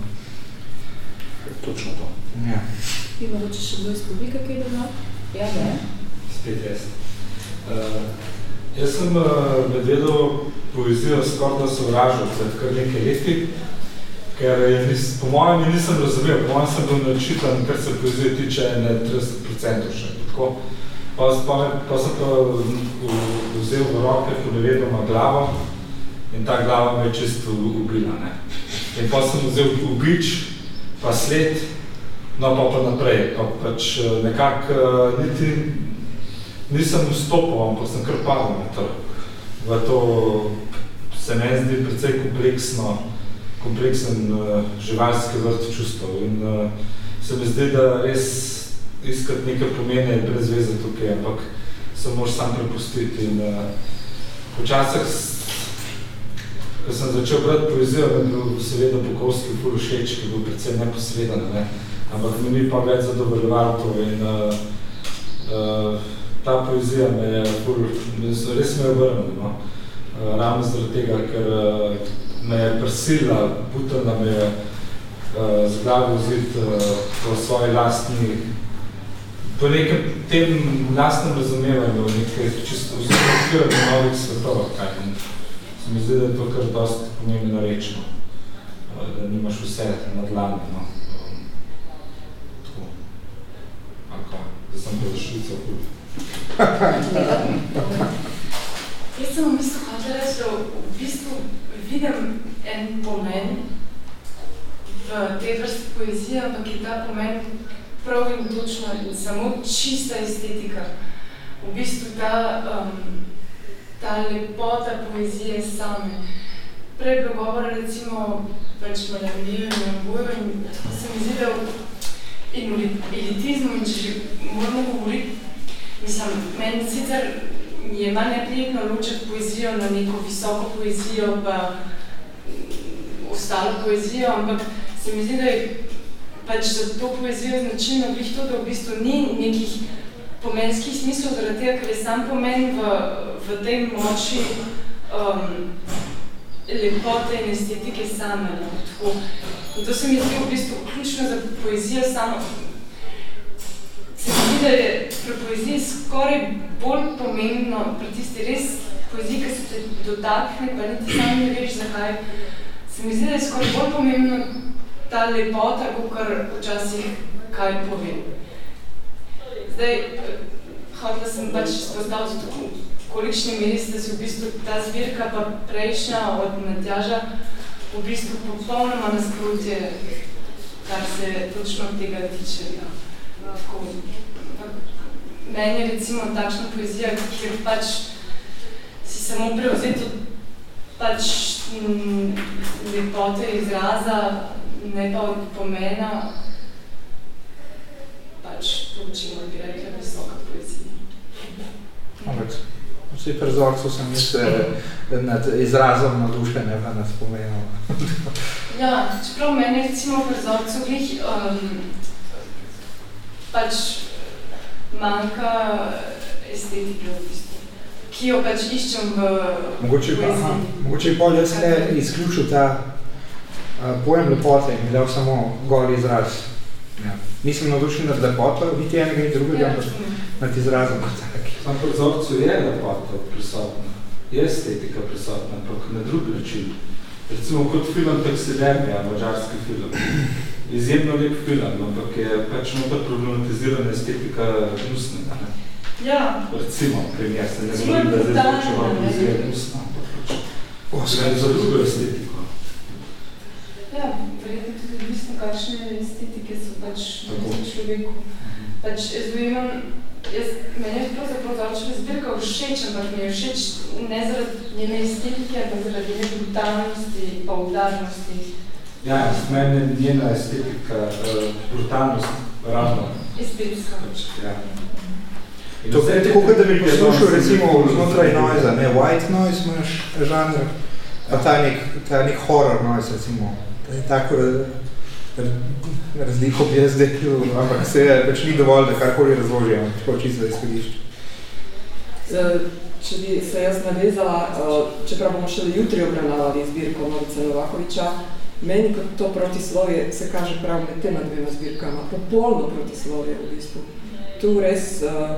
Točno to. Ja. Bi mogoče še kdo iz publika kaj dodal? Ja, ne? Spet jaz. Uh, jaz sem uh, medvedel poezijo skoraj da sovražil pred kar nekaj leti, ker je, nis, po mojem nisem razumel, po mojem sem bil načitan, kar se poezije tiče ne 30% še. Tako. Pa, pa, pa sem pa vzel v roke ponevedoma glavo in ta glava me je čisto ubila. Ne. In pa sem vzel ubič, pa sled, no pa pa naprej. Pa pač eh, nekako eh, niti nisem vstopil, ampak sem kar padel na to. V to se meni zdi precej kompleksno, kompleksen uh, živalski vrt čustev. In uh, se mi zdi, da res iskati nekaj pomene je brez veze tukaj, ampak se moraš sam prepustiti. In uh, počasih ko sem začel brati poezijo, mi je bil seveda Bukovski ful všeč, ki je bil predvsem neposredan, ne? Ampak mi ni pa več zadovoljeval to in uh, uh, ta poezija me je ful, res me je vrnil, no? uh, ravno zaradi tega, ker uh, me je prsila, butala me je uh, z glavi vzit uh, po svoji lastni po nekem tem lastnem razumevanju, nekaj čisto vzit novih svetov, kaj se mi zdi, da je to kar dosti pomembno rečno, da nimaš vse na dlani, no. Tako. Ako, da sem pa za Švico hud. Jaz sem v bistvu hotel reči, da v bistvu vidim en pomen v tej vrsti poezije, ampak je ta pomen prav in točno in samo čista estetika. V bistvu ta um, ta lepota poezije same. Prej bilo govora recimo pač malamilijo in obojo in se mi zdi, da in elitizmu in če že moramo govoriti, mislim, meni sicer je manj neprijetno ločati poezijo na neko visoko poezijo pa ostalo poezijo, ampak se mi zdi, da je pač za to poezijo značilno glih to, da v bistvu ni nekih pomenskih smislov, zaradi tega, ker je sam pomen v, v tej moči um, lepote in estetike same. Tako. In to se mi zdi v bistvu ključno za poezijo samo. Se mi zdi, da je pri poeziji skoraj bolj pomembno, pri tisti res poeziji, ki se te dotakne, pa niti sam ne veš, zakaj. Se mi zdi, da je skoraj bolj pomembno ta lepota, kot kar včasih kaj povem. Zdaj, hotela sem pač spoznati tako, kolikšni meri ste si v bistvu ta zbirka pa prejšnja od Matjaža v bistvu popolnoma nasprotje, kar se točno tega tiče. Ja. Tako, meni je recimo takšna poezija, kjer pač si samo prevzeto pač m, lepote izraza, ne pa od pomena, pač to, če bi rekla, visoka poezija. Ampak vsi prezorcu sem misle nad izrazom nadušenja, pa nas pomenil. ja, čeprav meni recimo prezorcu glih um, pač manjka estetike v bistvu, ki jo pač iščem v mogoče pa, aha, mogoče je pol jaz ne izključil ta uh, pojem lepote in mi dal samo goli izraz. Ja. Nisem navdušen nad lepoto, niti enega ni drugega, ja, ampak nad izrazom kot taki. Sam po vzorcu je lepota prisotna, je estetika prisotna, ampak na drug način. Recimo kot film Taxidermija, mađarski film. Izjemno lep film, ampak je pač nota problematizirana estetika gnusnega. Ja. Recimo, primer, se ne želim, da zdaj brutalno, zvučeva ne. izgled ustno. Gre za drugo estetiko. Ja, verjetno odvisno, kakšne estetike so pač v človeku. Pač jaz dojemam, jaz, meni je pravzaprav Zavčeva zbirka všeč, ampak mi je všeč ne zaradi njene estetike, ampak zaradi njene brutalnosti pa udarnosti. Ja, meni je njena estetika, uh, brutalnost, ravno. Estetska. Pač, ja. In To je tako, kot da bi poslušal recimo znotraj noise, ne, white noise imaš žanr, pa ta nek, ta nek horror noise recimo. To je tako, razliko bi jaz zdaj, ampak se pač ni dovolj, da karkoli razložim, tako čisto izhodišče. Če bi se jaz navezala, eh, čeprav bomo šele jutri obravnavali zbirko Novica Novakoviča, meni kot to protislovje se kaže prav med tema dvema zbirkama, popolno protislovje v bistvu. Tu res uh,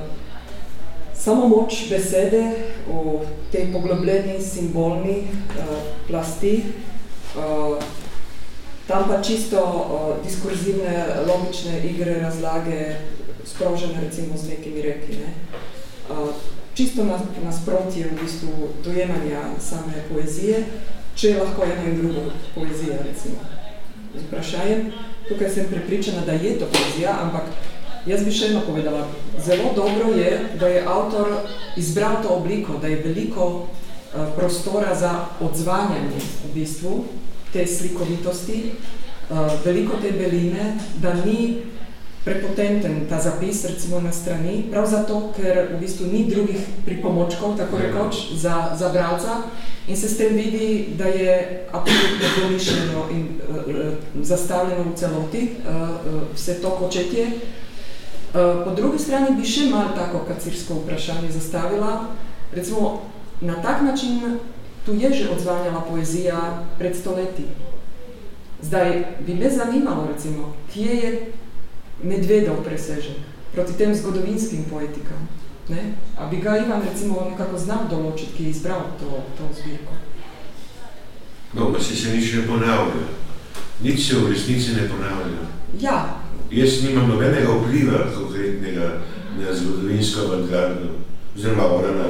samo moč besede v tej poglobljeni simbolni uh, plasti, uh, tam pa čisto uh, diskurzivne, logične igre, razlage, sprožene recimo z nekimi reki. Ne? Uh, čisto nas, nasprotje v bistvu dojemanja same poezije, če je lahko eno in drugo poezija, recimo. Z vprašanjem, tukaj sem prepričana, da je to poezija, ampak jaz bi še eno povedala. Zelo dobro je, da je avtor izbral to obliko, da je veliko prostora za odzvanjanje v bistvu te slikovitosti, uh, veliko te beline, da ni prepotenten ta zapis recimo na strani, prav zato, ker v bistvu ni drugih pripomočkov, tako rekoč, za, za bralca in se s tem vidi, da je absolutno domišljeno in uh, zastavljeno v celoti uh, vse to početje. Uh, po drugi strani bi še malo tako kacirsko vprašanje zastavila. Recimo, na tak način tu je že odzvanjala poezija pred stoletji. Zdaj bi me zanimalo, recimo, kje je Medvedov presežek proti tem zgodovinskim poetikam. Ne? A bi ga Ivan recimo nekako znal določiti, ki je izbral to, to zbirko? No, pa si se nič ne ponavlja. Nič se v resnici ne ponavlja. Ja. Jaz nimam nobenega vpliva konkretnega na zgodovinsko avantgardo, oziroma ona na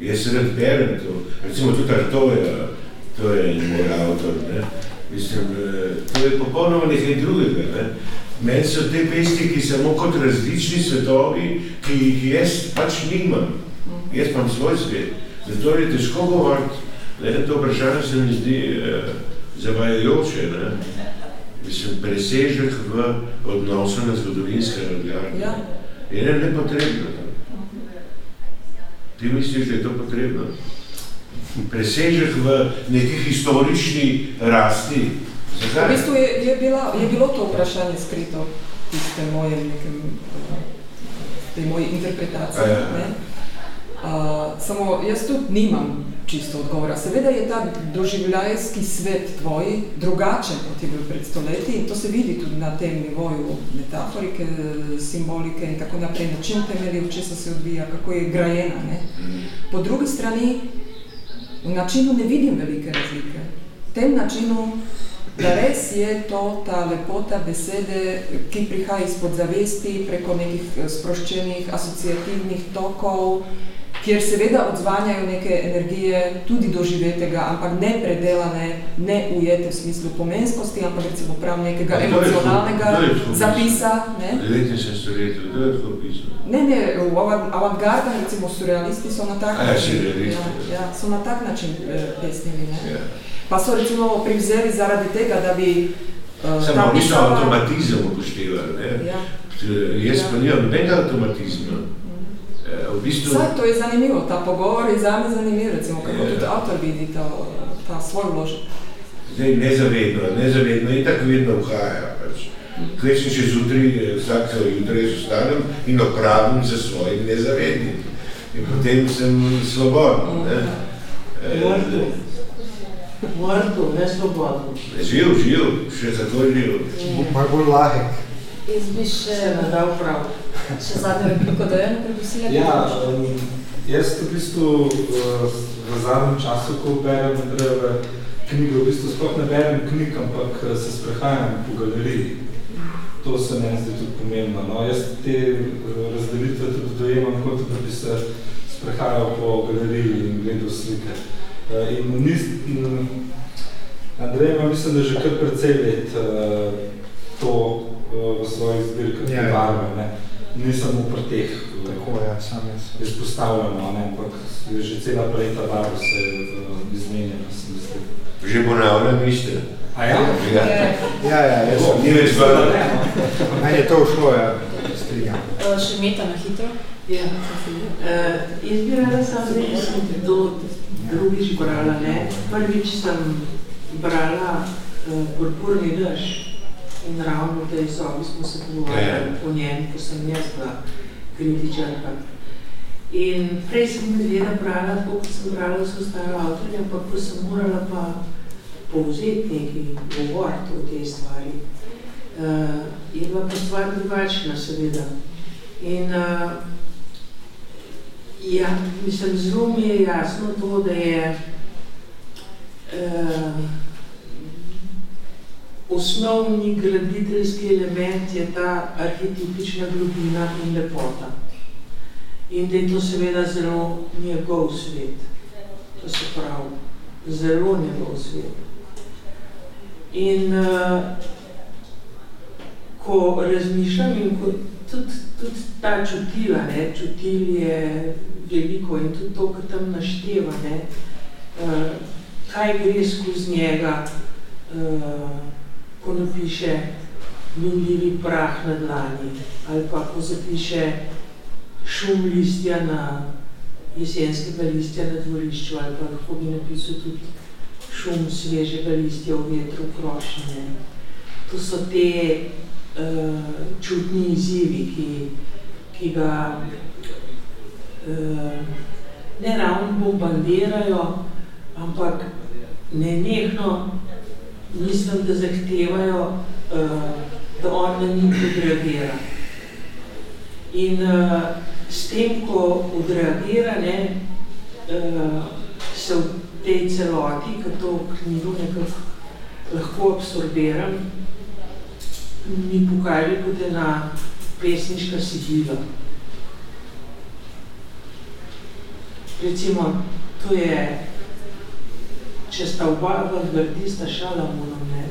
Jaz se rad berem to, recimo tudi Artoja, to je moj avtor, ne. Mislim, eh, to je popolnoma nekaj drugega, ne. Meni so te pesniki samo kot različni svetovi, ki jih jaz pač nimam. Jaz imam svoj svet. Zato je težko govoriti, ne, to vprašanje se mi zdi eh, zavajajoče, ne. Mislim, presežek v odnosu na zgodovinske avantgarde. Ja. Je ne, nepotrebno. Ti misliš, da je to potrebno? Presežek v neki historični rasti. V Zakaj? bistvu je, je, bila, je bilo to vprašanje skrito v tistem mojem nekem, tej moji interpretaciji. Ja. Ne? Uh, samo jaz tudi nimam čisto odgovora. Seveda je ta doživljajski svet tvoj drugačen, kot je bil pred stoletji in to se vidi tudi na tem nivoju metaforike, simbolike in tako naprej, na čem temelji, v česa se odvija, kako je grajena. Ne? Po drugi strani, v načinu ne vidim velike razlike. V tem načinu, da res je to ta lepota besede, ki prihaja izpod zavesti preko nekih eh, sproščenih asociativnih tokov, kjer seveda odzvanjajo neke energije tudi doživetega, ampak ne predelane, ne ujete v smislu pomenskosti, ampak recimo prav nekega A to emocionalnega to zapisa. Ne? Letni sem stoletju, to je tako pisano. Ne, ne, v avant- avantgarda, recimo surrealisti so na tak ja, surrealisti. ja, ja, so na tak način eh, pesnili, ne. Ja. Pa so recimo privzeli zaradi tega, da bi uh, Samo mi smo avtomatizem upoštevali, ne? Ja. Jaz Ja. pa nimam nobenega avtomatizma. Eh, V bistvu, Saj, to je zanimivo, ta pogovor je zame zanimiv, recimo, kako Ja. tudi avtor vidi ta, ta svoj vložek. zdaj nezavedno, nezavedno in tako vedno vhaja. Pač. Kaj sem še zjutraj, eh, vsak jutri jaz vstanem in opravim za svojim nezavednim. In potem sem svoboden. Ne? Eh, Vrtu. Vrtu, ne svobodno. Živ, živ, še tako živ. Malo bolj lahek. Jaz bi še, Se nam dal prav. še zadnjo repliko Dejana preglasila. Ja, um, jaz v bistvu uh, v zadnjem času, ko berem Andrejeve knjige, v bistvu sploh ne berem knjig, ampak uh, se sprehajam po galeriji. To to se meni zdi tudi pomembno. No, jaz te razdelitve tudi dojemam, kot da bi se sprehajal po galeriji in gledal slike. In nis, Andrej ima mislim, da že kar precej let to v svojih zbirkah ja, barve, ne. Nisem v preteh Tako, ja, sam jaz. izpostavljeno, ne, ampak je že cela paleta barv se izmenjena, se mislim. Že ponavljam iste. A ja? Ja, ja, ja jaz sem. Ni več barv. Meni je to ušlo, ja, strigam. Še meta na hitro. Ja. Uh, jaz bi rada sam zdaj, sem to drugič brala, ne. Prvič sem brala uh, Purpurni dež in ravno v tej sobi smo se pogovarjali o njem, ko sem jaz bila kritičarka. In prej sem gleda brala, tako kot sem brala vse ostale avtorje, ampak ko sem morala pa povzeti neki govoriti o tej stvari, uh, je bila pa stvar drugačna, seveda. In uh, ja, mislim, zelo mi je jasno to, da je uh, osnovni graditeljski element je ta arhetipična globina in lepota. In da je to seveda zelo njegov svet. To se pravi, zelo njegov svet. In uh, ko razmišljam in ko tudi, tudi ta čutila, ne, čutil je veliko in tudi to, kar tam našteva, ne, uh, kaj gre skozi njega, uh, ko napiše minljivi prah na dlani, ali pa ko zapiše šum listja na jesenskega listja na dvorišču, ali pa lahko bi napisal tudi šum svežega listja v vetru krošnje. To so te uh, čutni izzivi, ki, ki ga uh, ne ravno bombardirajo, ampak nenehno mislim, da zahtevajo, uh, da on na njih odreagira. In uh, s tem, ko odreagira, ne, uh, se v tej celoti, ko to knjigo nekako lahko absorbiram, mi pokaže kot ena pesniška sidila. Recimo, to je če sta oba avantgardista Šalamunom, ne,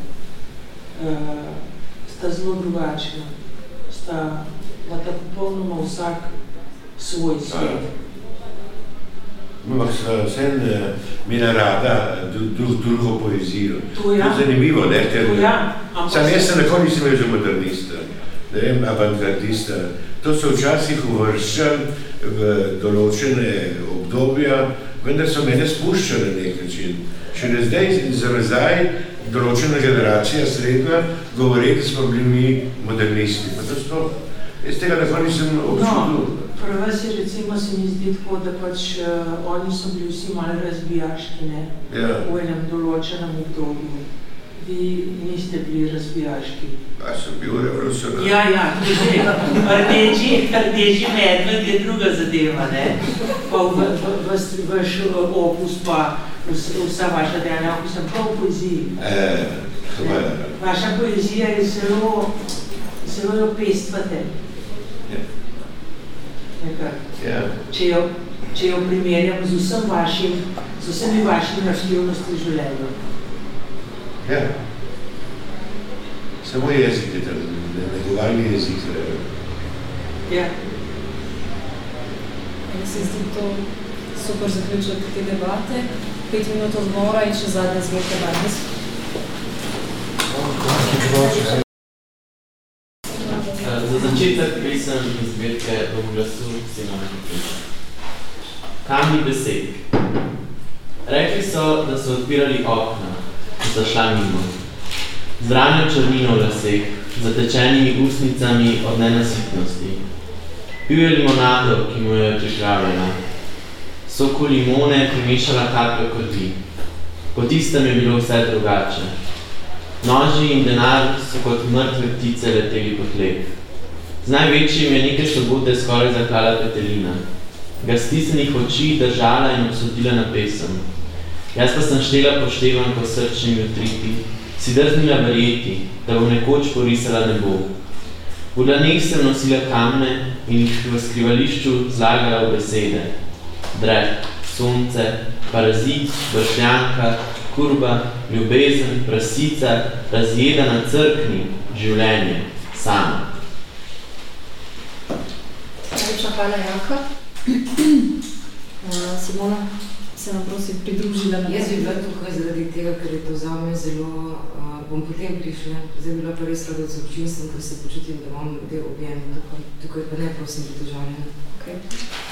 uh, sta zelo drugačna. Sta, imata popolnoma vsak svoj svet. Ampak vsem mi narada drug, drugo poezijo. To ja. To je zanimivo, ne? Ker, to ja. Sam jaz se nekoli nisem imel za modernista, ne vem, avantgardista. To so včasih uvrščali v določene obdobja, vendar so mene spuščali na nek način. Šele zdaj, za nazaj, določena generacija srednja, govori, da smo bili mi modernisti. Pa to sto, jaz tega tako nisem občutil. No, pri vas je recimo se mi zdi tako, da pač uh, oni so bili vsi malo razbijaški, ne? Ja. V enem določenem obdobju. Vi niste bili razbijaški. A sem bil revolucionar. Ja, ja, to je rdeči, rdeči medved je druga zadeva, ne? Pa v, v, v, vaš opus pa vsa vaša dejanja, ko sem prav v poeziji. E, Vaša poezija je zelo, zelo jo pestvate. Ja. Ja. Če, jo, če jo primerjam z vsem vašim, z vsemi vašimi aktivnosti v življenju. Ja. Samo jezik je tam, negovalni jezik. Ja. Meni se zdi to super zaključek te debate pet minut odmora in še zadnja zbirka danes. Za začetek pisem iz zbirke v glasu Simona Kupiča. Kamni besed. Rekli so, da so odpirali okna, ko so šla mimo. Zranjo črnino v laseh, zatečenimi usnicami od nenasitnosti. Pil je limonado, ki mu je pripravljena, soko limone primešala kapljo krvi. Po tistem je bilo vse drugače. Noži in denar so kot mrtve ptice leteli po tleh. Z največjim je nekaj sobote skoraj zaklala petelina. Ga stisnenih oči držala in obsodila na pesem. Jaz pa sem štela poštevan po srčnimi utriti, si drznila verjeti, da bo nekoč porisala nebo. V dlaneh sem nosila kamne in jih v skrivališču zlagala v besede. Drek, sonce, parazit, bršljanka, kurba, ljubezen, prasica, razjedana crkni, življenje, sama. Najlepša hvala, Janka. Uh, Simona, se nam prosim pridružila na Jaz bi bila tukaj zaradi tega, ker je to zame zelo, uh, bom potem prišla, zdaj bi bila pa res rada odsočim sem, ker se počutim, da imam del objem, tukaj, tukaj pa ne prosim državljena. Okay.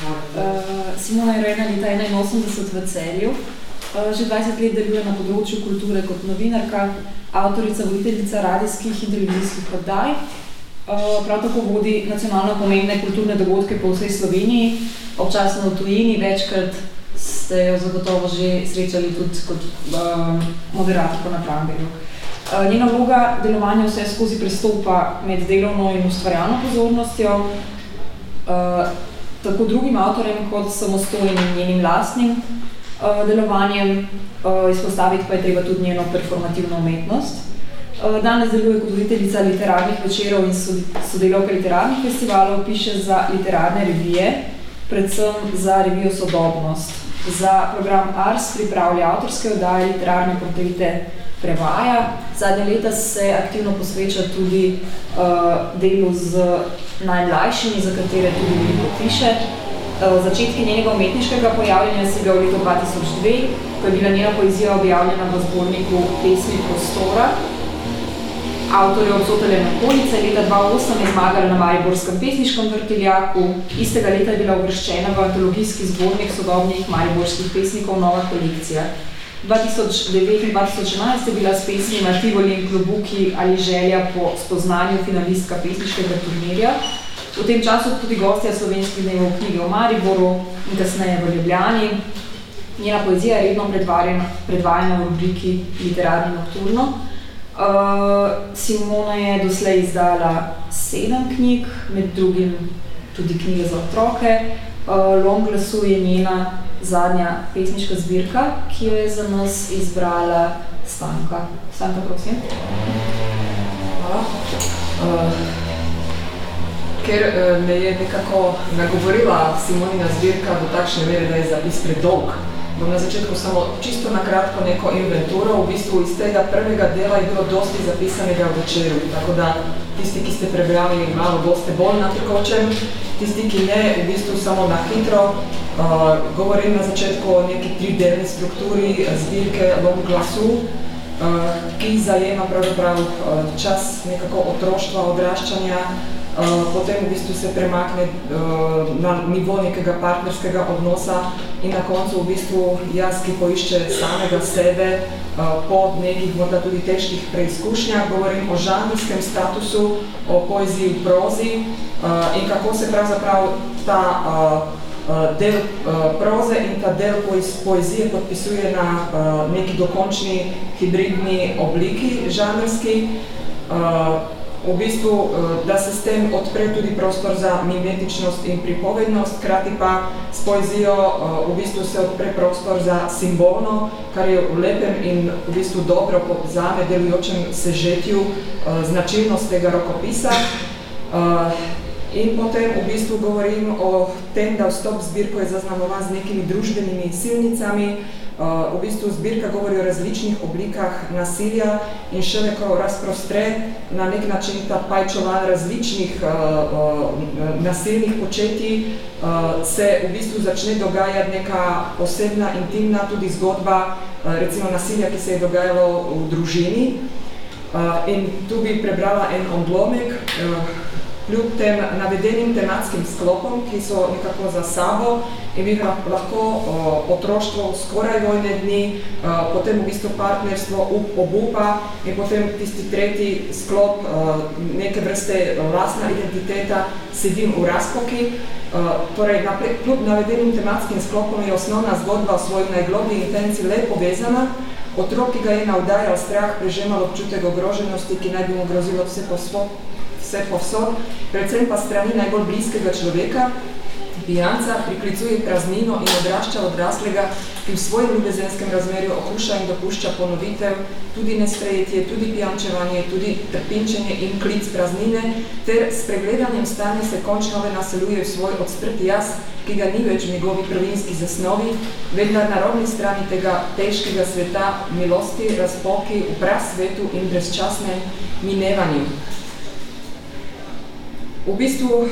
Uh, Simona je rojena leta 81 v Celju. Uh, že 20 let deluje na področju kulture kot novinarka, avtorica, voditeljica radijskih in televizijskih oddaj. Uh, prav tako vodi nacionalno pomembne kulturne dogodke po vsej Sloveniji, občasno v tujini, večkrat ste jo zagotovo že srečali tudi kot uh, moderatorko na Pramberju. Uh, njena vloga delovanja vse skozi prestopa med delovno in ustvarjalno pozornostjo, uh, tako drugim avtorjem kot samostojnim njenim lastnim uh, delovanjem, uh, izpostaviti pa je treba tudi njeno performativno umetnost. Uh, danes deluje kot voditeljica literarnih večerov in sodelavka literarnih festivalov, piše za literarne revije, predvsem za revijo Sodobnost. Za program Ars pripravlja avtorske oddaje, literarne portrete prevaja. Zadnje leta se aktivno posveča tudi uh, delu z najmlajšimi, za katere tudi veliko piše. Uh, začetki njenega umetniškega pojavljanja si ga v letu 2002, ko je bila njena poezija objavljena v zborniku Pesmi prostora, avtorje obsotelje okolice. Leta 2008 je zmagala na Mariborskem pesniškem vrtiljaku. Istega leta je bila uvrščena v antologijski zbornik sodobnih mariborskih pesnikov Nova kolekcija. 2009 in 2011 je bila s pesmi na Tivoli in Klobuki ali želja po spoznanju finalistka pesniškega turnirja. V tem času tudi gostja slovenskih dnevov knjige v Mariboru in kasneje v Ljubljani. Njena poezija je redno predvajana v rubriki Literarni nocturno. Uh, Simona je doslej izdala sedem knjig, med drugim tudi knjige za otroke. Uh, Long glasu je njena zadnja pesniška zbirka, ki jo je za nas izbrala Stanka. Stanka, prosim. Hvala. Uh, ker uh, me je nekako nagovorila Simonina zbirka do takšne mere, da je zapis predolg, bom na začetku samo čisto na kratko neko inventuro. V bistvu iz tega prvega dela je bilo dosti zapisanega v večeru, tako da tisti, ki ste prebrali malo, boste bolj na tekočem, tisti, ki ne, v bistvu samo na hitro. Uh, govorim na začetku o neki tridelni strukturi zbirke long glasu, uh, ki zajema pravzaprav uh, čas nekako otroštva, odraščanja, potem v bistvu se premakne uh, na nivo nekega partnerskega odnosa in na koncu v bistvu jaz, ki poišče samega sebe uh, po nekih morda tudi težkih preizkušnjah, govorim o žanrskem statusu, o poeziji v prozi in kako se pravzaprav ta del proze in ta del poezije podpisuje na neki dokončni hibridni obliki žanrski. V bistvu, eh, da se s tem odpre tudi prostor za mimetičnost in pripovednost, krati pa s poezijo eh, v bistvu se odpre prostor za simbolno, kar je v lepem in v bistvu dobro po zame delujočem sežetju eh, značilnost tega rokopisa. In potem v bistvu govorim o tem, da vstop zbirko je zaznamovan z nekimi družbenimi silnicami, v bistvu zbirka govori o različnih oblikah nasilja in še neko razprostre na nek način ta pajčovan različnih uh, uh, nasilnih početij se v bistvu začne dogajati neka posebna, intimna tudi zgodba, recimo nasilja, ki se je dogajalo v družini. In tu bi prebrala en odlomek, kljub tem navedenim tematskim sklopom, ki so nekako za sabo in bi lahko o, otroštvo skoraj vojne dni, o, potem v bistvu partnerstvo up, obupa in potem tisti tretji sklop, o, neke vrste vlastna identiteta, sedim v razpoki. Uh, torej, napre, kljub navedenim tematskim sklopom je osnovna zgodba o svoji najglobni intenci le povezana. Otrok, ki ga je navdajal strah, prežemal občutek ogroženosti, ki naj bi mu grozilo vse posod, vse povsod, predvsem pa strani najbolj bliskega človeka, Pijanca priklicuje praznino in odrašča odraslega, ki v svojem ljubezenskem razmerju okuša in dopušča ponovitev, tudi nesprejetje, tudi pijančevanje, tudi trpinčenje in klic praznine, ter s pregledanjem stanja se končno naseljuje v svoj odstrti jaz, ki ga ni več v njegovi prvinski zasnovi, vendar na robni strani tega težkega sveta milosti, razpoki v prav svetu in brezčasnem minevanju. V bistvu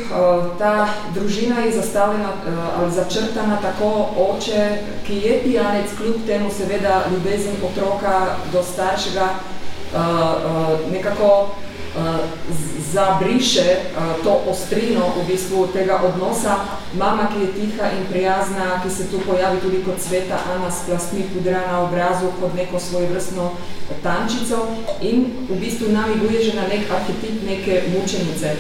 ta družina je zastavljena ali začrtana tako oče, ki je pijanec, kljub temu seveda ljubezen otroka do staršega nekako zabriše to ostrino v bistvu tega odnosa. Mama, ki je tiha in prijazna, ki se tu pojavi tudi kot sveta Ana s plastmi pudra na obrazu, kot neko svojevrstno tančico in v bistvu namiguje že na nek arhetip neke mučenice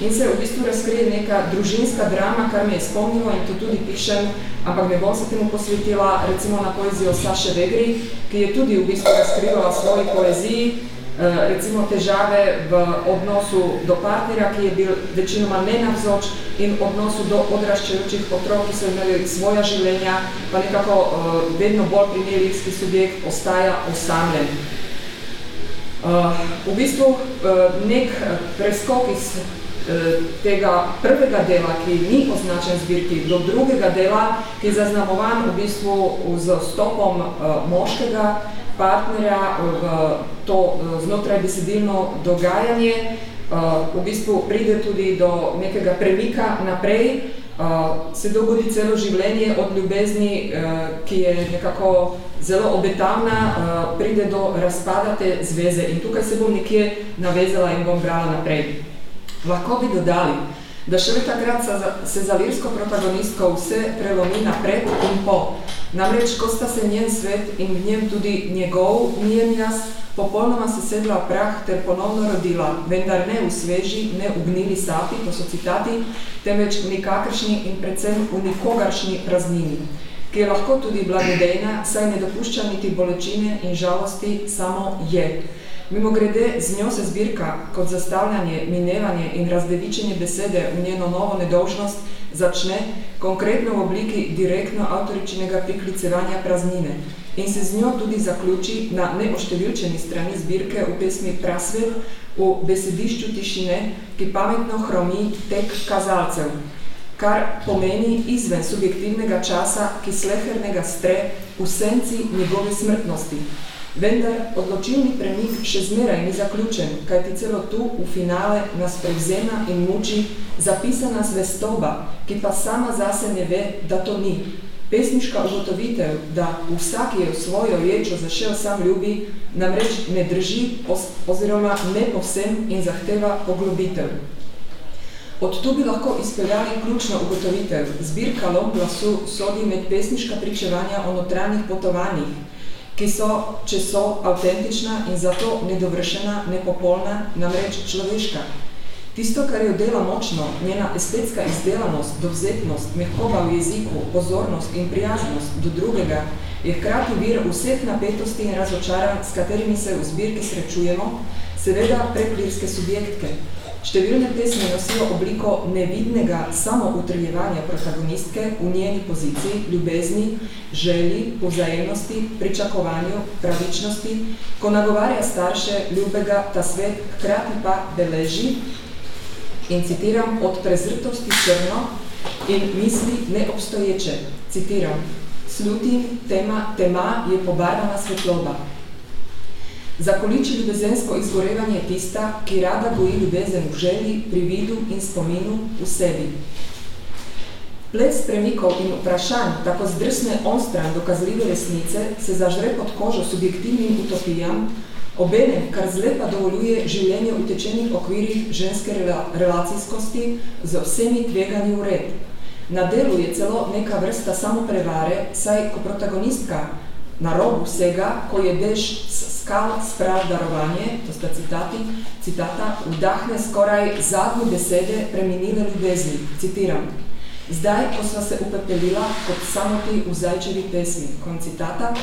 in se v bistvu razkrije neka družinska drama, kar mi je spomnilo in to tudi pišem, ampak ne bom se temu posvetila recimo na poezijo Saše Vegri, ki je tudi v bistvu razkrivala svoji poeziji, recimo težave v odnosu do partnerja, ki je bil večinoma nenavzoč in odnosu do odraščajočih otrok, ki so imeli svoja življenja, pa nekako vedno bolj primerijski subjekt ostaja osamljen. V bistvu nek preskok iz tega prvega dela, ki ni označen zbirki, do drugega dela, ki je zaznamovan v bistvu z vstopom moškega partnerja v to znotraj besedilno dogajanje, v bistvu pride tudi do nekega premika naprej, se dogodi celo življenje od ljubezni, ki je nekako zelo obetavna, pride do razpada te zveze in tukaj se bom nekje navezala in bom brala naprej. Lahko bi dodali, da šele takrat se za lirsko protagonistko vse prelomi napred in po. Namreč, ko sta se njen svet in v njem tudi njegov, njen jaz, popolnoma sesedla v prah ter ponovno rodila, vendar ne v sveži, ne v gnili sapi, to so citati, temveč v nikakršni in predvsem v nikogaršni praznini, ki je lahko tudi blagodejna, saj ne dopušča niti bolečine in žalosti, samo je. Mimogrede, z njo se zbirka kot zastavljanje, minevanje in razdevičenje besede v njeno novo nedolžnost začne konkretno v obliki direktno avtoričinega priklicevanja praznine in se z njo tudi zaključi na neoštevilčeni strani zbirke v pesmi Prasvet v besedišču tišine, ki pametno hromi tek kazalcev, kar pomeni izven subjektivnega časa, ki slehernega stre v senci njegove smrtnosti. Vendar odločilni premik še zmeraj ni zaključen, kajti celo tu v finale nas prevzema in muči zapisana zvestoba, ki pa sama zase ne ve, da to ni. Pesniška ugotovitev, da vsak je v svojo ječo zašel sam ljubi, namreč ne drži oziroma ne povsem in zahteva poglobitev. Od tu bi lahko izpeljali ključno ugotovitev. Zbirka Lom glasu sodi med pesniška pričevanja o notranjih potovanjih, ki so, če so, avtentična in zato nedovršena, nepopolna, namreč človeška. Tisto, kar jo dela močno, njena estetska izdelanost, dovzetnost, mehkoba v jeziku, pozornost in prijaznost do drugega, je hkrati vir vseh napetosti in razočaranj, s katerimi se v zbirki srečujemo, seveda prek lirske subjektke, Številne pesmi nosijo obliko nevidnega samoutrjevanja protagonistke v njeni poziciji, ljubezni, želi, vzajemnosti, pričakovanju, pravičnosti, ko nagovarja starše ljubega ta svet, hkrati pa beleži in citiram, od prezrtosti črno in misli neobstoječe, citiram, slutim, tema, tema je pobarvana svetloba, Zakoliči ljubezensko izgorevanje tista, ki rada goji ljubezen v želji, pri vidu in spominu v sebi. Ples premikov in vprašanj tako zdrsne onstran dokazljive resnice se zažre pod kožo subjektivnim utopijam, obenem, kar zlepa dovoljuje življenje v tečenih okvirih ženske relacijskosti z vsemi tveganji v red. Na delu je celo neka vrsta samoprevare, saj ko protagonistka na robu vsega, ko je dež skal sprav darovanje, to sta citati, citata, vdahne skoraj zadnje besede preminile ljubezni, citiram. Zdaj, ko sva se upepelila kot samoti v zajčevi pesmi, kon citata,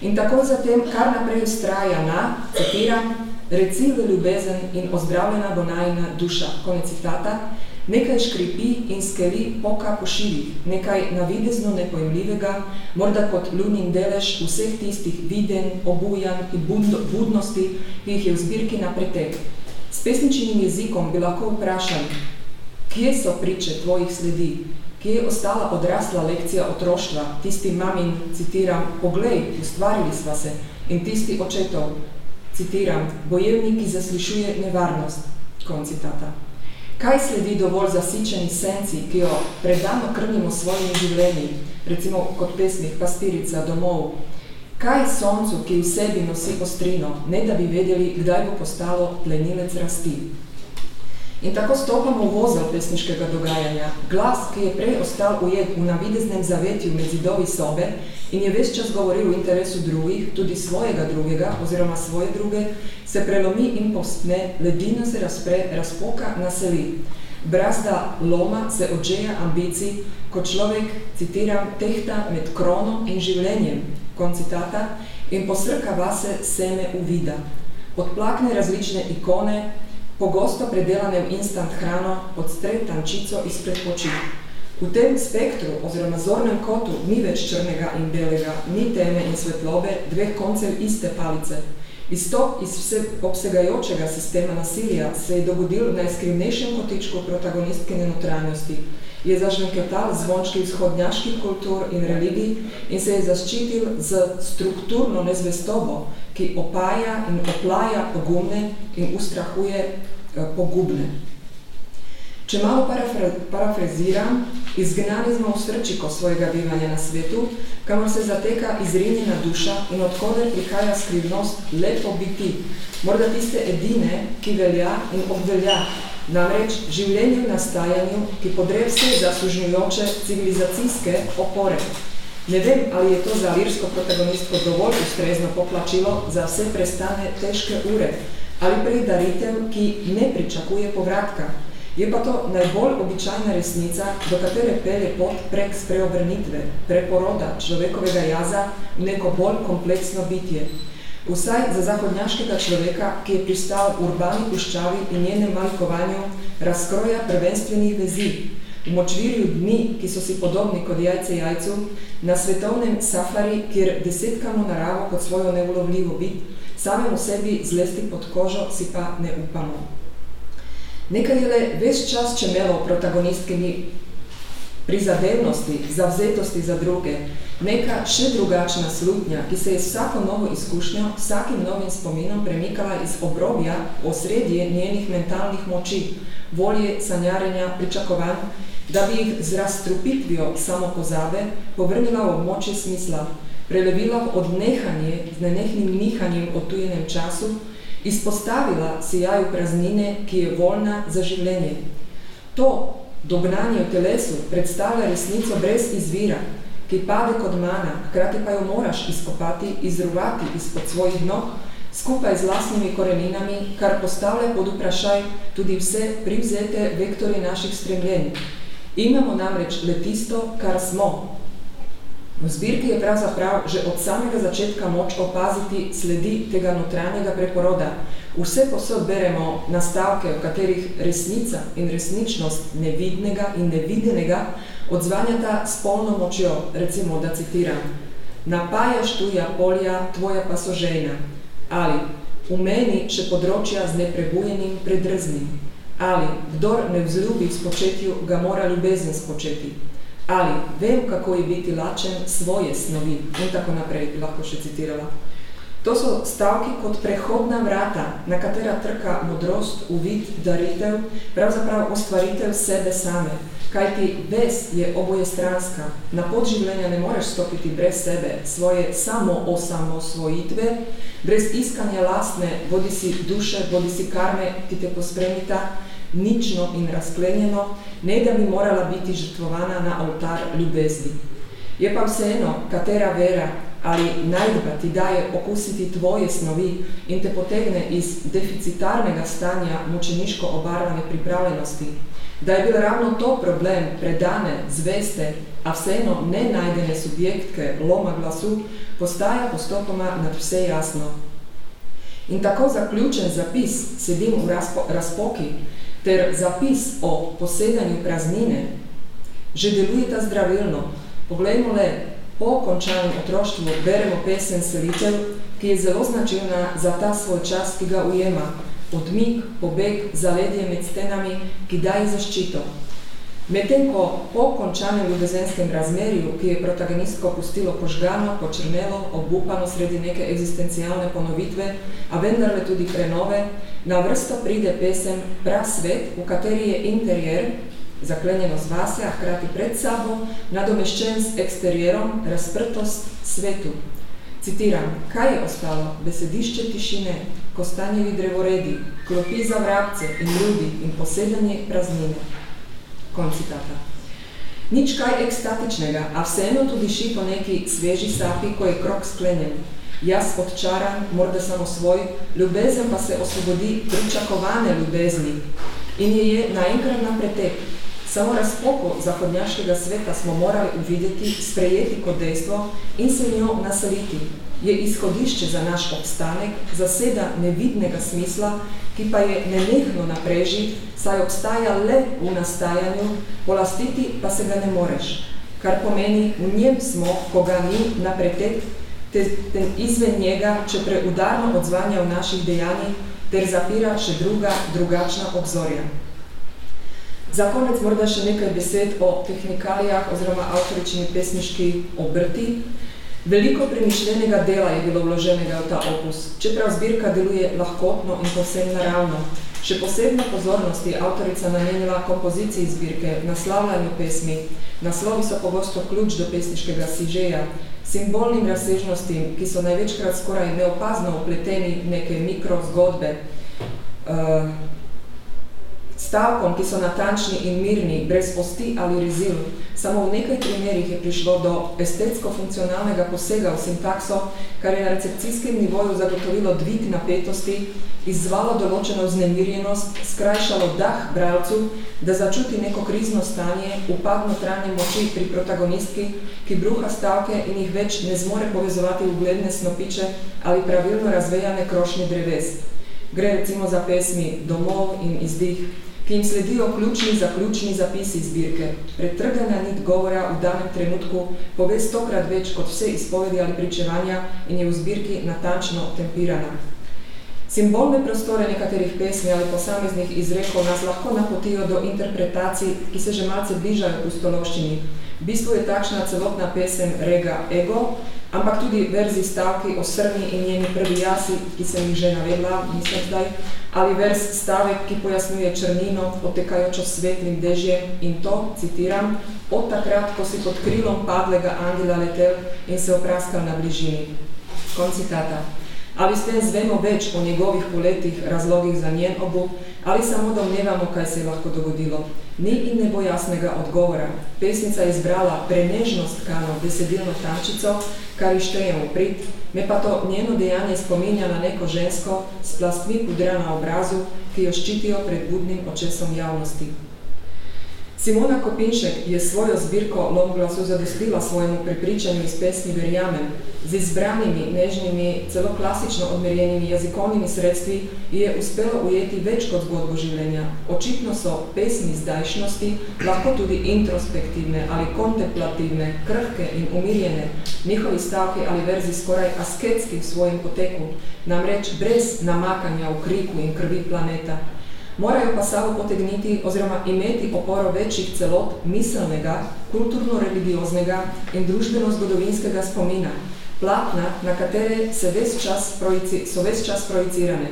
in tako zatem kar naprej ustraja na, citiram, reci v ljubezen in ozdravljena bo najna duša, konec citata, Nekaj škripi in skeli poka po šivih, nekaj navidezno nepojemljivega, morda kot lunin delež vseh tistih viden, obujan in budnosti, ki jih je v zbirki na pretek. S pesničinim jezikom bi lahko vprašali, kje so priče tvojih sledi, kje je ostala odrasla lekcija otroštva, tisti mamin, citiram, poglej, ustvarili sva se, in tisti očetov, citiram, bojevnik, ki zaslišuje nevarnost, konc citata. Kaj sledi dovolj zasičeni senci, ki jo predano krnimo svojimi življenji, recimo kot pesmih Pastirica domov? Kaj soncu, ki v sebi nosi ostrino, ne da bi vedeli, kdaj bo postalo plenilec rasti? In tako stopamo v vozel pesniškega dogajanja. Glas, ki je prej ostal ujed v navideznem zavetju med zidovi sobe in je ves čas govoril v interesu drugih, tudi svojega drugega oziroma svoje druge, se prelomi in postne, ledina se razpre, razpoka, naseli. Brazda loma se odžeja ambicij, ko človek, citiram, tehta med krono in življenjem, koncitata, in posrka vase seme uvida. Odplakne različne ikone, pogosto predelane v instant hrano, odstre tančico izpred oči. V tem spektru oziroma zornem kotu ni več črnega in belega, ni teme in svetlobe, dveh koncev iste palice. Izstop iz vse obsegajočega sistema nasilja se je dogodil na iskrivnejšem kotičku protagonistkine notranjosti. Je zažvenketal zvončki vzhodnjaških kultur in religij in se je zaščitil z strukturno nezvestobo, ki opaja in oplaja pogumne in ustrahuje eh, pogubne. Če malo parafraziram, izgnani smo v srčiko svojega bivanja na svetu, kamor se zateka izrinjena duša in odkoder prihaja skrivnost lepo biti, morda tiste edine, ki velja in obvelja, namreč življenju nastajanju, ki podre vse zasužnjujoče civilizacijske opore. Ne vem, ali je to za lirsko protagonistko dovolj ustrezno poplačilo za vse prestane težke ure, ali prej daritev, ki ne pričakuje povratka. Je pa to najbolj običajna resnica, do katere pelje pot prek spreobrnitve, preporoda človekovega jaza v neko bolj kompleksno bitje. Vsaj za zahodnjaškega človeka, ki je pristal v urbani puščavi in njenem malikovanju, razkroja prvenstvenih vezi, v močvirju dni, ki so si podobni kot jajce jajcu, na svetovnem safari, kjer desetkamo naravo kot svojo neulovljivo bit, samemu sebi zlesti pod kožo si pa ne upamo. Nekaj je le ves čas čemelo protagonistkini prizadevnosti, zavzetosti za druge, neka še drugačna slutnja, ki se je vsako novo izkušnjo, vsakim novim spominom premikala iz obrobja osredje njenih mentalnih moči, volje, sanjarenja, pričakovanj, da bi jih z razstrupitvijo samo pozabe povrnila v območje smisla, prelevila v odnehanje z nenehnim nihanjem o tujenem času, izpostavila sijaju praznine, ki je voljna za življenje. To dognanje v telesu predstavlja resnico brez izvira, ki pade kot mana, hkrati pa jo moraš izkopati, izruvati izpod svojih nog, skupaj z lastnimi koreninami, kar postavlja pod vprašaj tudi vse privzete vektori naših stremljenj, Imamo namreč le tisto, kar smo. V zbirki je pravzaprav že od samega začetka moč opaziti sledi tega notranjega preporoda. Vse posod beremo nastavke, v katerih resnica in resničnost nevidnega in nevidenega odzvanjata s polno močjo, recimo, da citiram, napajaš tuja polja, tvoja pa so žejna, ali v meni še področja z neprebujenim predrznim, ali kdor ne vzljubi v spočetju, ga mora ljubezen spočeti, ali vem, kako je biti lačen svoje snovi. In tako naprej, lahko še citirala. To so stavki kot prehodna vrata, na katera trka modrost, uvid, daritev, pravzaprav ustvaritev sebe same, kajti ves je oboje stranska. Na pot življenja ne moreš stopiti brez sebe, svoje samo osamosvojitve, brez iskanja lastne, bodi si duše, bodi si karme, ki te pospremita, nično in razklenjeno, ne da bi morala biti žrtvovana na oltar ljubezni. Je pa vseeno, katera vera ali najdba ti daje okusiti tvoje snovi in te potegne iz deficitarnega stanja mučeniško obarvane pripravljenosti, da je bil ravno to problem predane, zveste, a vseeno ne najdene subjektke loma glasu, postaja postopoma nad vse jasno. In tako zaključen zapis sedim v razpo, razpoki, ter zapis o posedanju praznine že delujeta zdravilno. Poglejmo le, po končanem otroštvu beremo pesem Selitev, ki je zelo značilna za ta svoj čas, ki ga ujema. Odmik, pobeg, zaledje med stenami, ki daje zaščito. Medtem ko po končanem ljubezenskem razmerju, ki je protagonistko pustilo požgano, počrnelo, obupano sredi neke eksistencialne ponovitve, a vendarle tudi prenove, na vrsto pride pesem Prav svet, v kateri je interijer, zaklenjeno z vase, a hkrati pred sabo, nadomeščen s eksterierom, razprtost svetu. Citiram, kaj je ostalo? Besedišče tišine, kostanjevi drevoredi, klopi za vrabce in ljudi in posedanje praznine. Konc citata. Nič kaj ekstatičnega, a vseeno tudi ši po neki sveži sapi, ko je krok sklenjen. Jaz odčaran, morda samo svoj, ljubezen pa se osvobodi pričakovane ljubezni in je je naenkrat na pretek, Samo razpoko zahodnjaškega sveta smo morali uvideti, sprejeti kot dejstvo in se njo naseliti. Je izhodišče za naš obstanek, zaseda nevidnega smisla, ki pa je nenehno napreži, saj obstaja le v nastajanju, polastiti pa se ga ne moreš. Kar pomeni, v njem smo, ko ga ni na pretek, te, te izven njega, če preudarno odzvanja v naših dejanjih, ter zapira še druga, drugačna obzorja. Za konec morda še nekaj besed o tehnikalijah oziroma avtorični pesniški obrti. Veliko premišljenega dela je bilo vloženega v ta opus, čeprav zbirka deluje lahkotno in povsem naravno. Še posebno pozornosti avtorica namenila kompoziciji zbirke, naslavljanju pesmi. Naslovi so pogosto ključ do pesniškega sižeja, simbolnim razsežnostim, ki so največkrat skoraj neopazno upleteni neke mikrozgodbe. Uh, stavkom, ki so natančni in mirni, brez osti ali rezil. Samo v nekaj primerih je prišlo do estetsko-funkcionalnega posega v sintakso, kar je na recepcijskem nivoju zagotovilo dvig napetosti, izzvalo določeno vznemirjenost, skrajšalo dah bralcu, da začuti neko krizno stanje, upad notranje moči pri protagonistki, ki bruha stavke in jih več ne zmore povezovati v gledne snopiče ali pravilno razvejane krošnje dreves. Gre recimo za pesmi Domov in izdih, ki jim sledijo ključni zaključni zapisi zbirke. Pretrgana nit govora v danem trenutku pove stokrat več kot vse izpovedi ali pričevanja in je v zbirki natančno tempirana. Simbolne prostore nekaterih pesmi ali posameznih izrekov nas lahko napotijo do interpretacij, ki se že malce bližajo v stološčini. V bistvu je takšna celotna pesem Rega Ego, ampak tudi verzi stavki o srni in njeni prvi jasi, ki sem jih že navedla, mislim zdaj, ali vers stavek, ki pojasnjuje črnino, potekajočo svetlim dežjem in to, citiram, od takrat, ko si pod krilom padlega angela letel in se opraskal na bližini. Konc citata. Ali s tem zvemo več o njegovih poletih, razlogih za njen obup, ali samo domnevamo, kaj se je lahko dogodilo. Ni in ne bo jasnega odgovora. Pesnica je izbrala prenežnost kano, besedilno tančico, kar ištejem v prid, me pa to njeno dejanje spominja na neko žensko s plastmi pudra na obrazu, ki jo ščitijo pred budnim očesom javnosti. Simona Kopinšek je svojo zbirko Lom glasu zadostila svojemu prepričanju iz pesmi Verjamem. Z izbranimi, nežnimi, celo klasično odmerjenimi jezikovnimi sredstvi je uspelo ujeti več kot zgodbo življenja. Očitno so pesmi zdajšnosti lahko tudi introspektivne ali kontemplativne, krhke in umirjene, njihovi stavki ali verzi skoraj asketski v svojem poteku, namreč brez namakanja v kriku in krvi planeta. Morajo pa sabo potegniti oziroma imeti oporo večjih celot miselnega, kulturno-religioznega in družbeno-zgodovinskega spomina, platna, na katere se ves čas so ves čas projicirane.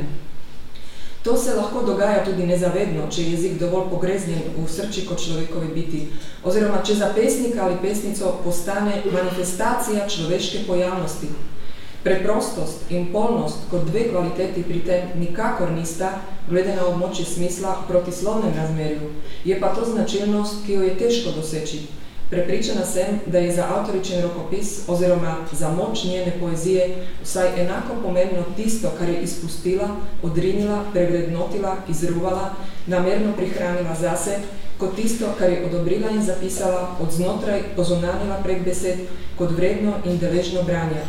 To se lahko dogaja tudi nezavedno, če je jezik dovolj pogreznjen v srči kot človekovi biti, oziroma če za pesnika ali pesnico postane manifestacija človeške pojavnosti, Preprostost in polnost kot dve kvaliteti pri tem nikakor nista, glede na območje smisla, proti slovnem razmerju. Je pa to značilnost, ki jo je težko doseči. Prepričana sem, da je za avtoričen rokopis oziroma za moč njene poezije vsaj enako pomembno tisto, kar je izpustila, odrinila, prevrednotila, izruvala, namerno prihranila zase, kot tisto, kar je odobrila in zapisala, od znotraj pozunanila prek besed, kot vredno in deležno branja.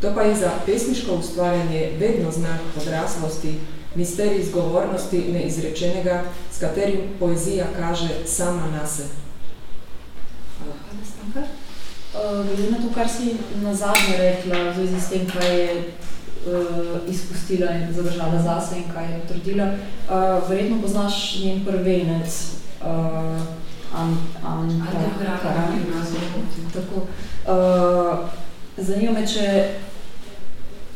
To pa je za pesniško ustvarjanje vedno znak odraslosti, misterij izgovornosti neizrečenega, s katerim poezija kaže sama nase. Uh, glede na to, kar si na zadnje rekla, v zvezi s tem, kaj je uh, izpustila in zadržala zase in kaj je potrdila, uh, verjetno poznaš njen prvenec, uh, An, An, Tako. Uh, zanima me, če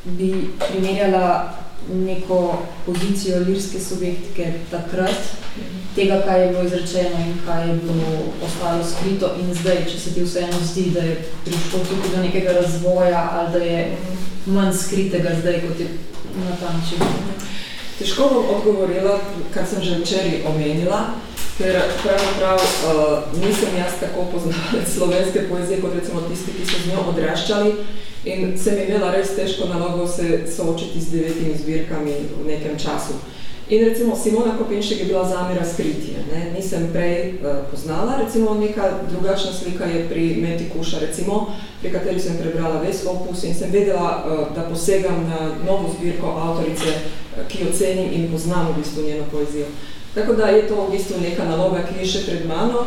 bi primerjala neko pozicijo lirske subjektike takrat, tega, kaj je bilo izrečeno in kaj je bilo ostalo skrito in zdaj, če se ti vseeno zdi, da je prišlo tukaj do nekega razvoja ali da je manj skritega zdaj, kot je na ta način. Težko bom odgovorila, kar sem že včeraj omenila, ker pravzaprav uh, nisem jaz tako poznala slovenske poezije, kot recimo tisti, ki so z njo odraščali, In sem imela res težko nalogo se soočiti z devetimi zbirkami v nekem času. In recimo Simona Kopinšek je bila zame razkritje. Ne? Nisem prej uh, poznala, recimo neka drugačna slika je pri Meti Kuša, recimo, pri kateri sem prebrala ves opus in sem vedela, uh, da posegam na novo zbirko avtorice, uh, ki jo cenim in poznam v bistvu njeno poezijo. Tako da je to v bistvu neka naloga, ki je še pred mano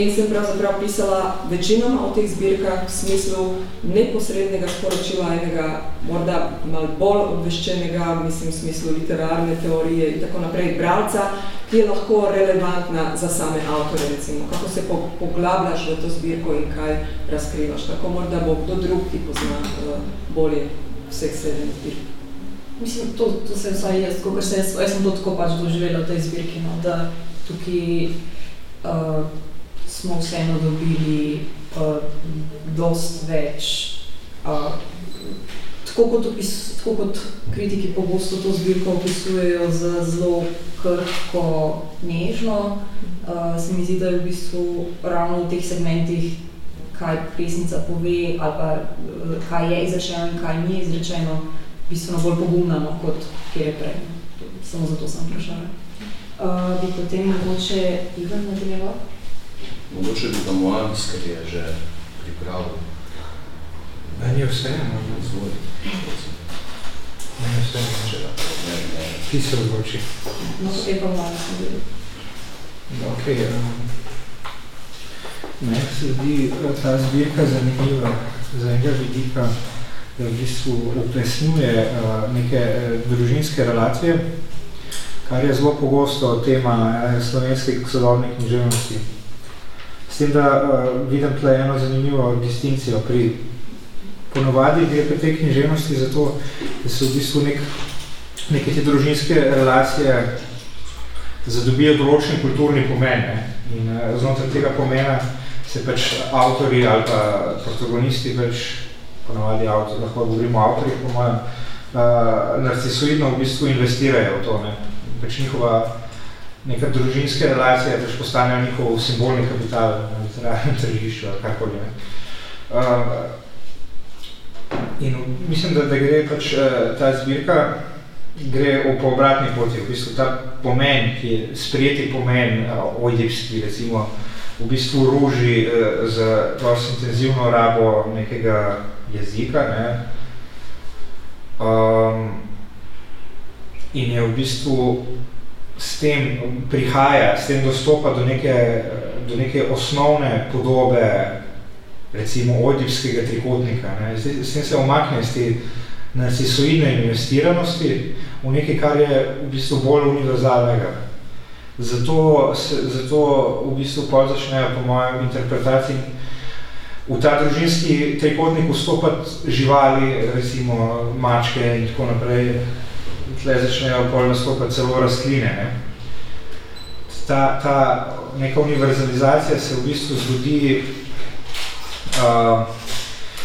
in sem pravzaprav pisala večinoma o teh zbirkah v smislu neposrednega sporočila enega morda malo bolj obveščenega, mislim v smislu literarne teorije in tako naprej, bralca, ki je lahko relevantna za same avtore, recimo, kako se poglabljaš v to zbirko in kaj razkrivaš, tako morda bo kdo drug, ki pozna uh, bolje vseh sedem zbirk. Mislim, to, to se vsaj jaz, kot se jaz, jaz sem to tako pač doživela v tej zbirki, no, da tukaj uh, smo vseeno dobili uh, dost več, uh, tako, kot opis, tako kot kritiki pogosto to zbirko opisujejo z zelo krhko, nežno, uh, se mi zdi, da je v bistvu ravno v teh segmentih, kaj pesnica pove, ali pa kaj je izrečeno in kaj ni izrečeno, bistveno bolj pogumna, no, kot kjer je prej. Samo zato sem vprašala. Uh, bi potem mogoče Ivan nadaljeval? Mogoče bi pa Moanis, ker je že pripravil. Meni je vse, možno zvoj. Meni je vse, ne, ne. Ti se odloči. No, potem pa Moanis nadaljeval. Ok. Um, meni se zdi ta zbirka zanimiva za enega vidika, v bistvu upesnjuje uh, neke uh, družinske relacije, kar je zelo pogosto tema uh, slovenskih sodobnih književnosti. S tem, da vidim tle eno zanimivo distincijo pri ponovadi gre pri tej književnosti zato, da se v bistvu nek, neke te družinske relacije zadobijo določen kulturni pomen. Ne? In znotraj tega pomena se pač avtori ali pa protagonisti pač ponovadi avtor, lahko govorimo o avtorih, po mojem, uh, narcisoidno v bistvu investirajo v to. Ne. Pač njihova neka družinska relacija pač postanejo njihov simbolni kapital na literarnem tržišču ali karkoli. Ne. Uh, in mislim, da, da gre pač uh, ta zbirka gre v poobratni poti, v bistvu ta pomen, ki je sprijeti pomen uh, ojdipski, recimo, v bistvu ruži uh, z dosti intenzivno rabo nekega jezika. Ne? Um, in je v bistvu s tem prihaja, s tem dostopa do neke, do neke osnovne podobe recimo odivskega trikotnika. Ne? S, tem se omakne z te narcisoidne investiranosti v nekaj, kar je v bistvu bolj univerzalnega. Zato, se, zato v bistvu pol začnejo po mojem interpretaciji v ta družinski trikotnik vstopati živali, recimo mačke in tako naprej, tle začnejo pol nastopati celo rastline. Ne. Ta, ta neka univerzalizacija se v bistvu zgodi, uh,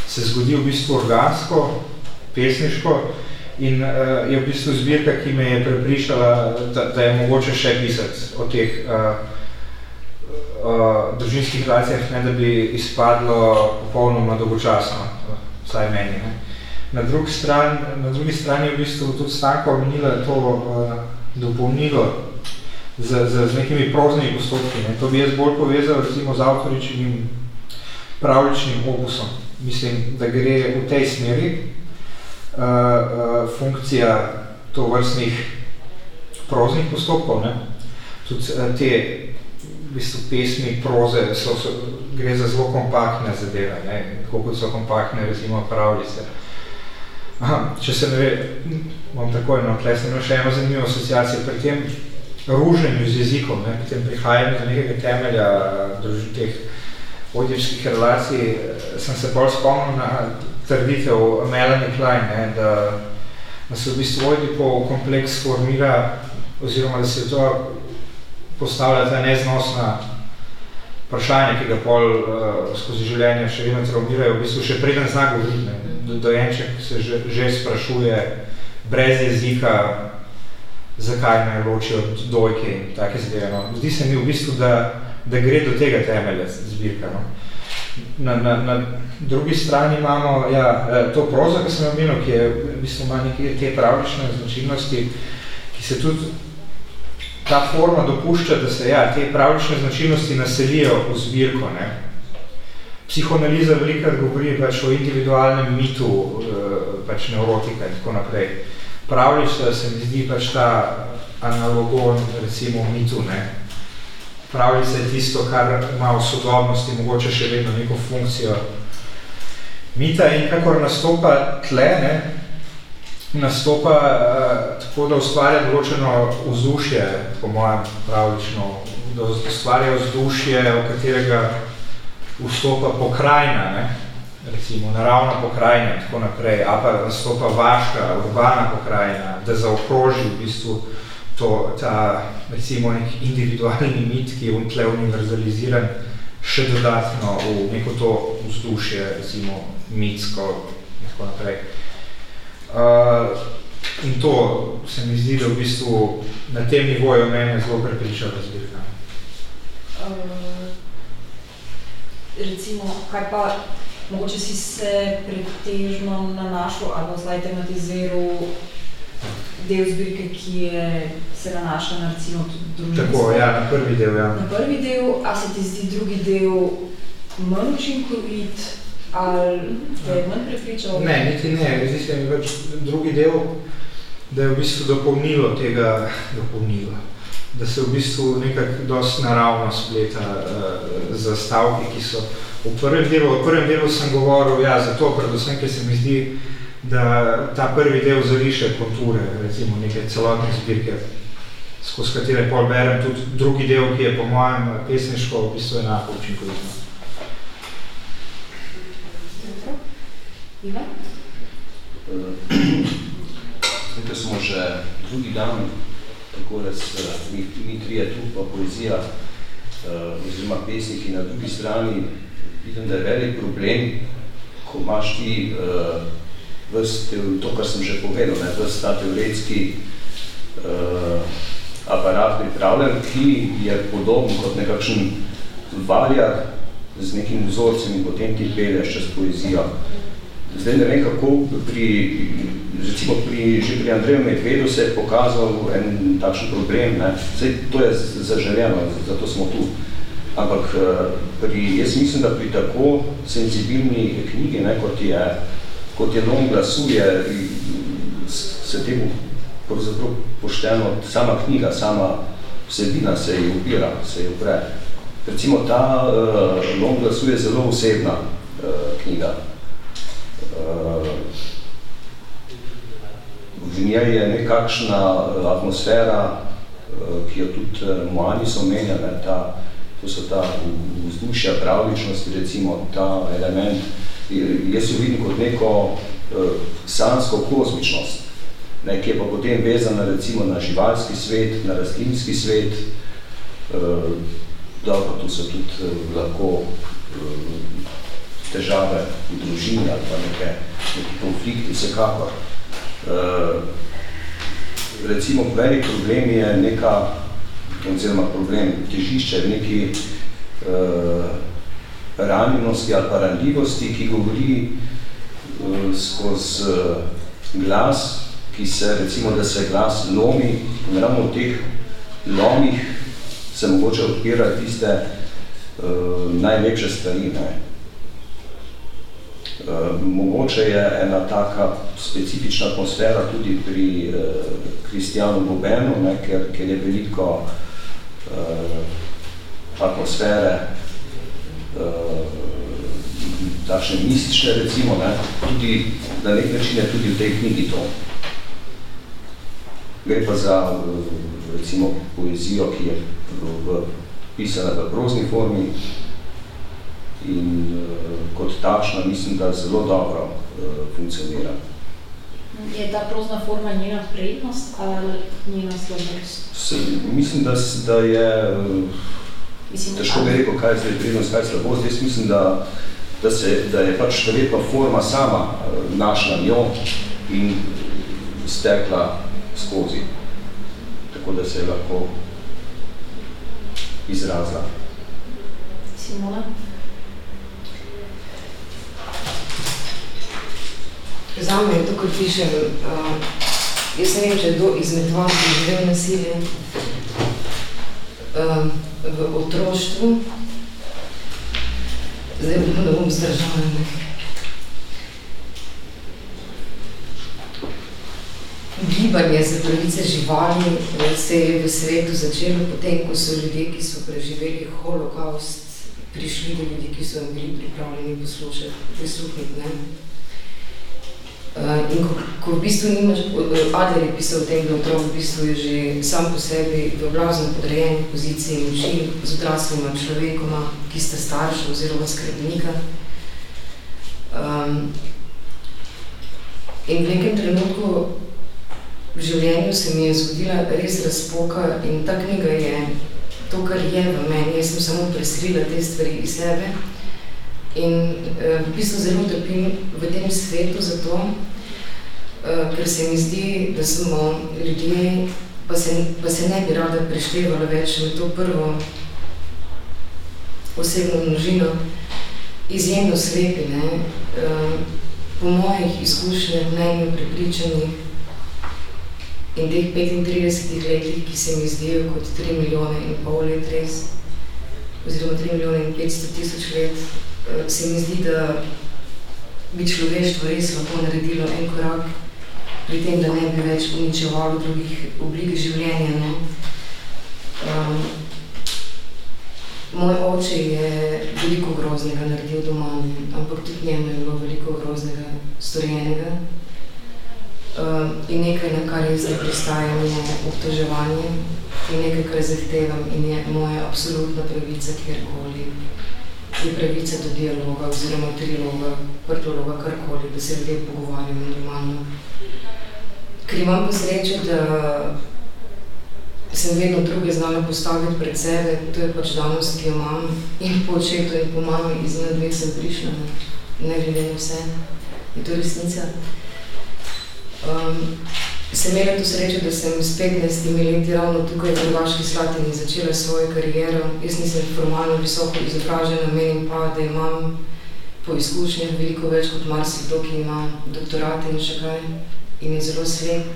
se zgodi v bistvu organsko, pesniško in uh, je v bistvu zbirka, ki me je prepričala, da, da je mogoče še pisati o teh uh, uh, družinskih relacijah, ne da bi izpadlo popolnoma dolgočasno, vsaj meni. Ne. Na, drug stran, na drugi strani je v bistvu tudi Stanka omenila to uh, dopolnilo z, z, z nekimi proznimi postopki. Ne. To bi jaz bolj povezal recimo z avtoričnim pravličnim opusom. Mislim, da gre v tej smeri funkcija to vrstnih proznih postopkov, ne? tudi te v bistvu pesmi, proze, so, so, gre za zelo kompaktne zadeve, ne? tako kot so kompaktne, recimo, pravljice. Aha, če se ne ve, bom takoj, no, tle sem še eno zanimivo asociacijo, pri tem ruženju z jezikom, ne, pri tem prihajanju do nekega temelja druž, teh odjevskih relacij, sem se bolj spomnil na trditev Melanie Klein, ne, da, da se v bistvu Oedipov kompleks formira, oziroma da se to postavlja ta neznosna vprašanja, ki ga pol uh, skozi življenje še vedno traumirajo, v bistvu še preden zna govoriti, dojenček se že, že sprašuje brez jezika, zakaj me ločijo dojke in take zadeve. No. Zdi se mi v bistvu, da, da gre do tega temelja zbirka. No. Na, na, na drugi strani imamo ja, e, to prozo, ki sem omenil, ki je v bistvu ima neke te pravlične značilnosti, ki se tudi ta forma dopušča, da se ja, te pravlične značilnosti naselijo v zbirko. Ne. Psihoanaliza velikrat govori pač o individualnem mitu eh, pač neurotika in tako naprej. Pravljica se mi zdi pač ta analogon recimo mitu. Ne. Pravljica je tisto, kar ima v sodobnosti mogoče še vedno neko funkcijo mita in kakor nastopa tle, ne, nastopa uh, tako, da ustvarja določeno vzdušje, po mojem pravlično, da ustvarja vzdušje, v katerega vstopa pokrajina, ne? recimo naravna pokrajina in tako naprej, a pa vstopa vaška, urbana pokrajina, da zaokroži v bistvu to, ta recimo nek individualni mit, ki je tle univerzaliziran, še dodatno v neko to vzdušje, recimo mitsko in tako naprej. Uh, in to se mi zdi, da v bistvu na tem nivoju mene zelo prepriča razbirka. Uh, recimo, kaj pa, mogoče si se pretežno nanašal ali zdaj tematiziral del zbirke, ki je se nanaša na recimo družinsko. Tako, ja, na prvi del, ja. Na prvi del, a se ti zdi drugi del manj učinkovit ali te je manj prepričal? Ne, niti ne, zdi se mi več drugi del, da je v bistvu dopolnilo tega dopolnilo da se v bistvu nekako dosti naravno spleta uh, zastavki, ki so v prvem delu, v prvem delu sem govoril, ja, zato predvsem, ker se mi zdi, da ta prvi del zariše konture, recimo neke celotne zbirke, skozi katere pol berem tudi drugi del, ki je po mojem pesniško v bistvu enako učinkovitno. Zdaj, smo že drugi dan tako da s, mi, mi trije tu, pa poezija, uh, oziroma pesniki na drugi strani, vidim, da je velik problem, ko imaš ti uh, vs, to, kar sem že povedal, ne, vs ta teoretski uh, aparat pripravljen, ki je podoben kot nekakšen valjak z nekim vzorcem in potem ti pelješ čez poezijo. Zdaj ne vem, kako pri recimo pri, že pri Andreju Medvedu se je pokazal en takšen problem, ne. Zdaj, to je zaželjeno, zato smo tu. Ampak eh, pri, jaz mislim, da pri tako senzibilni knjigi, ne, kot je, kot je Dom glasu, je, se temu pravzaprav pošteno, sama knjiga, sama vsebina se ji upira, se ji upre. Recimo ta uh, Dom glasu je zelo osebna uh, knjiga. Uh, v njej je nekakšna atmosfera, eh, ki jo tudi eh, Moani so omenjali, ta, to so ta vzdušja pravličnosti, recimo ta element, jaz jo vidim kot neko sansko kozmičnost, ne, ki je pa potem vezana recimo na živalski svet, na rastlinski svet, dobro, tu so tudi lahko težave v družini ali pa neke, neke konflikti, vsekakor. Eh, recimo velik problem je neka, oziroma problem, težišče v neki uh, ranjenosti ali pa ranljivosti, ki govori uh, skozi uh, glas, ki se, recimo, da se glas lomi, in ravno v teh lomih se mogoče odpira tiste uh, najlepše stvari. Ne? Uh, mogoče je ena taka specifična atmosfera tudi pri uh, Kristijanu Bobenu, ne, ker, ker je veliko uh, atmosfere uh, takšne mistične, recimo, ne, tudi, na nek način je tudi v tej knjigi to. Gre pa za, recimo, poezijo, ki je v, v, pisana v prozni formi, in uh, kot takšna mislim, da zelo dobro funkcionira. Je ta prozna forma njena prednost ali njena slabost? Mislim, da, da je, mislim, težko bi rekel, kaj je zdaj prednost, kaj je slabost. Jaz mislim, da, da, se, da je pač verjetno forma sama uh, našla njo in stekla skozi. Tako da se je lahko izrazila. Simona? Zame je to, kot pišem, uh, jaz ne vem, če je kdo izmed vas doživel nasilje uh, v otroštvu. Zdaj bom, da bom zdržala. Gibanje za pravice živali se je v svetu začelo potem, ko so ljudje, ki so preživeli holokaust, prišli do ljudi, ki so jim bili pripravljeni poslušati, prisluhniti. Uh, in ko, ko v bistvu nimaš, Adler je pisal o tem, da otrok v bistvu je že sam po sebi v blazno podrejeni poziciji moči z odraslima človekoma, ki sta starša oziroma skrbnika. Um, in v nekem trenutku v življenju se mi je zgodila res razpoka in ta knjiga je to, kar je v meni. Jaz sem samo preselila te stvari iz sebe. In uh, v bistvu zelo trpim v tem svetu zato, uh, ker se mi zdi, da smo ljudje, pa se, pa se ne bi rada preštevala več na to prvo osebno množino, izjemno slepi, ne? Uh, po mojih izkušnjah, mnenju, prepričanjih in teh 35 letih, ki se mi zdijo kot 3 milijone in pol let res, oziroma 3 milijone in 500 tisoč let, Eh, se mi zdi, da bi človeštvo res lahko naredilo en korak pri tem, da ne bi več uničevalo drugih oblik življenja. Ne? Um, moj oče je veliko groznega naredil doma, ampak tudi njemu je bilo veliko groznega storjenega. Um, in nekaj, na kar jaz zdaj pristajam, je obtoževanje in nekaj, kar zahtevam in je moja absolutna pravica kjerkoli je pravica do dialoga oziroma triloga, prtologa, karkoli, da se ljudje pogovarjajo normalno. Ker imam pa srečo, da sem vedno druge znala postaviti pred sebe, to je pač danost, ki jo imam in po očetu in po mami iz dveh sem prišla, ne glede na vse. Je to resnica. Um, sem imela to srečo, da sem s 15 leti ravno tukaj v Hrvaški Slatini začela svojo kariero. Jaz nisem formalno visoko izobražena, menim pa, da imam po izkušnjah veliko več kot marsikdo, ki ima doktorate in še kaj in je zelo slep.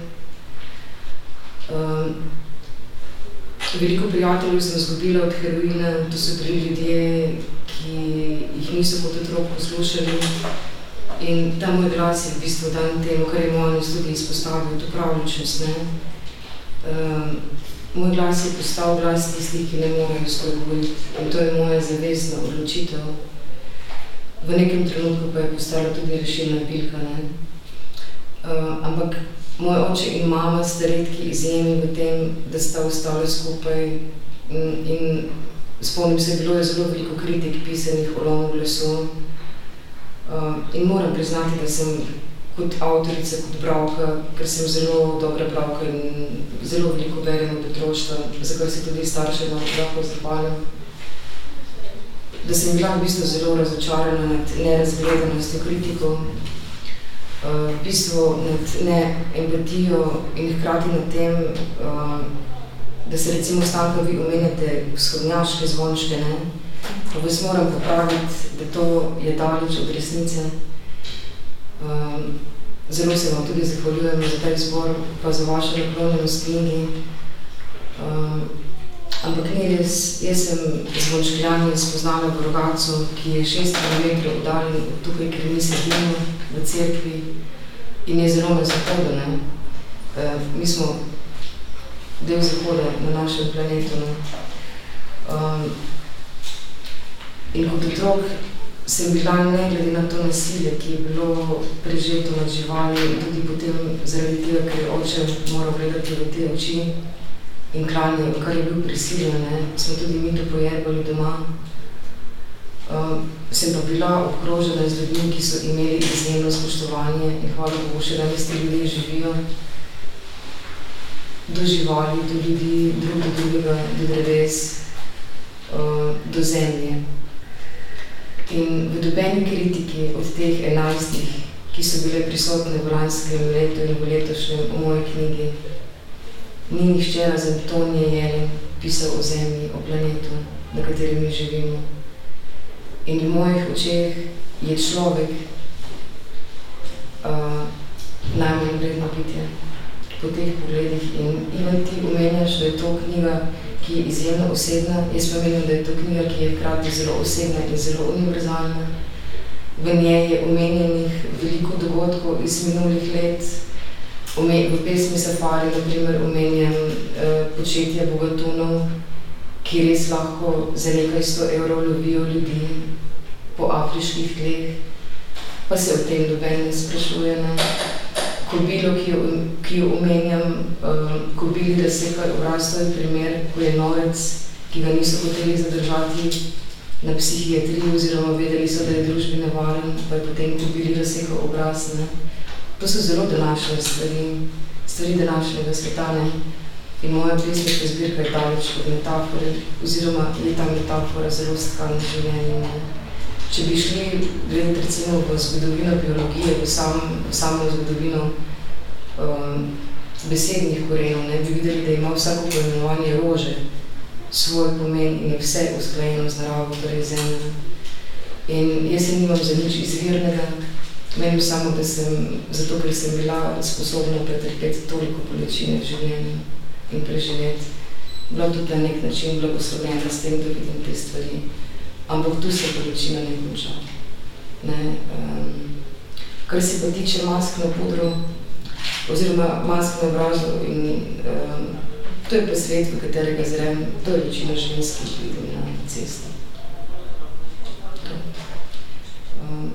Um, veliko prijateljev sem zgubila od heroina, to so bili ljudje, ki jih niso kot otrok poslušali, In ta moj glas je v bistvu dan temu, kar je moj tudi izpostavil, to pravličnost. Ne? Um, moj glas je postal glas tistih, ki ne morejo spregovoriti. In to je moja zavestna odločitev. V nekem trenutku pa je postala tudi rešilna pilka. Ne? Uh, ampak moj oče in mama sta redki izjemi v tem, da sta ostali skupaj. In, in spomnim se, bilo je zelo veliko kritik pisanih o lomu glasu. Uh, in moram priznati, da sem kot avtorica, kot bravka, ker sem zelo dobra bravka in zelo veliko berem od otroštva, za kar se tudi starše na lahko zahvalim, da sem bila v bistvu zelo razočarana nad nerazgledanostjo kritikov, uh, v bistvu nad ne empatijo in hkrati nad tem, uh, da se recimo stanka vi omenjate vzhodnjaške zvončke, ne? Vas moram popraviti, da to je daleč od resnice. Um, zelo se vam tudi zahvaljujem za ta izbor, pa za vašo naklonjenost knjigi. Um, Ampak ni res, jaz sem z Vončkljani spoznala v Rogacu, ki je 6 km oddaljen od tukaj, ker mi sedimo v cerkvi in je zelo na zahodu. Ne? Uh, mi smo del zahoda na našem planetu. Ne? Um, in kot otrok sem bila ne glede na to nasilje, ki je bilo prežeto nad živali, tudi potem zaradi tega, ker je oče moral gledati v te oči, in klanje, kar je bil prisiljen, smo tudi mi to pojerbali doma. Uh, sem pa bila obkrožena z ljudmi, ki so imeli izjemno spoštovanje in hvala Bogu, še danes ti ljudje živijo do živali, do ljudi, drug do drugega, do dreves, uh, do zemlje. In v dobeni kritiki od teh enajstih, ki so bile prisotne v lanskem letu in v letošnjem v moji knjigi, ni nišče razen Tonje Jelen pisal o zemlji, o planetu, na katerem mi živimo. In v mojih očeh je človek uh, najmanj vredno pitje po teh pogledih. In Ivan, ti omenjaš, da je to knjiga, ki je izjemno osebna. Jaz pa menim, da je to knjiga, ki je hkrati zelo osebna in zelo univerzalna. V njej je omenjenih veliko dogodkov iz minulih let, v pesmi Safari, na primer, omenjam eh, početje bogatunov, ki res lahko za nekaj sto evrov lovijo ljudi po afriških tleh, pa se o tem doben ne sprašuje. Ne? Kobilo, ki jo, ki jo omenjam, eh, kobili razsekaj obrastov je primer, ko je norec, ki ga niso hoteli zadržati na psihiatriji oziroma vedeli so, da je družbi nevaren, pa je potem kobili razsekaj obraz. Ne? To so zelo današnje stvari, stvari današnjega sveta. Ne? In moja pesniška zbirka je daleč od metafore, oziroma je ta metafora zelo stkana življenje. Ne? Če bi šli gledati recimo v zgodovino biologije, v, sam, v samo zgodovino um, besednih korenov, ne, bi videli, da ima vsako poimenovanje rože svoj pomen in je vse usklajeno z naravo, torej zemljo. In jaz se nimam za nič izvirnega, Menim samo, da sem, zato ker sem bila sposobna pretrpeti toliko bolečine v življenju in preživeti, bila tudi na nek način blagoslovljena s tem, da vidim te stvari. Ampak tu se bolečina ne konča. Ne, um, kar se pa tiče mask na pudru, oziroma mask na obrazu in um, to je pa svet, v katerega zrem, to je večina ženskih vidim na cesti. Um,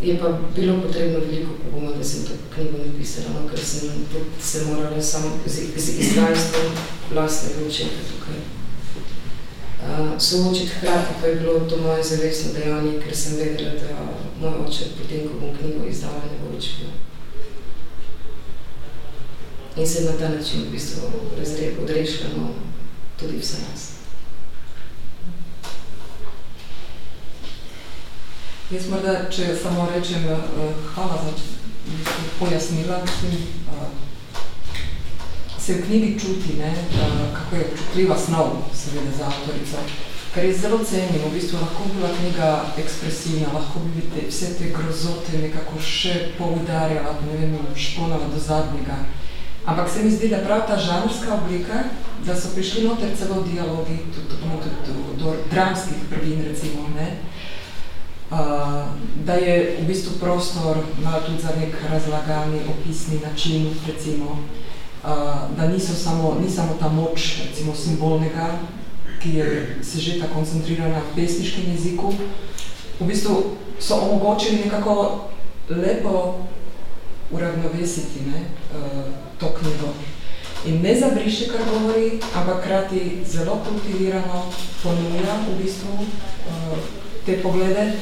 je pa bilo potrebno veliko poguma, da sem to knjigo napisala, no, ker sem se morala samo z, z izrajstvom vlastnega očeta tukaj uh, soočiti. Hkrati pa je bilo to moje zavestno dejanje, ker sem vedela, da moj oče potem, ko bom knjigo izdala, ne bo bil. In se na ta način v bistvu odrešila no, tudi vse nas. Jaz morda, če samo rečem, uh, hvala za pojasnila, mislim, uh, se v knjigi čuti, ne, uh, kako je občutljiva snov, seveda, za avtorico, kar je zelo cenim, v bistvu lahko bi bila knjiga ekspresivna, lahko bi te, vse te grozote nekako še poudarjala, ne vem, šponala do zadnjega. Ampak se mi zdi, da prav ta žanrska oblika, da so prišli noter celo dialogi, tudi, tudi, tudi do, do dramskih prvin, recimo, ne, da je v bistvu prostor malo tudi za nek razlagani, opisni način, recimo, uh, da niso samo, ni samo ta moč, recimo, simbolnega, ki je se že tako koncentrira na pesniškem jeziku, v bistvu so omogočili nekako lepo uravnovesiti ne, to knjigo. In ne zabriše, kar govori, ampak krati zelo kultivirano ponuja v bistvu te poglede.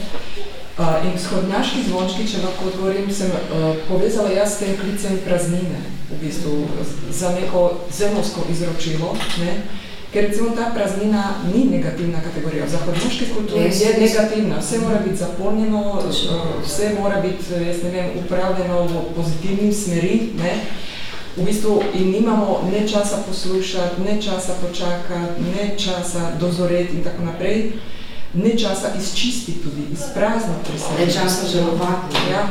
In vzhodnjaški zvončki, če lahko odgovorim, sem uh, povezala jaz s tem klicem praznine, v bistvu za neko zemovsko izročilo, ne? ker recimo ta praznina ni negativna kategorija. V zahodnjaški kulturi je negativna, vse mora biti zapolnjeno, uh, vse mora biti, jaz ne vem, upravljeno v pozitivnim smeri, ne? V bistvu in nimamo ne časa poslušati, ne časa počakati, ne časa dozoreti in tako naprej ne časa izčistiti tudi, izprazniti pri sebi. Ne časa žalovati. Ja,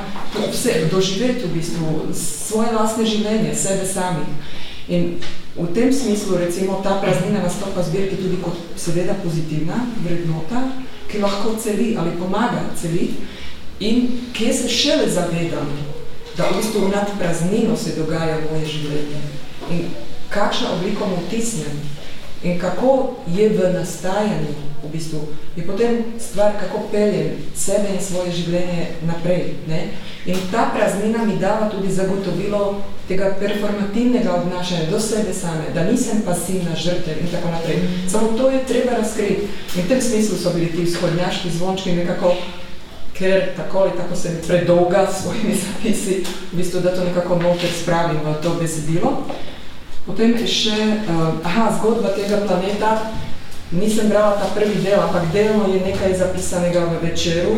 vse, doživeti v bistvu svoje lastne življenje, sebe samih. In V tem smislu recimo ta praznina nastopa zbirki tudi kot seveda pozitivna vrednota, ki lahko celi ali pomaga celiti in kje se šele zavedam, da v bistvu nad praznino se dogaja moje življenje in kakšna obliko mu vtisnem in kako je v nastajanju v bistvu, je potem stvar, kako peljem sebe in svoje življenje naprej. Ne? In ta praznina mi dava tudi zagotovilo tega performativnega obnašanja do sebe same, da nisem pasivna žrtev in tako naprej. Samo to je treba razkriti. In v tem smislu so bili ti vzhodnjaški zvončki nekako ker tako ali tako sem predolga s svojimi zapisi, v bistvu, da to nekako noter spravim v to besedilo. Potem še, uh, aha, zgodba tega planeta, nisem brala ta prvi del, ampak delno je nekaj zapisanega v večeru.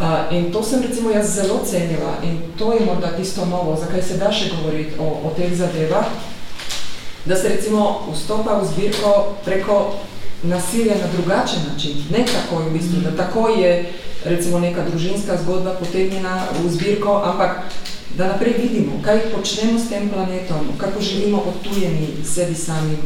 Uh, in to sem recimo jaz zelo cenila in to je morda tisto novo, zakaj se da še govoriti o, o teh zadevah, da se recimo vstopa v zbirko preko nasilja na drugačen način, ne tako v bistvu, da tako je recimo neka družinska zgodba potegnjena v zbirko, ampak da naprej vidimo, kaj počnemo s tem planetom, kako živimo odtujeni sebi sami,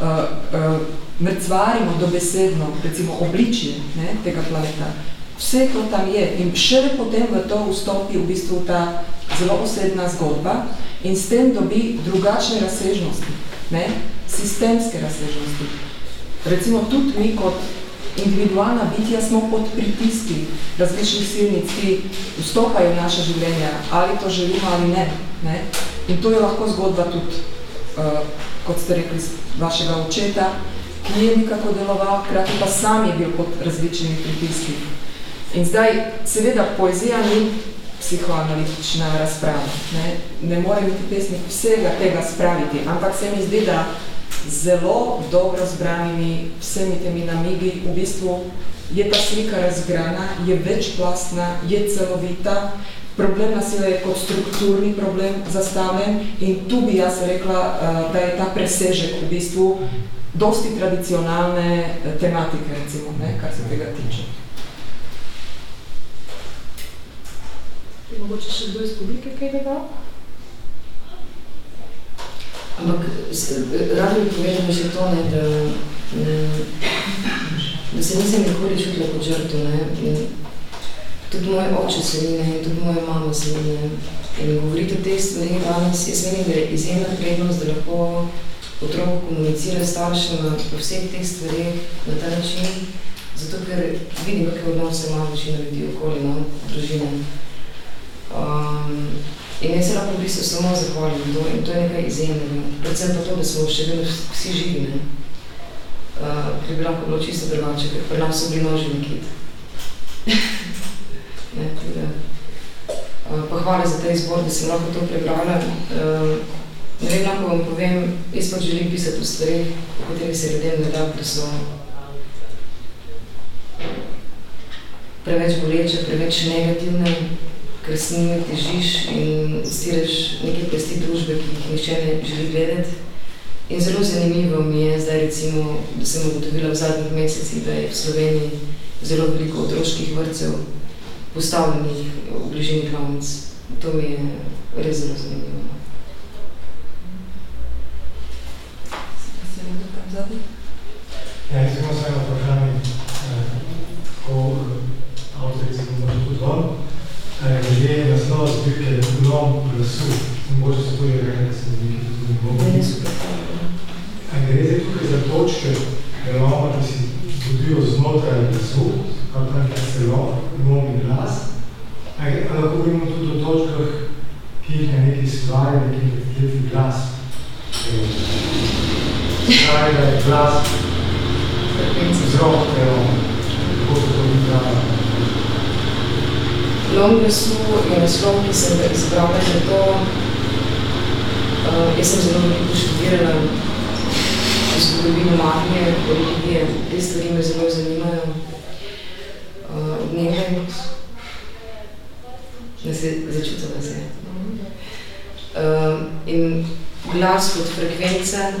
uh, uh, mrcvarimo dobesedno, recimo obličje ne, tega planeta. Vse to tam je in šele potem v to vstopi v bistvu ta zelo osebna zgodba in s tem dobi drugačne razsežnosti, ne, sistemske razsežnosti. Recimo tudi mi kot individualna bitja smo pod pritiski različnih silnic, ki vstopajo v naše življenja, ali to želimo ali ne. ne? In to je lahko zgodba tudi, kot ste rekli, vašega očeta, ki je nekako deloval, krati pa sam je bil pod različnimi pritiski. In zdaj, seveda, poezija ni psihoanalitična razprava. Ne, ne more biti pesnik vsega tega spraviti, ampak se mi zdi, da zelo dobro zbranimi vsemi temi namigi, v bistvu je ta slika razgrana, je večplastna, je celovita, problem nasilja je kot strukturni problem zastavljen in tu bi jaz rekla, eh, da je ta presežek v bistvu dosti tradicionalne eh, tematike, recimo, ne, kar se tega tiče. Mogoče še kdo iz publike kaj dodal? Ampak rado bi povedala še to, ne, da, ne, da se nisem nikoli čutila kot žrtvo. Tudi moj oče se ni, ne, tudi moja mama se ni. In govoriti o teh stvari danes, jaz menim, da je izjemna prednost, da lahko otrok komunicira staršema po vseh teh stvarih na ta način, zato ker vidim, kakve odnose ima večina ljudi okoli, no, družine. Um, In jaz se lahko v bistvu samo zahvalim to in to je nekaj izjemnega. Predvsem pa to, da smo še vedno vsi živi, ne? Uh, ker bi lahko bilo čisto drugače, ker pri nas so bili noži nekit. Ne, teda. uh, pa hvala za ta izbor, da sem lahko to prebrala. Uh, ne vem, lahko vam povem, jaz pa želim pisati v stvari, o katerih se ljudem ne da, da so preveč boleče, preveč negativne, ker s njimi težiš in stiraš neke pesti družbe, ki jih nišče ne želi gledati. In zelo zanimivo mi je zdaj recimo, da sem ugotovila v zadnjih mesecih, da je v Sloveniji zelo veliko otroških vrtcev postavljenih v bližini klavnic. To mi je res zelo zanimivo. Ja, jaz imam svoje vprašanje, ko avtorici bomo tudi dol glede naslova zbirke Lom glasu, mogoče se tudi reče, da se nekaj tudi mogo. A gre zdaj tukaj za točke loma, ki si zbudijo znotraj glasu, ali pa celo, lom in glas. A lahko govorimo tudi o točkah, ki jih je neki stvari, neki neki glas. Da je glas, vzrok, kako se to ni prava. Lom glasu je naslov, ki sem ga izbrala za to. Uh, jaz sem zelo veliko študirala zgodovino magije, religije, te stvari me zelo zanimajo. Nekaj, da se začutila se. Uh, in glas kot frekvenca,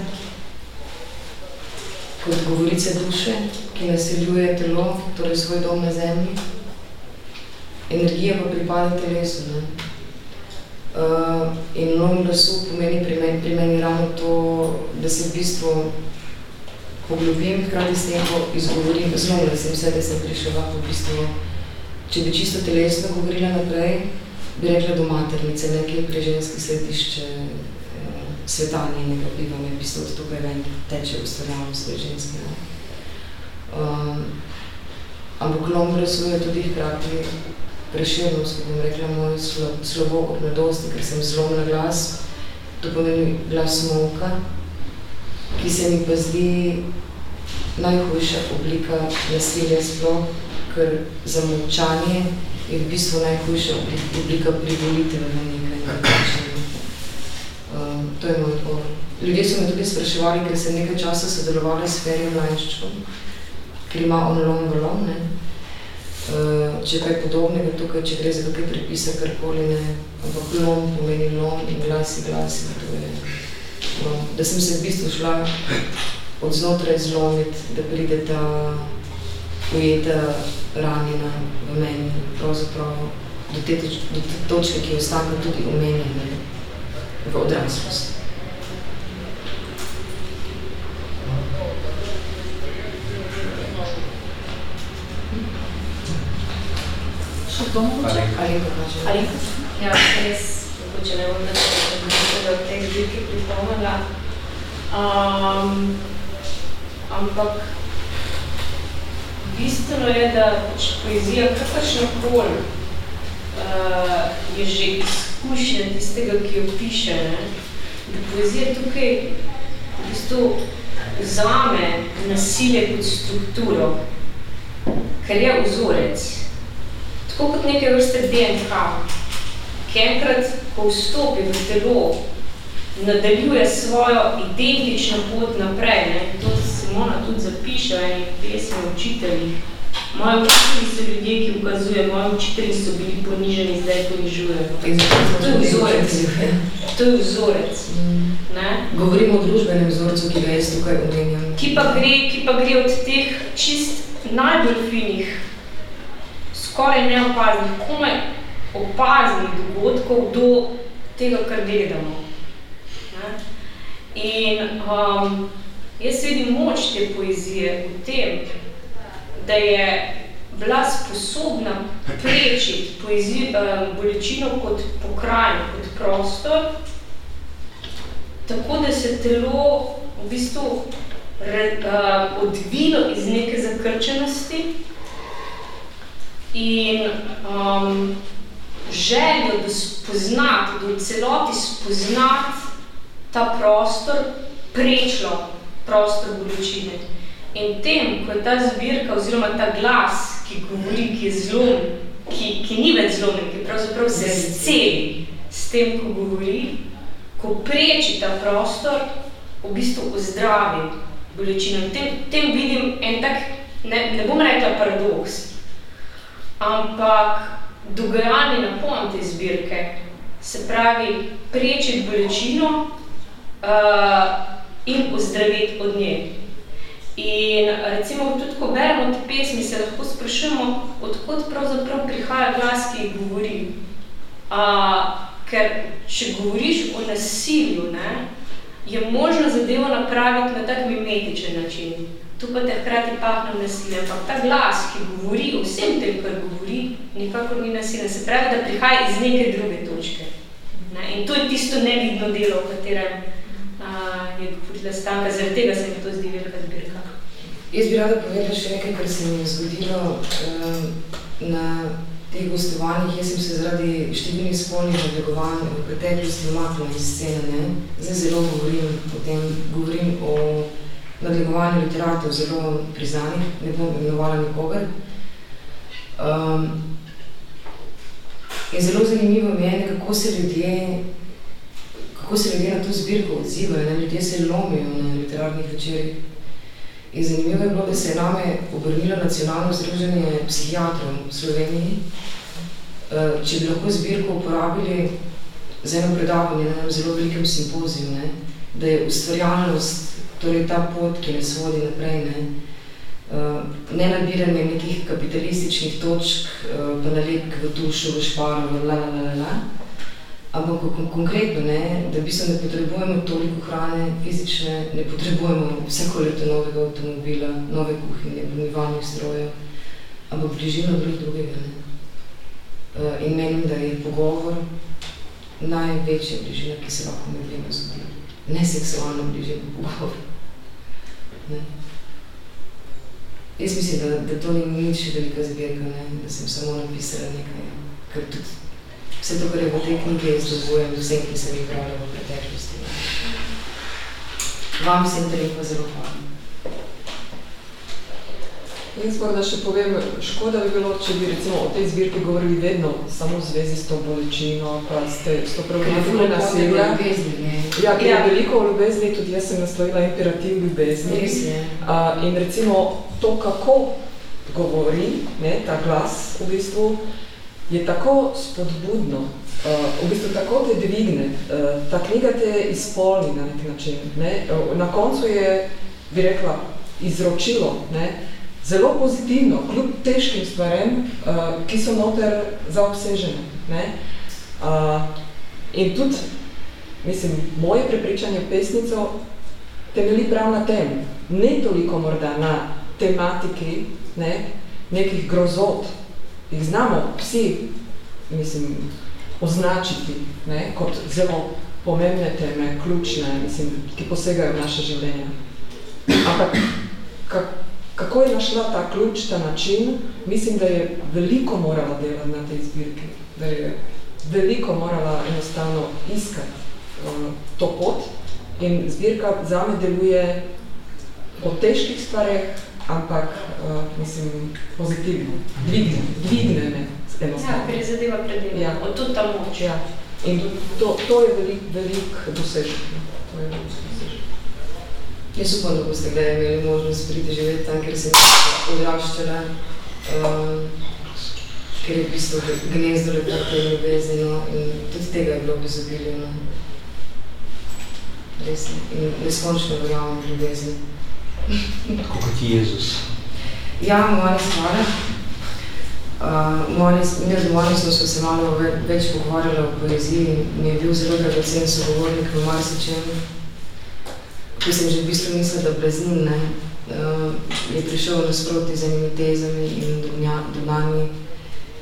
kot govorice duše, ki naseljuje telo, torej svoj dom na zemlji energija pa pripada telesu. Ne? Uh, in lom glasu pomeni pri meni, pri meni ravno to, da se v bistvu poglobim, hkrati s tem, ko izgovorim, zlomila sem se, da sem prišla v bistvu, če bi čisto telesno govorila naprej, bi rekla do maternice, nekje pri ženski sledišče uh, sveta njenega bivanja, v bistvu od tukaj ven teče ustvarjalnost te ženske. Um, ampak lom glasu je tudi hkrati preširnost, bom rekla, moj slo, slovo od mladosti, ker sem zelo na glas. To pomeni glas smoka, ki se mi pa zdi najhujša oblika nasilja sploh, ker zamolčanje je v bistvu najhujša oblika privolitev na nekaj način. Um, to je moj odgovor. Ljudje so me tudi spraševali, ker sem nekaj časa sodelovala s Ferjem Lajščkom, ker ima on lom v lom, ne? Uh, če kaj podobnega tukaj, če gre za kakaj pripisa, karkoli ne, ampak lom pomeni lom in glas je glas in to je lom. Da sem se v bistvu šla od znotraj zlomiti, da pride ta ujeta ranjena v meni, pravzaprav do te, do te točke, ki ostane tudi omenjene v odraslosti. Še to mogoče? Ali pa kaže? Ali Ja, res, mogoče ne bom da od teh zbirke pripomnila. Um, ampak bistveno je, da pač poezija kakršna kol uh, je že izkušnja tistega, ki jo piše, ne? da poezija tukaj v bistvu vzame nasilje kot strukturo, ker je vzorec. Tako kot neke vrste DNK, ki enkrat, ko vstopi v telo, nadaljuje svojo identično pot naprej. Ne? To Simona tudi zapiše v eni pesmi učitelji. Moji učitelji so ljudje, ki ukazuje, moji učitelji so bili poniženi, zdaj ponižujejo. To je vzorec. To je vzorec. Ne? Govorimo o družbenem vzorcu, ki ga jaz tukaj omenjam. Ki pa gre, ki pa gre od teh čist najbolj finih, skoraj neopaznih, komaj opaznih dogodkov do tega, kar gledamo. Ne? In um, jaz vidim moč te poezije v tem, da je bila sposobna prečiti poezijo, um, bolečino kot pokrajino, kot prostor, tako da se telo v bistvu re, uh, odvilo iz neke zakrčenosti in um, željo, da spoznati, da v celoti spoznati ta prostor, prečlo prostor bolečine. In tem, ko je ta zbirka oziroma ta glas, ki govori, ki je zlom, ki, ki ni več zlomen, ki pravzaprav se sceli s tem, ko govori, ko preči ta prostor, v bistvu ozdravi bolečino. In tem, tem vidim en tak, ne, ne bom rekla paradoks, ampak dogajanje na pon te zbirke, se pravi prečiti bolečino uh, in ozdraviti od nje. In recimo tudi, ko beremo te pesmi, se lahko sprašujemo, odkot pravzaprav prihaja glas, ki jih govori. Uh, ker če govoriš o nasilju, ne, je možno zadevo napraviti na tak mimetičen način. Tu pa te hkrati pahne nasilje, ampak ta glas, ki govori o vsem tem, kar govori, nikakor ni nasilje. Se pravi, da prihaja iz neke druge točke. Ne? In to je tisto nevidno delo, o katerem a, je govorila Stanka, zaradi tega se mi to zdi velika zbirka. Jaz bi rada povedala še nekaj, kar se mi je zgodilo um, na teh gostovanjih. Jaz sem se zaradi številnih spolnih nadlegovanj v preteklosti umaknila iz scene. Ne? Zdaj zelo govorim o tem, govorim o nadlegovanju literatov, zelo priznanih, ne bom imenovala nikogar. Um, in zelo zanimivo mi je, kako se ljudje kako se ljudje na to zbirko odzivajo, ne? ljudje se lomijo na literarnih večerih. In zanimivo je bilo, da se je name obrnilo nacionalno združenje psihiatrov v Sloveniji, če bi lahko zbirko uporabili za eno predavanje na enem zelo velikem simpoziju, ne? da je ustvarjalnost, torej ta pot, ki nas vodi naprej, ne? ne nabiranje nekih kapitalističnih točk, pa nalek v tušu, v šparu, v la, la, la, la, Ampak kon konkretno, ne, da v bistvu ne potrebujemo toliko hrane fizične, ne potrebujemo vsako leto novega avtomobila, nove kuhinje, pomivalnih strojev, ampak bližino drug drugega. Ne. Uh, in menim, da je pogovor največja bližina, ki se lahko med dvema zgodi. Ne seksualna bližina, pogovor. Ne. Jaz mislim, da, da to ni nič velika zbirka, ne, da sem samo napisala nekaj, ker tudi vse to, kar je v tej knjigi, jaz dobujem vsem, ki sem jih brala v preteklosti. Vam vsem trem pa zelo hvala. Jaz morda še povem, škoda bi bilo, če bi recimo o tej zbirki govorili vedno samo v zvezi s to bolečino, pa s, te, s to problematiko nasilja. Ja, ker je Ja. veliko o ljubezni, tudi jaz sem naslovila imperativ ljubezni. Res je. Uh, in recimo to, kako govori, ne, ta glas v bistvu, je tako spodbudno, uh, v bistvu tako te dvigne, uh, ta knjiga te izpolni na nek način. Ne? Uh, na koncu je, bi rekla, izročilo, ne? Zelo pozitivno, kljub težkim stvarem, uh, ki so noter zaobsežene. Ne? Uh, in tudi, mislim, moje prepričanje pesnico temelji prav na tem, ne toliko morda na tematiki ne, nekih grozot, jih znamo vsi, mislim, označiti ne, kot zelo pomembne teme, ključne, mislim, ki posegajo v naše življenje. Ampak kak, kako je našla ta ključ, ta način, mislim, da je veliko morala delati na tej zbirki, da je veliko morala enostavno iskati uh, to pot in zbirka zame deluje po težkih stvareh, ampak, uh, mislim, pozitivno. Dvigne, dvigne me enostavno. Ja, prizadeva predel. Ja. Od tudi ta moč. Ja. In to, to je velik, velik dosežek. no. To je velik dosežek. Jaz upam, da boste kdaj imeli možnost priti živeti tam, ker sem odraščala, uh, ker je v bistvu gnezdo lepote in ljubezni, no, in tudi tega je bilo v izobilju, no. Res ne. In neskončno verjamem v ljubezni. Tako kot Jezus. Ja, moja hvala. Uh, moja, mi z Mojani smo se malo ve, več pogovarjali o poeziji, mi je bil zelo dragocen sogovornik v marsičem, sem že v bistvu mislila, da brez njim ne, uh, je prišel nasproti z enimi tezami in dognanji,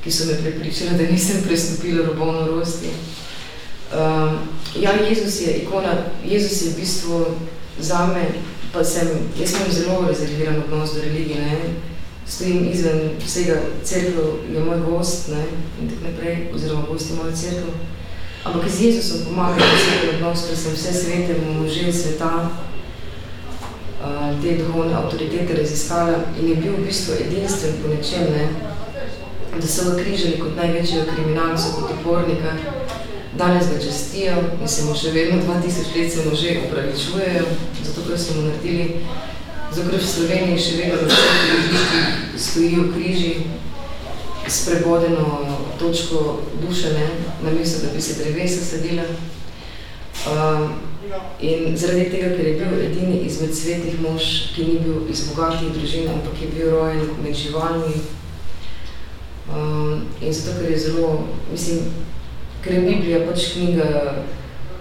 ki so me prepričali, da nisem prestopila robov norosti. Uh, ja, Jezus je ikona, Jezus je v bistvu zame, pa sem, jaz imam zelo rezerviran odnos do religije, ne, stojim izven vsega, cerkev je moj gost, ne, in tako naprej, oziroma gost je moja cerkev. Ampak z Jezusom pomagam vsega odnos, ker sem vse svete može sveta, uh, te duhovne avtoritete raziskala in je bil v bistvu edinstven po nečem, ne, da so ga križali kot največjega kriminalca, kot upornika, danes ga častijo in se mu še vedno 2000 let se mu že opravičujejo, zato ker smo naredili zato ker v Sloveniji še vedno v vseh križiščih stojijo križi s prebodeno točko duše, ne, namesto da bi se drevesa sadila. Uh, in zaradi tega, ker je bil edini izmed svetih mož, ki ni bil iz bogatih družin, ampak je bil rojen med živalmi. Uh, in zato, ker je zelo, mislim, ker je Biblija pač knjiga,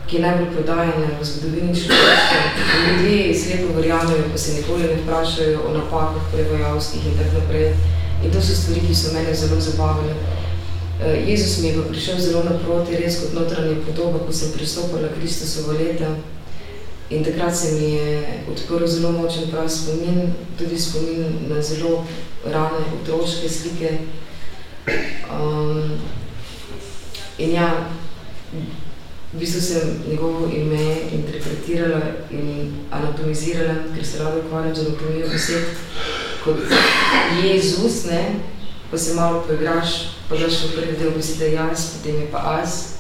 ki je najbolj prodajena v zgodovini človeštva. Ljudje slepo verjamejo, pa se nikoli ne vprašajo o napakah prevajalskih in tako naprej. In to so stvari, ki so mene zelo zabavile. Uh, Jezus mi je pa prišel zelo naproti, res kot notranja podoba, ko sem pristopila Kristusovo leta. In takrat se mi je odprl zelo močen prav spomin, tudi spomin na zelo rane otroške slike. Um, in ja, v bistvu sem njegovo ime interpretirala in anatomizirala, ker se rada ukvarjam z anatomijo besed, kot Jezus, ne, pa se malo poigraš, pa daš v prvi del besede jaz, potem je pa az,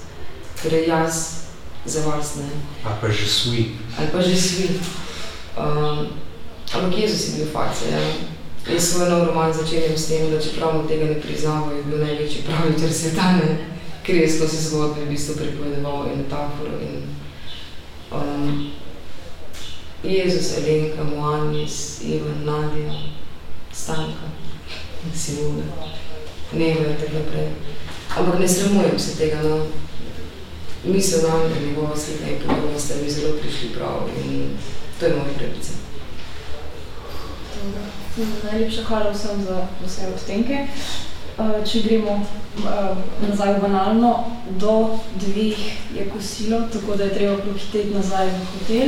ker je jaz za vas, ne. Ali pa že svi. Ali pa že svi. Um, ampak Jezus je bil fakcija, ja. Jaz svoj nov roman začenjam s tem, da čeprav mu tega ne priznamo, je bil največji pravljičar sveta, ne, ker je skozi zgodbe v bistvu pripovedoval in metaforo in um, Jezus, Elenka, Moanis, Ivan, Nadja, Stanka, Simona, Neva in tako naprej. Ampak ne sramujem se tega, no. misel nam, da njegova slika in podobno sta mi zelo prišli prav in to je moja preprica. Najlepša hvala vsem za vse odtenke. Uh, če gremo uh, nazaj v banalno, do dveh je kosilo, tako da je treba pohiteti nazaj v hotel.